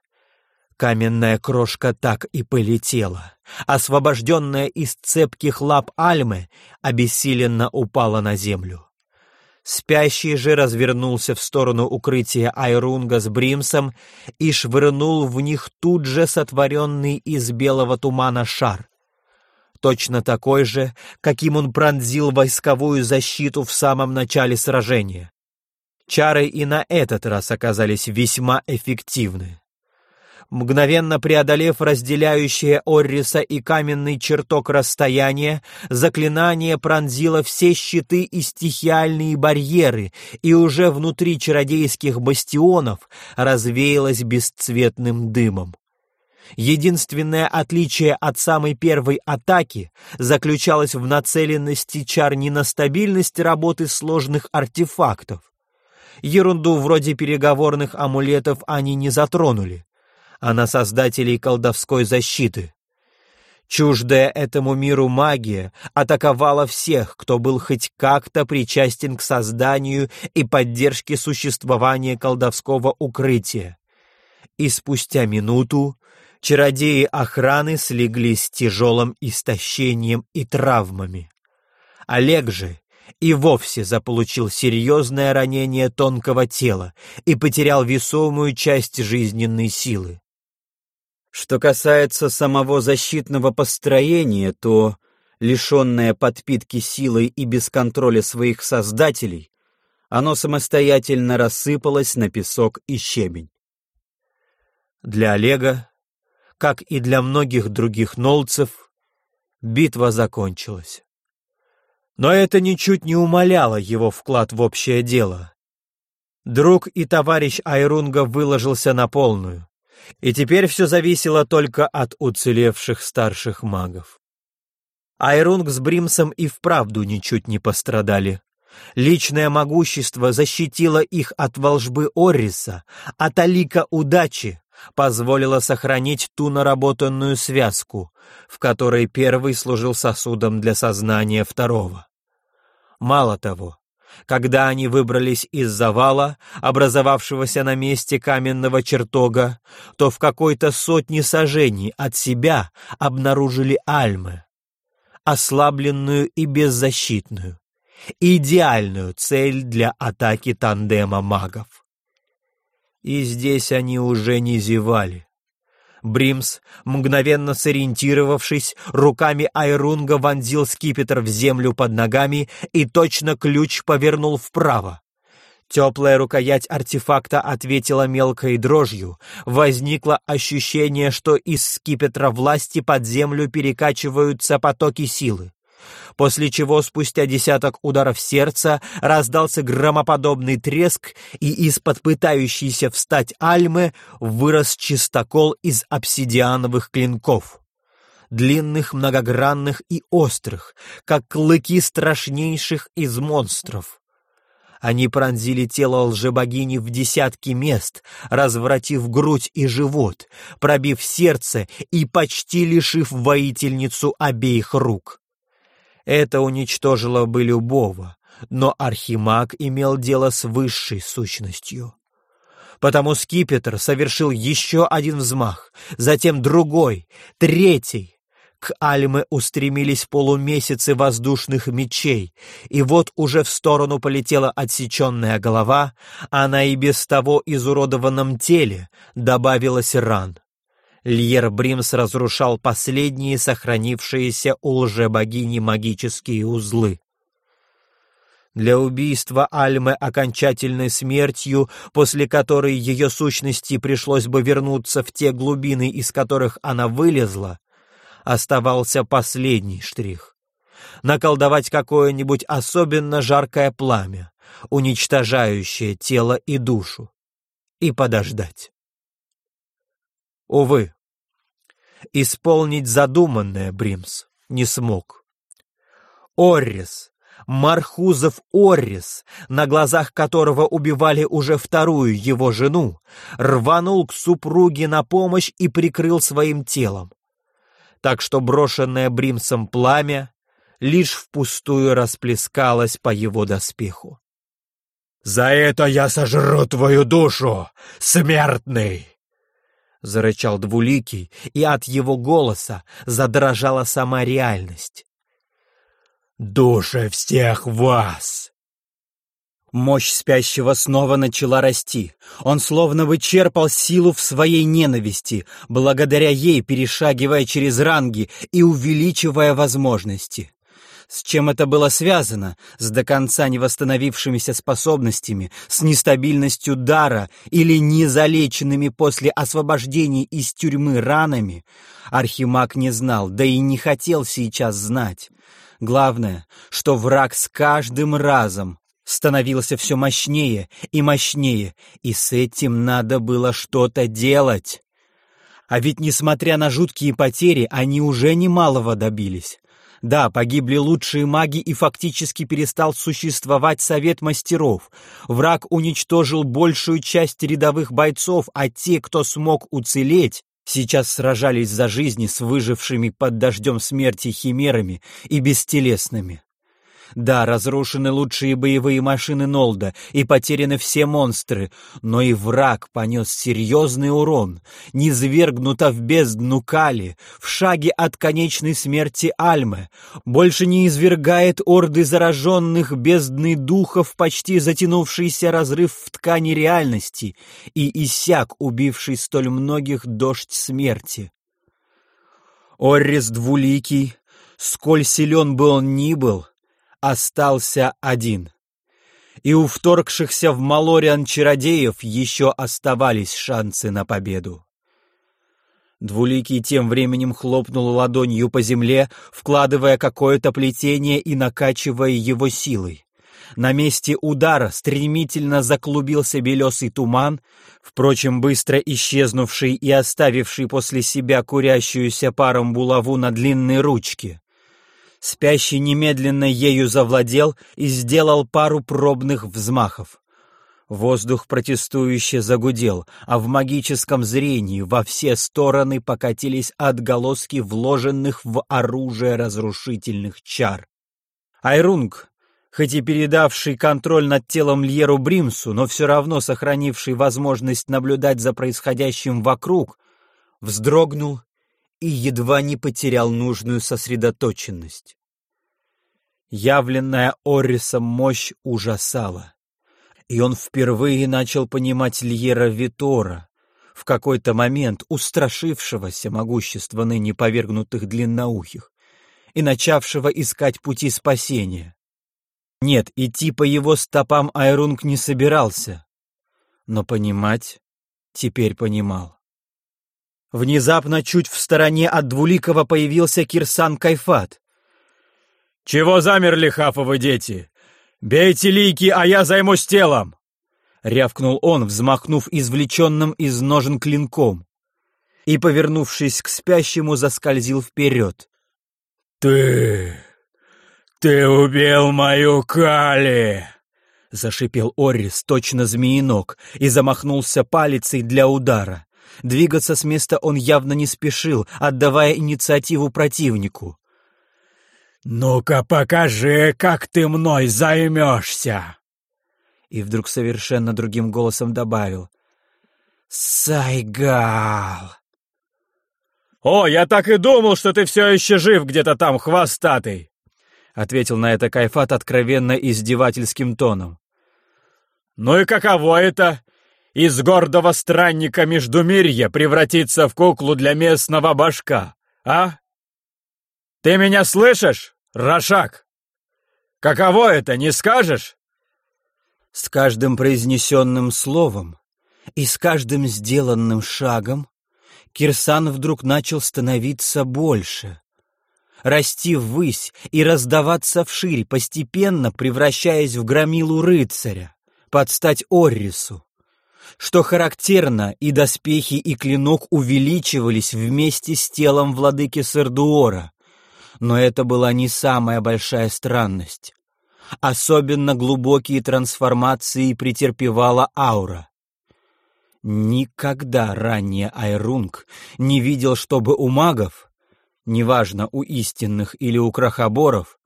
Каменная крошка так и полетела. Освобожденная из цепких лап Альмы, обессиленно упала на землю. Спящий же развернулся в сторону укрытия Айрунга с Бримсом и швырнул в них тут же сотворенный из белого тумана шар. Точно такой же, каким он пронзил войсковую защиту в самом начале сражения. Чары и на этот раз оказались весьма эффективны. Мгновенно преодолев разделяющее Орриса и каменный чертог расстояние, заклинание пронзило все щиты и стихиальные барьеры, и уже внутри чародейских бастионов развеялось бесцветным дымом. Единственное отличие от самой первой атаки заключалось в нацеленности чар не на стабильность работы сложных артефактов. Ерунду вроде переговорных амулетов они не затронули а на создателей колдовской защиты. Чуждая этому миру магия атаковала всех, кто был хоть как-то причастен к созданию и поддержке существования колдовского укрытия. И спустя минуту чародеи охраны слеглись с тяжелым истощением и травмами. Олег же и вовсе заполучил серьезное ранение тонкого тела и потерял весомую часть жизненной силы. Что касается самого защитного построения, то, лишенное подпитки силой и без контроля своих создателей, оно самостоятельно рассыпалось на песок и щебень. Для Олега, как и для многих других нолцев, битва закончилась. Но это ничуть не умаляло его вклад в общее дело. Друг и товарищ Айрунга выложился на полную и теперь все зависело только от уцелевших старших магов. Айрунг с Бримсом и вправду ничуть не пострадали. Личное могущество защитило их от волжбы Орриса, а талика удачи позволила сохранить ту наработанную связку, в которой первый служил сосудом для сознания второго. Мало того, когда они выбрались из завала, образовавшегося на месте каменного чертога, то в какой-то сотне сажений от себя обнаружили альмы, ослабленную и беззащитную, идеальную цель для атаки тандема магов. И здесь они уже не зевали. Бримс, мгновенно сориентировавшись, руками Айрунга вонзил скипетр в землю под ногами и точно ключ повернул вправо. Теплая рукоять артефакта ответила мелкой дрожью. Возникло ощущение, что из скипетра власти под землю перекачиваются потоки силы. После чего спустя десяток ударов сердца раздался громоподобный треск, и из-под пытающейся встать альмы вырос чистокол из обсидиановых клинков длинных, многогранных и острых, как клыки страшнейших из монстров. Они пронзили тело лжебогини в десятки мест, развратив грудь и живот, пробив сердце и почти лишив воительницу обеих рук. Это уничтожило бы любого, но Архимаг имел дело с высшей сущностью. Потому скипетр совершил еще один взмах, затем другой, третий, к Альме устремились полумесяцы воздушных мечей, и вот уже в сторону полетела отсеченная голова, а на и без того изуродованном теле добавилась ран. Льер Бримс разрушал последние сохранившиеся у лжебогини магические узлы. Для убийства Альмы окончательной смертью, после которой ее сущности пришлось бы вернуться в те глубины, из которых она вылезла, оставался последний штрих. Наколдовать какое-нибудь особенно жаркое пламя, уничтожающее тело и душу, и подождать. Увы, исполнить задуманное Бримс не смог. Оррис, Мархузов Оррис, на глазах которого убивали уже вторую его жену, рванул к супруге на помощь и прикрыл своим телом так что брошенное Бримсом пламя лишь впустую расплескалось по его доспеху. «За это я сожру твою душу, смертный!» Зарычал Двуликий, и от его голоса задрожала сама реальность. «Души всех вас!» Мощь спящего снова начала расти. Он словно вычерпал силу в своей ненависти, благодаря ей перешагивая через ранги и увеличивая возможности. С чем это было связано? С до конца не восстановившимися способностями, с нестабильностью дара или незалеченными после освобождения из тюрьмы ранами? Архимаг не знал, да и не хотел сейчас знать. Главное, что враг с каждым разом становился все мощнее и мощнее, и с этим надо было что-то делать. А ведь, несмотря на жуткие потери, они уже немалого добились. Да, погибли лучшие маги и фактически перестал существовать совет мастеров. Враг уничтожил большую часть рядовых бойцов, а те, кто смог уцелеть, сейчас сражались за жизни с выжившими под дождем смерти химерами и бестелесными. Да, разрушены лучшие боевые машины Нолда и потеряны все монстры, но и враг понес серьезный урон, низвергнута в бездну Кали, в шаге от конечной смерти Альмы, больше не извергает орды зараженных бездны духов, почти затянувшийся разрыв в ткани реальности и иссяк, убивший столь многих дождь смерти. Оррис Двуликий, сколь силен бы он ни был, остался один. И у вторгшихся в Малориан чародеев еще оставались шансы на победу. Двуликий тем временем хлопнул ладонью по земле, вкладывая какое-то плетение и накачивая его силой. На месте удара стремительно заклубился белесый туман, впрочем, быстро исчезнувший и оставивший после себя курящуюся паром булаву на длинной ручке. Спящий немедленно ею завладел и сделал пару пробных взмахов. Воздух протестующе загудел, а в магическом зрении во все стороны покатились отголоски вложенных в оружие разрушительных чар. Айрунг, хоть и передавший контроль над телом Льеру Бримсу, но все равно сохранивший возможность наблюдать за происходящим вокруг, вздрогнул и едва не потерял нужную сосредоточенность. Явленная Оррисом мощь ужасала. И он впервые начал понимать Льера Витора, в какой-то момент устрашившегося могущества ныне повергнутых длинноухих и начавшего искать пути спасения. Нет, идти по его стопам Айрунг не собирался, но понимать теперь понимал. Внезапно чуть в стороне от Двуликова появился Кирсан Кайфат. «Чего замерли, хафовы дети? Бейте лики, а я займусь телом!» — рявкнул он, взмахнув извлеченным из ножен клинком, и, повернувшись к спящему, заскользил вперед. «Ты... ты убил мою Кали!» — зашипел Оррис, точно змеинок, и замахнулся палицей для удара. Двигаться с места он явно не спешил, отдавая инициативу противнику. «Ну-ка покажи, как ты мной займешься!» и вдруг совершенно другим голосом добавил «Сайгал!» «О, я так и думал, что ты все еще жив где-то там, хвостатый!» Ответил на это Кайфат откровенно издевательским тоном. «Ну и каково это? Из гордого странника Междумирья превратиться в куклу для местного башка, а? Ты меня слышишь, Рошак? Каково это, не скажешь?» С каждым произнесенным словом и с каждым сделанным шагом Кирсан вдруг начал становиться больше, расти ввысь и раздаваться вширь, постепенно превращаясь в громилу рыцаря, под стать Оррису. Что характерно, и доспехи, и клинок увеличивались вместе с телом владыки Сардуора. Но это была не самая большая странность. Особенно глубокие трансформации претерпевала аура. Никогда ранее Айрунг не видел, чтобы у магов, неважно, у истинных или у крахоборов,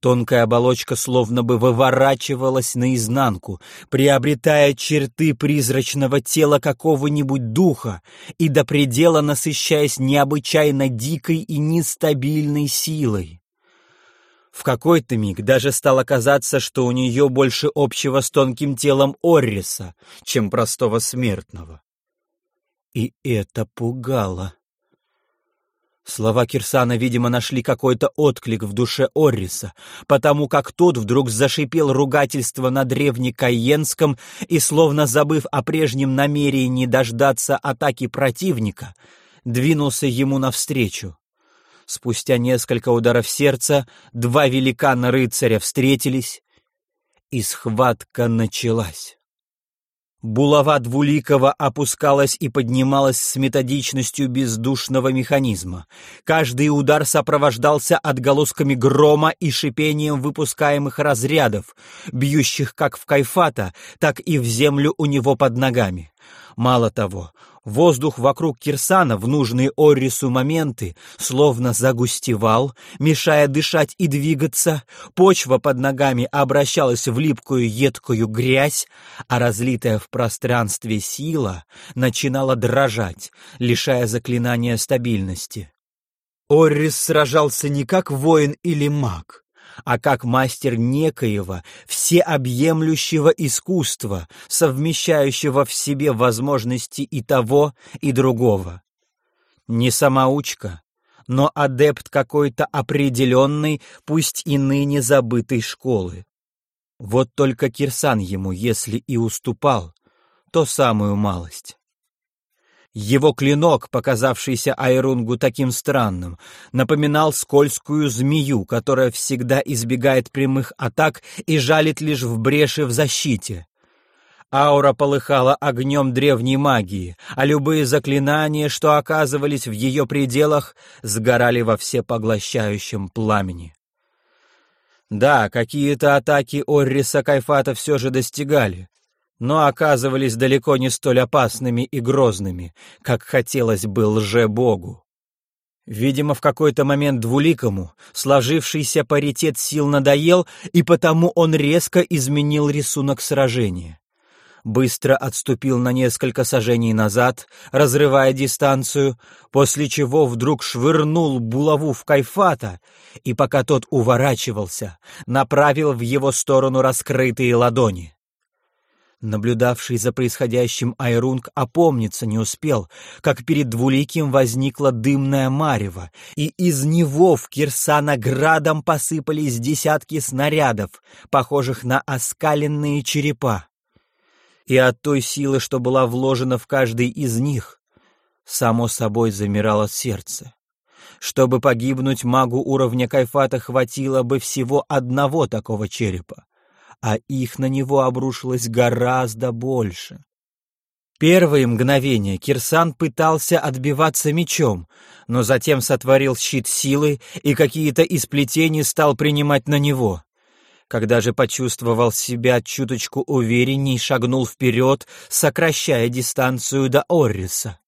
тонкая оболочка словно бы выворачивалась наизнанку, приобретая черты призрачного тела какого-нибудь духа и до предела насыщаясь необычайно дикой и нестабильной силой. В какой-то миг даже стало казаться, что у нее больше общего с тонким телом Орриса, чем простого смертного. И это пугало. Слова Кирсана, видимо, нашли какой-то отклик в душе Орриса, потому как тот вдруг зашипел ругательство на древнекаенском и, словно забыв о прежнем намерении дождаться атаки противника, двинулся ему навстречу. Спустя несколько ударов сердца два великана-рыцаря встретились, и схватка началась. Булава Двуликова опускалась и поднималась с методичностью бездушного механизма. Каждый удар сопровождался отголосками грома и шипением выпускаемых разрядов, бьющих как в кайфата, так и в землю у него под ногами. Мало того, Воздух вокруг Кирсана в нужные Оррису моменты словно загустевал, мешая дышать и двигаться, почва под ногами обращалась в липкую едкую грязь, а разлитая в пространстве сила начинала дрожать, лишая заклинания стабильности. Оррис сражался не как воин или маг, а как мастер некоего, всеобъемлющего искусства, совмещающего в себе возможности и того, и другого. Не самоучка, но адепт какой-то определенной, пусть и ныне забытой школы. Вот только Кирсан ему, если и уступал, то самую малость. Его клинок, показавшийся Айрунгу таким странным, напоминал скользкую змею, которая всегда избегает прямых атак и жалит лишь в бреши в защите. Аура полыхала огнем древней магии, а любые заклинания, что оказывались в ее пределах, сгорали во всепоглощающем пламени. Да, какие-то атаки Орриса Кайфата все же достигали, но оказывались далеко не столь опасными и грозными, как хотелось бы лже-богу. Видимо, в какой-то момент двуликому сложившийся паритет сил надоел, и потому он резко изменил рисунок сражения. Быстро отступил на несколько сажений назад, разрывая дистанцию, после чего вдруг швырнул булаву в кайфата, и пока тот уворачивался, направил в его сторону раскрытые ладони. Наблюдавший за происходящим Айрунг опомниться не успел, как перед двуликим возникла дымная марево, и из него в Кирсана градом посыпались десятки снарядов, похожих на оскаленные черепа. И от той силы, что была вложена в каждый из них, само собой замирало сердце. Чтобы погибнуть, магу уровня Кайфата хватило бы всего одного такого черепа а их на него обрушилось гораздо больше. Первые мгновения Кирсан пытался отбиваться мечом, но затем сотворил щит силы и какие-то из плетений стал принимать на него. Когда же почувствовал себя чуточку уверенней, шагнул вперед, сокращая дистанцию до Орриса.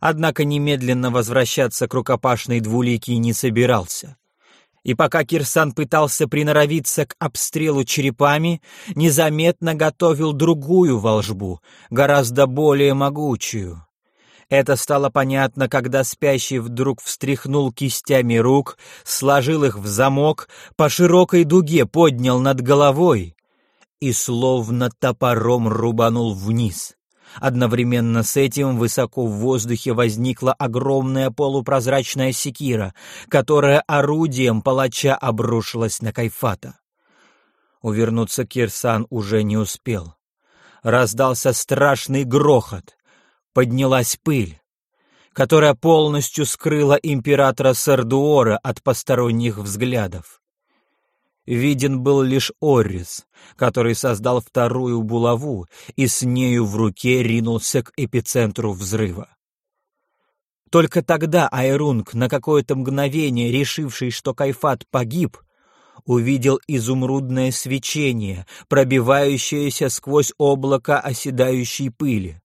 Однако немедленно возвращаться к рукопашной двуликий не собирался и пока Кирсан пытался приноровиться к обстрелу черепами, незаметно готовил другую волжбу, гораздо более могучую. Это стало понятно, когда спящий вдруг встряхнул кистями рук, сложил их в замок, по широкой дуге поднял над головой и словно топором рубанул вниз. Одновременно с этим высоко в воздухе возникла огромная полупрозрачная секира, которая орудием палача обрушилась на Кайфата. Увернуться Кирсан уже не успел. Раздался страшный грохот. Поднялась пыль, которая полностью скрыла императора Сардуора от посторонних взглядов. Виден был лишь Оррис, который создал вторую булаву и с нею в руке ринулся к эпицентру взрыва. Только тогда Айрунг, на какое-то мгновение решивший, что Кайфат погиб, увидел изумрудное свечение, пробивающееся сквозь облако оседающей пыли.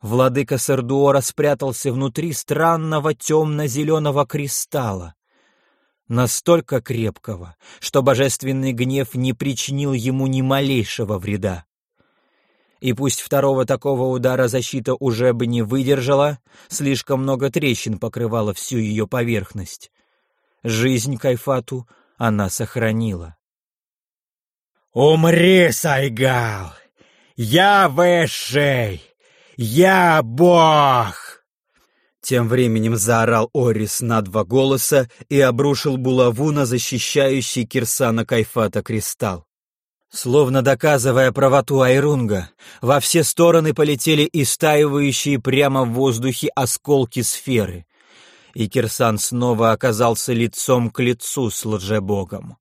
Владыка Сардуора спрятался внутри странного темно-зеленого кристалла, настолько крепкого, что божественный гнев не причинил ему ни малейшего вреда. И пусть второго такого удара защита уже бы не выдержала, слишком много трещин покрывало всю ее поверхность. Жизнь Кайфату она сохранила. «Умри, Сайгал! Я высший! Я Бог!» Тем временем заорал Орис на два голоса и обрушил булаву на защищающий Кирсана Кайфата кристалл. Словно доказывая правоту Айрунга, во все стороны полетели истаивающие прямо в воздухе осколки сферы, и Кирсан снова оказался лицом к лицу с лжебогом.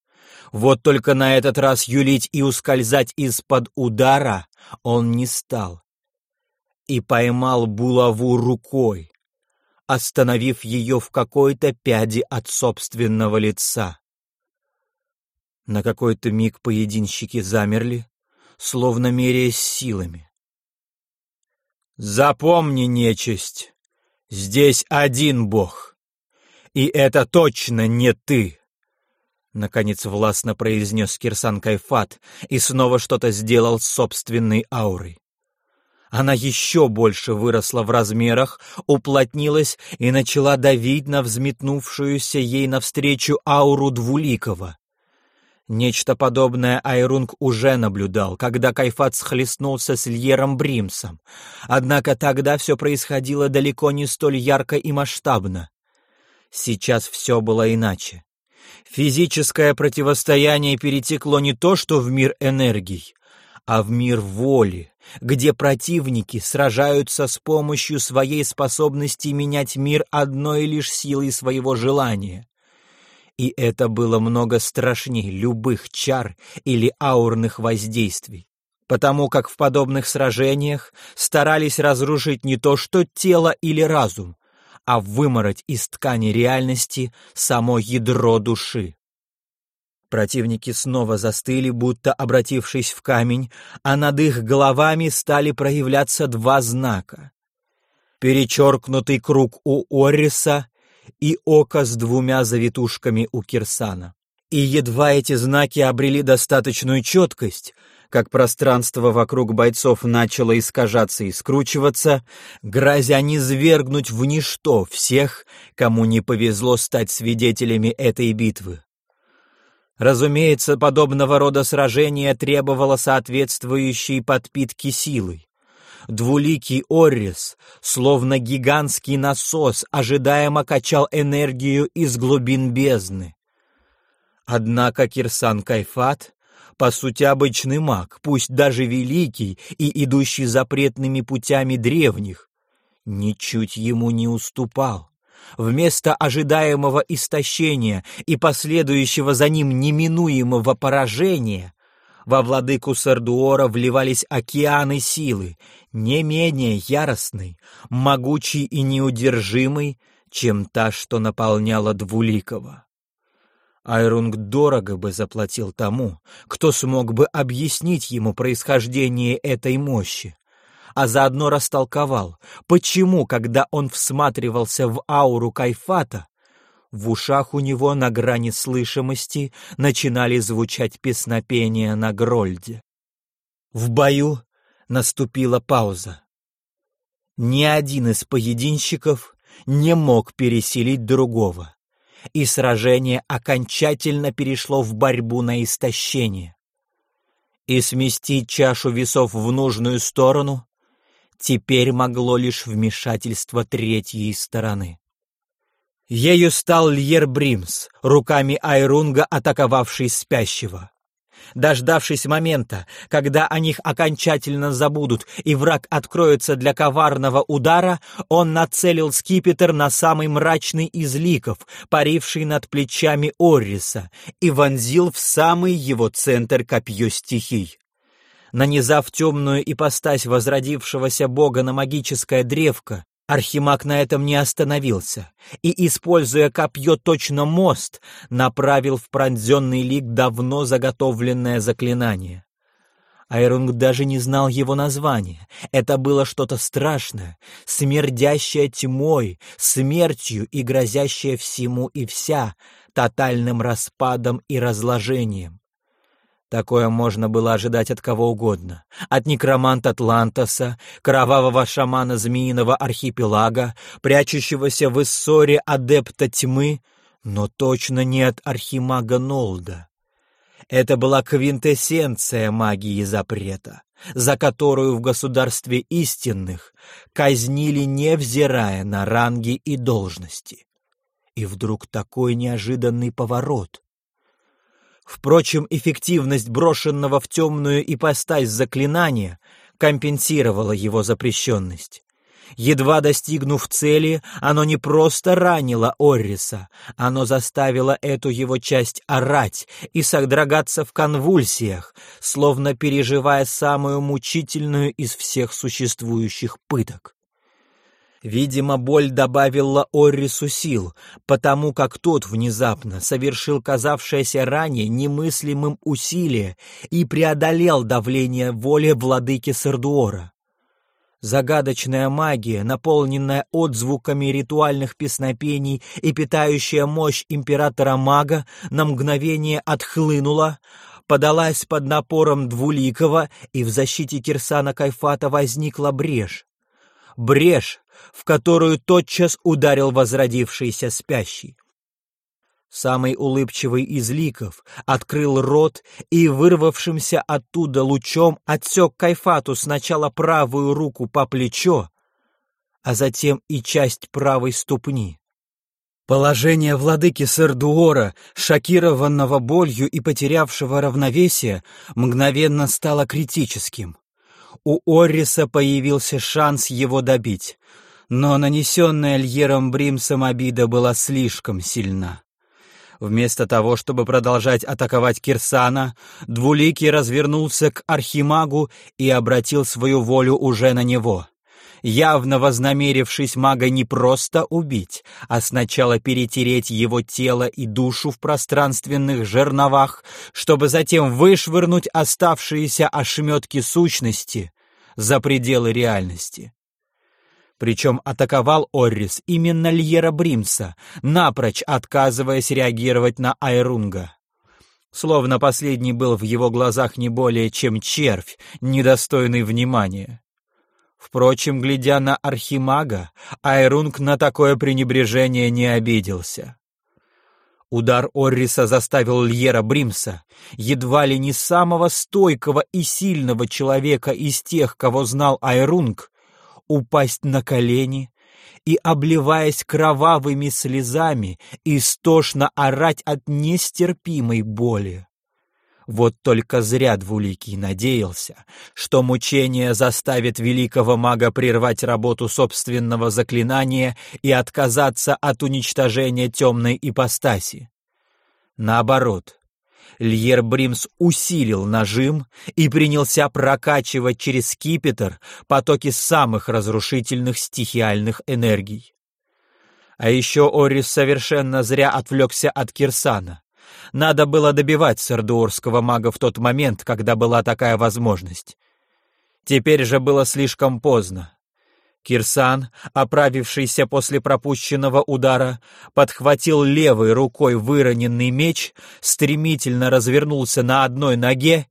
Вот только на этот раз юлить и ускользать из-под удара он не стал. И поймал булаву рукой, остановив ее в какой-то пяде от собственного лица. На какой-то миг поединщики замерли, словно меряясь силами. «Запомни, нечисть, здесь один бог, и это точно не ты!» Наконец властно произнес Кирсан Кайфат и снова что-то сделал с собственной аурой. Она еще больше выросла в размерах, уплотнилась и начала давить на взметнувшуюся ей навстречу ауру Двуликова. Нечто подобное Айрунг уже наблюдал, когда Кайфат схлестнулся с Льером Бримсом. Однако тогда все происходило далеко не столь ярко и масштабно. Сейчас все было иначе. Физическое противостояние перетекло не то что в мир энергий, а в мир воли, где противники сражаются с помощью своей способности менять мир одной лишь силой своего желания. И это было много страшнее любых чар или аурных воздействий, потому как в подобных сражениях старались разрушить не то что тело или разум, а вымороть из ткани реальности само ядро души. Противники снова застыли, будто обратившись в камень, а над их головами стали проявляться два знака. Перечеркнутый круг у Орриса и око с двумя завитушками у Кирсана. И едва эти знаки обрели достаточную четкость, как пространство вокруг бойцов начало искажаться и скручиваться, грозя низвергнуть в ничто всех, кому не повезло стать свидетелями этой битвы. Разумеется, подобного рода сражение требовало соответствующей подпитки силой. Двуликий Оррис, словно гигантский насос, ожидаемо качал энергию из глубин бездны. Однако Кирсан Кайфат, по сути обычный маг, пусть даже великий и идущий запретными путями древних, ничуть ему не уступал. Вместо ожидаемого истощения и последующего за ним неминуемого поражения во владыку Сардуора вливались океаны силы, не менее яростной, могучей и неудержимой, чем та, что наполняла Двуликова. Айрунг дорого бы заплатил тому, кто смог бы объяснить ему происхождение этой мощи, а заодно растолковал, почему, когда он всматривался в ауру Кайфата, в ушах у него на грани слышимости начинали звучать песнопения на Грольде. В бою наступила пауза. Ни один из поединщиков не мог переселить другого, и сражение окончательно перешло в борьбу на истощение. И сместить чашу весов в нужную сторону теперь могло лишь вмешательство третьей стороны. Ею стал Льер Бримс, руками Айрунга атаковавший спящего. Дождавшись момента, когда о них окончательно забудут и враг откроется для коварного удара, он нацелил скипетр на самый мрачный из ликов, паривший над плечами Орриса, и вонзил в самый его центр копье стихий. Нанизав темную ипостась возродившегося бога на магическое древко, Архимаг на этом не остановился и, используя копье точно мост, направил в пронзенный лик давно заготовленное заклинание. Айрунг даже не знал его названия. Это было что-то страшное, смердящее тьмой, смертью и грозящее всему и вся, тотальным распадом и разложением. Такое можно было ожидать от кого угодно. От некроманта Атлантоса, кровавого шамана Змеиного архипелага, прячущегося в Иссоре адепта тьмы, но точно не от архимага Нолда. Это была квинтэссенция магии запрета, за которую в государстве истинных казнили, невзирая на ранги и должности. И вдруг такой неожиданный поворот — Впрочем, эффективность брошенного в темную ипостась заклинания компенсировала его запрещенность. Едва достигнув цели, оно не просто ранило Орриса, оно заставило эту его часть орать и содрогаться в конвульсиях, словно переживая самую мучительную из всех существующих пыток. Видимо, боль добавила Оррису сил, потому как тот внезапно совершил казавшееся ранее немыслимым усилие и преодолел давление воли владыки Сардуора. Загадочная магия, наполненная отзвуками ритуальных песнопений и питающая мощь императора-мага, на мгновение отхлынула, подалась под напором Двуликова, и в защите Кирсана Кайфата возникла брешь. Брешь, в которую тотчас ударил возродившийся спящий. Самый улыбчивый из ликов открыл рот и, вырвавшимся оттуда лучом, отсек Кайфату сначала правую руку по плечо, а затем и часть правой ступни. Положение владыки Сардуора, шокированного болью и потерявшего равновесие, мгновенно стало критическим. У Орриса появился шанс его добить, но нанесенная Льером Бримсом обида была слишком сильна. Вместо того, чтобы продолжать атаковать Кирсана, Двуликий развернулся к Архимагу и обратил свою волю уже на него, явно вознамерившись мага не просто убить, а сначала перетереть его тело и душу в пространственных жерновах, чтобы затем вышвырнуть оставшиеся ошметки сущности за пределы реальности. Причем атаковал Оррис именно Льера Бримса, напрочь отказываясь реагировать на Айрунга. Словно последний был в его глазах не более чем червь, недостойный внимания. Впрочем, глядя на Архимага, Айрунг на такое пренебрежение не обиделся. Удар Орриса заставил Льера Бримса, едва ли не самого стойкого и сильного человека из тех, кого знал Айрунг, упасть на колени и, обливаясь кровавыми слезами, истошно орать от нестерпимой боли. Вот только зря Двуликий надеялся, что мучение заставит великого мага прервать работу собственного заклинания и отказаться от уничтожения темной ипостаси. Наоборот, Льер Бримс усилил нажим и принялся прокачивать через скипетр потоки самых разрушительных стихиальных энергий. А еще Орис совершенно зря отвлекся от Кирсана. Надо было добивать сардуорского мага в тот момент, когда была такая возможность. Теперь же было слишком поздно. Кирсан, оправившийся после пропущенного удара, подхватил левой рукой выроненный меч, стремительно развернулся на одной ноге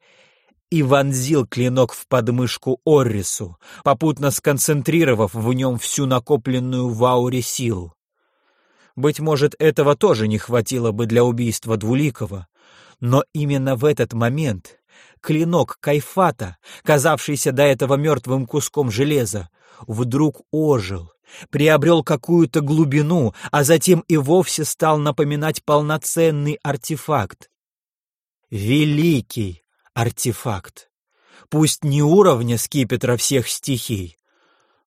и вонзил клинок в подмышку Оррису, попутно сконцентрировав в нем всю накопленную в ауре силу. Быть может, этого тоже не хватило бы для убийства Двуликова, но именно в этот момент клинок Кайфата, казавшийся до этого мертвым куском железа, вдруг ожил, приобрел какую-то глубину, а затем и вовсе стал напоминать полноценный артефакт. Великий артефакт. Пусть не уровня скипетра всех стихий,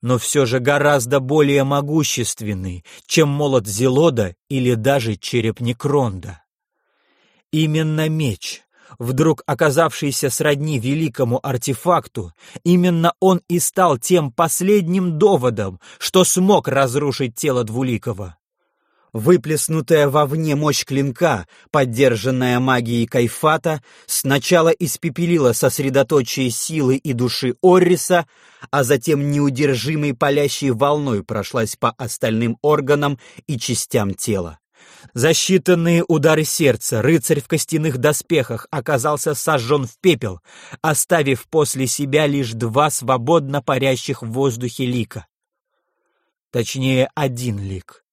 но все же гораздо более могущественный, чем молот Зелода или даже череп Некронда. Именно меч, вдруг оказавшийся сродни великому артефакту, именно он и стал тем последним доводом, что смог разрушить тело Двуликова. Выплеснутая вовне мощь клинка, поддержанная магией Кайфата, сначала испепелила сосредоточие силы и души Орриса, а затем неудержимой палящей волной прошлась по остальным органам и частям тела. За считанные удары сердца рыцарь в костяных доспехах оказался сожжен в пепел, оставив после себя лишь два свободно парящих в воздухе лика. Точнее, один лик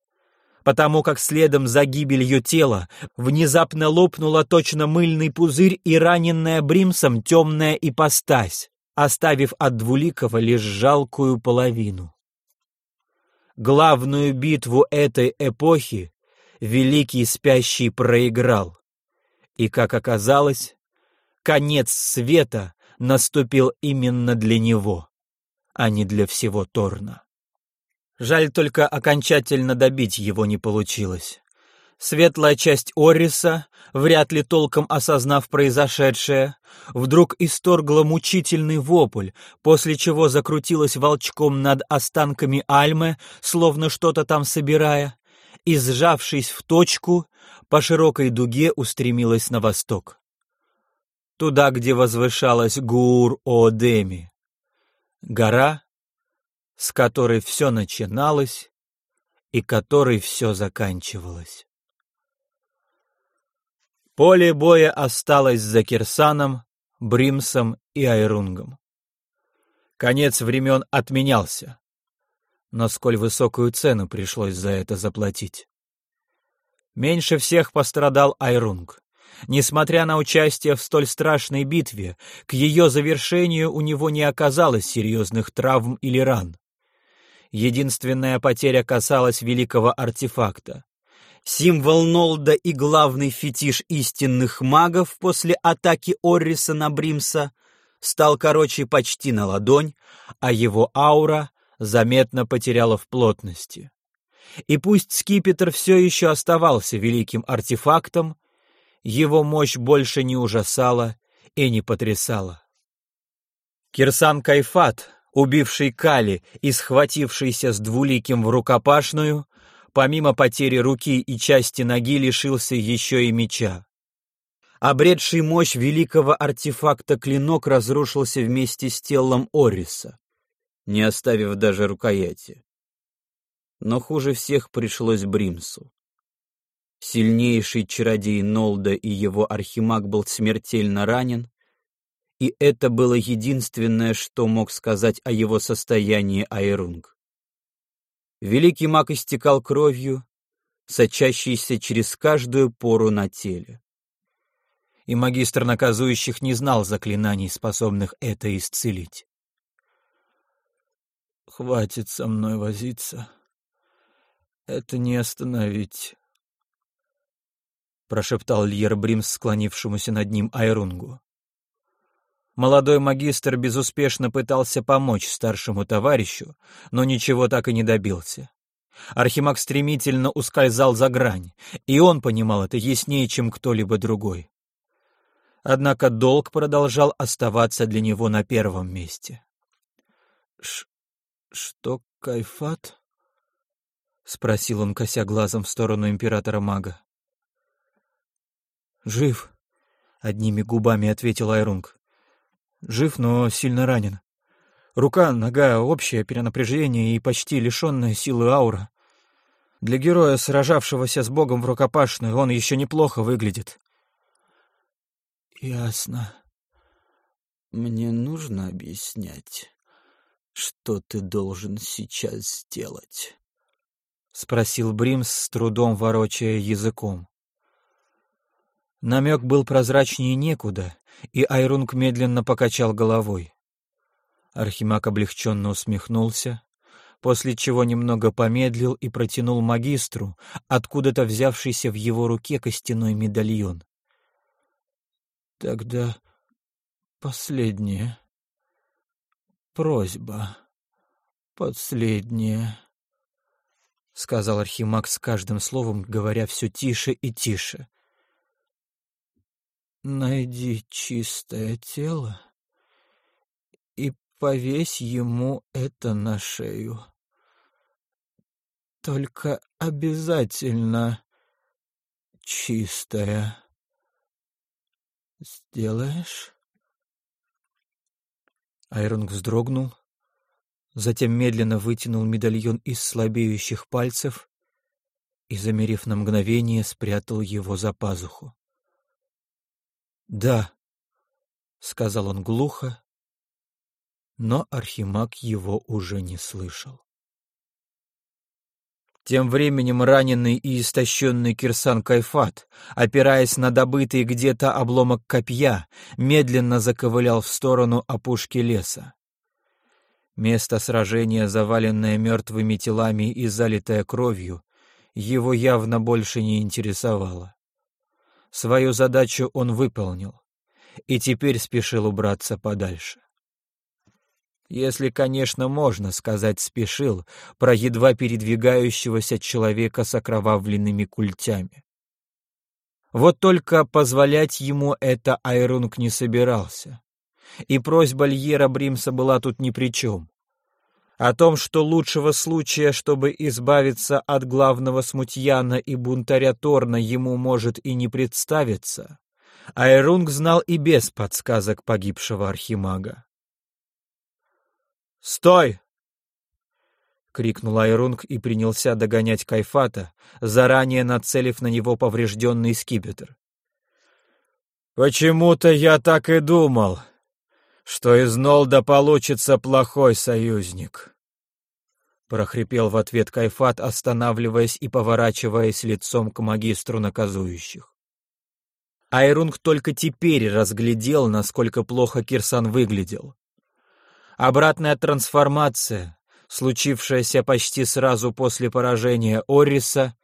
потому как следом за гибелью тела внезапно лопнула точно мыльный пузырь и раненная Бримсом темная ипостась, оставив от Двуликова лишь жалкую половину. Главную битву этой эпохи Великий Спящий проиграл, и, как оказалось, конец света наступил именно для него, а не для всего Торна. Жаль только окончательно добить его не получилось. Светлая часть Ориса, вряд ли толком осознав произошедшее, вдруг исторгла мучительный вопль, после чего закрутилась волчком над останками Альмы, словно что-то там собирая, и, сжавшись в точку, по широкой дуге устремилась на восток. Туда, где возвышалась Гуур-Оодеми. Гора, с которой все начиналось и которой все заканчивалось. Поле боя осталось за Кирсаном, Бримсом и Айрунгом. Конец времен отменялся, но сколь высокую цену пришлось за это заплатить. Меньше всех пострадал Айрунг. Несмотря на участие в столь страшной битве, к ее завершению у него не оказалось серьезных травм или ран. Единственная потеря касалась великого артефакта. Символ Нолда и главный фетиш истинных магов после атаки Орриса на Бримса стал короче почти на ладонь, а его аура заметно потеряла в плотности. И пусть скипетр все еще оставался великим артефактом, его мощь больше не ужасала и не потрясала. Кирсан Кайфат, убивший Кали и схватившийся с двуликим в рукопашную, помимо потери руки и части ноги лишился еще и меча. Обретший мощь великого артефакта клинок разрушился вместе с телом Ориса, не оставив даже рукояти. Но хуже всех пришлось Бримсу. Сильнейший чародей Нолда и его архимаг был смертельно ранен, и это было единственное, что мог сказать о его состоянии Айрунг. Великий маг истекал кровью сочащийся через каждую пору на теле. И магистр наказующих не знал заклинаний, способных это исцелить. «Хватит со мной возиться. Это не остановить», — прошептал Льер Бримс, склонившемуся над ним Айрунгу. Молодой магистр безуспешно пытался помочь старшему товарищу, но ничего так и не добился. Архимаг стремительно ускользал за грань, и он понимал это яснее, чем кто-либо другой. Однако долг продолжал оставаться для него на первом месте. «Что, Кайфат?» — спросил он, кося глазом в сторону императора-мага. «Жив», — одними губами ответил Айрунг. Жив, но сильно ранен. Рука, нога, общее перенапряжение и почти лишенная силы аура. Для героя, сражавшегося с богом в рукопашную, он еще неплохо выглядит. «Ясно. Мне нужно объяснять, что ты должен сейчас сделать?» — спросил Бримс, с трудом ворочая языком. Намек был прозрачнее некуда, и Айрунг медленно покачал головой. Архимаг облегченно усмехнулся, после чего немного помедлил и протянул магистру откуда-то взявшийся в его руке костяной медальон. «Тогда последняя просьба, последняя», — сказал Архимаг с каждым словом, говоря все тише и тише. Найди чистое тело и повесь ему это на шею. Только обязательно чистое. Сделаешь? Айронг вздрогнул, затем медленно вытянул медальон из слабеющих пальцев и, замерев на мгновение, спрятал его за пазуху. «Да», — сказал он глухо, но Архимаг его уже не слышал. Тем временем раненый и истощенный Кирсан Кайфат, опираясь на добытый где-то обломок копья, медленно заковылял в сторону опушки леса. Место сражения, заваленное мертвыми телами и залитое кровью, его явно больше не интересовало. Свою задачу он выполнил и теперь спешил убраться подальше. Если, конечно, можно сказать «спешил» про едва передвигающегося человека с окровавленными культями. Вот только позволять ему это Айрунг не собирался. И просьба Льера Бримса была тут ни при чем. О том, что лучшего случая, чтобы избавиться от главного смутьяна и бунтаря Торна, ему может и не представиться, Айрунг знал и без подсказок погибшего архимага. «Стой!» — крикнул Айрунг и принялся догонять Кайфата, заранее нацелив на него поврежденный скипетр. «Почему-то я так и думал!» что из Нолда получится плохой союзник. Прохрипел в ответ Кайфат, останавливаясь и поворачиваясь лицом к магистру наказующих. Айрунг только теперь разглядел, насколько плохо Кирсан выглядел. Обратная трансформация, случившаяся почти сразу после поражения Ориса,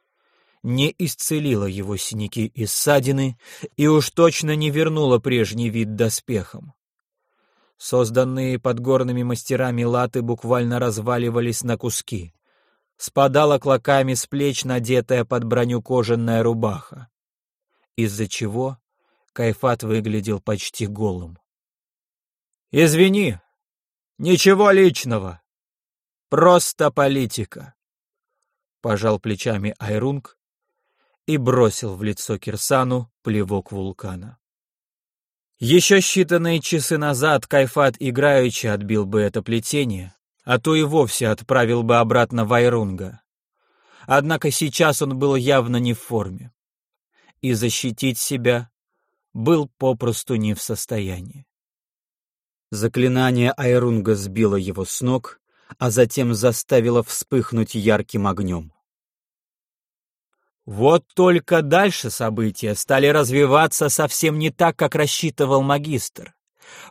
не исцелила его синяки и ссадины и уж точно не вернула прежний вид доспехам. Созданные подгорными мастерами латы буквально разваливались на куски. Спадала клоками с плеч надетая под броню кожаная рубаха, из-за чего Кайфат выглядел почти голым. «Извини, ничего личного, просто политика», — пожал плечами Айрунг и бросил в лицо Кирсану плевок вулкана. Еще считанные часы назад Кайфат играючи отбил бы это плетение, а то и вовсе отправил бы обратно в Айрунга. Однако сейчас он был явно не в форме. И защитить себя был попросту не в состоянии. Заклинание Айрунга сбило его с ног, а затем заставило вспыхнуть ярким огнем. Вот только дальше события стали развиваться совсем не так, как рассчитывал магистр.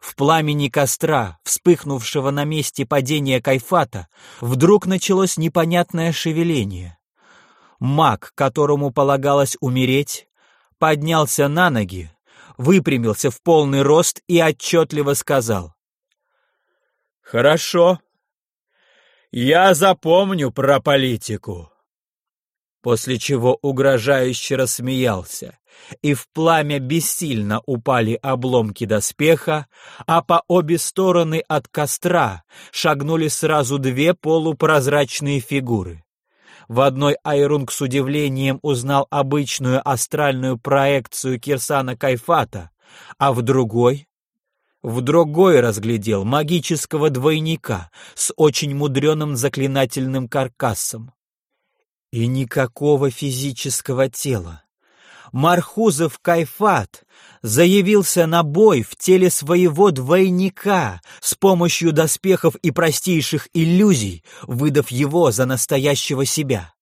В пламени костра, вспыхнувшего на месте падения Кайфата, вдруг началось непонятное шевеление. Маг, которому полагалось умереть, поднялся на ноги, выпрямился в полный рост и отчетливо сказал. «Хорошо. Я запомню про политику после чего угрожающе рассмеялся, и в пламя бессильно упали обломки доспеха, а по обе стороны от костра шагнули сразу две полупрозрачные фигуры. В одной Айрунг с удивлением узнал обычную астральную проекцию Кирсана Кайфата, а в другой в другой разглядел магического двойника с очень мудреным заклинательным каркасом. И никакого физического тела. Мархузов Кайфат заявился на бой в теле своего двойника с помощью доспехов и простейших иллюзий, выдав его за настоящего себя.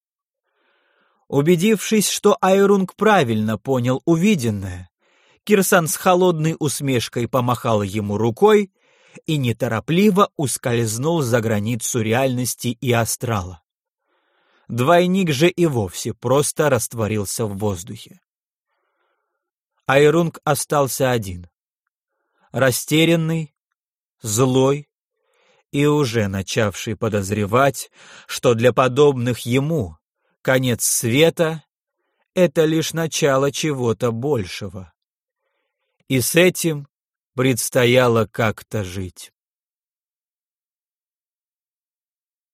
Убедившись, что Айрунг правильно понял увиденное, Кирсан с холодной усмешкой помахал ему рукой и неторопливо ускользнул за границу реальности и астрала. Двойник же и вовсе просто растворился в воздухе. Айрунг остался один. Растерянный, злой и уже начавший подозревать, что для подобных ему конец света — это лишь начало чего-то большего. И с этим предстояло как-то жить.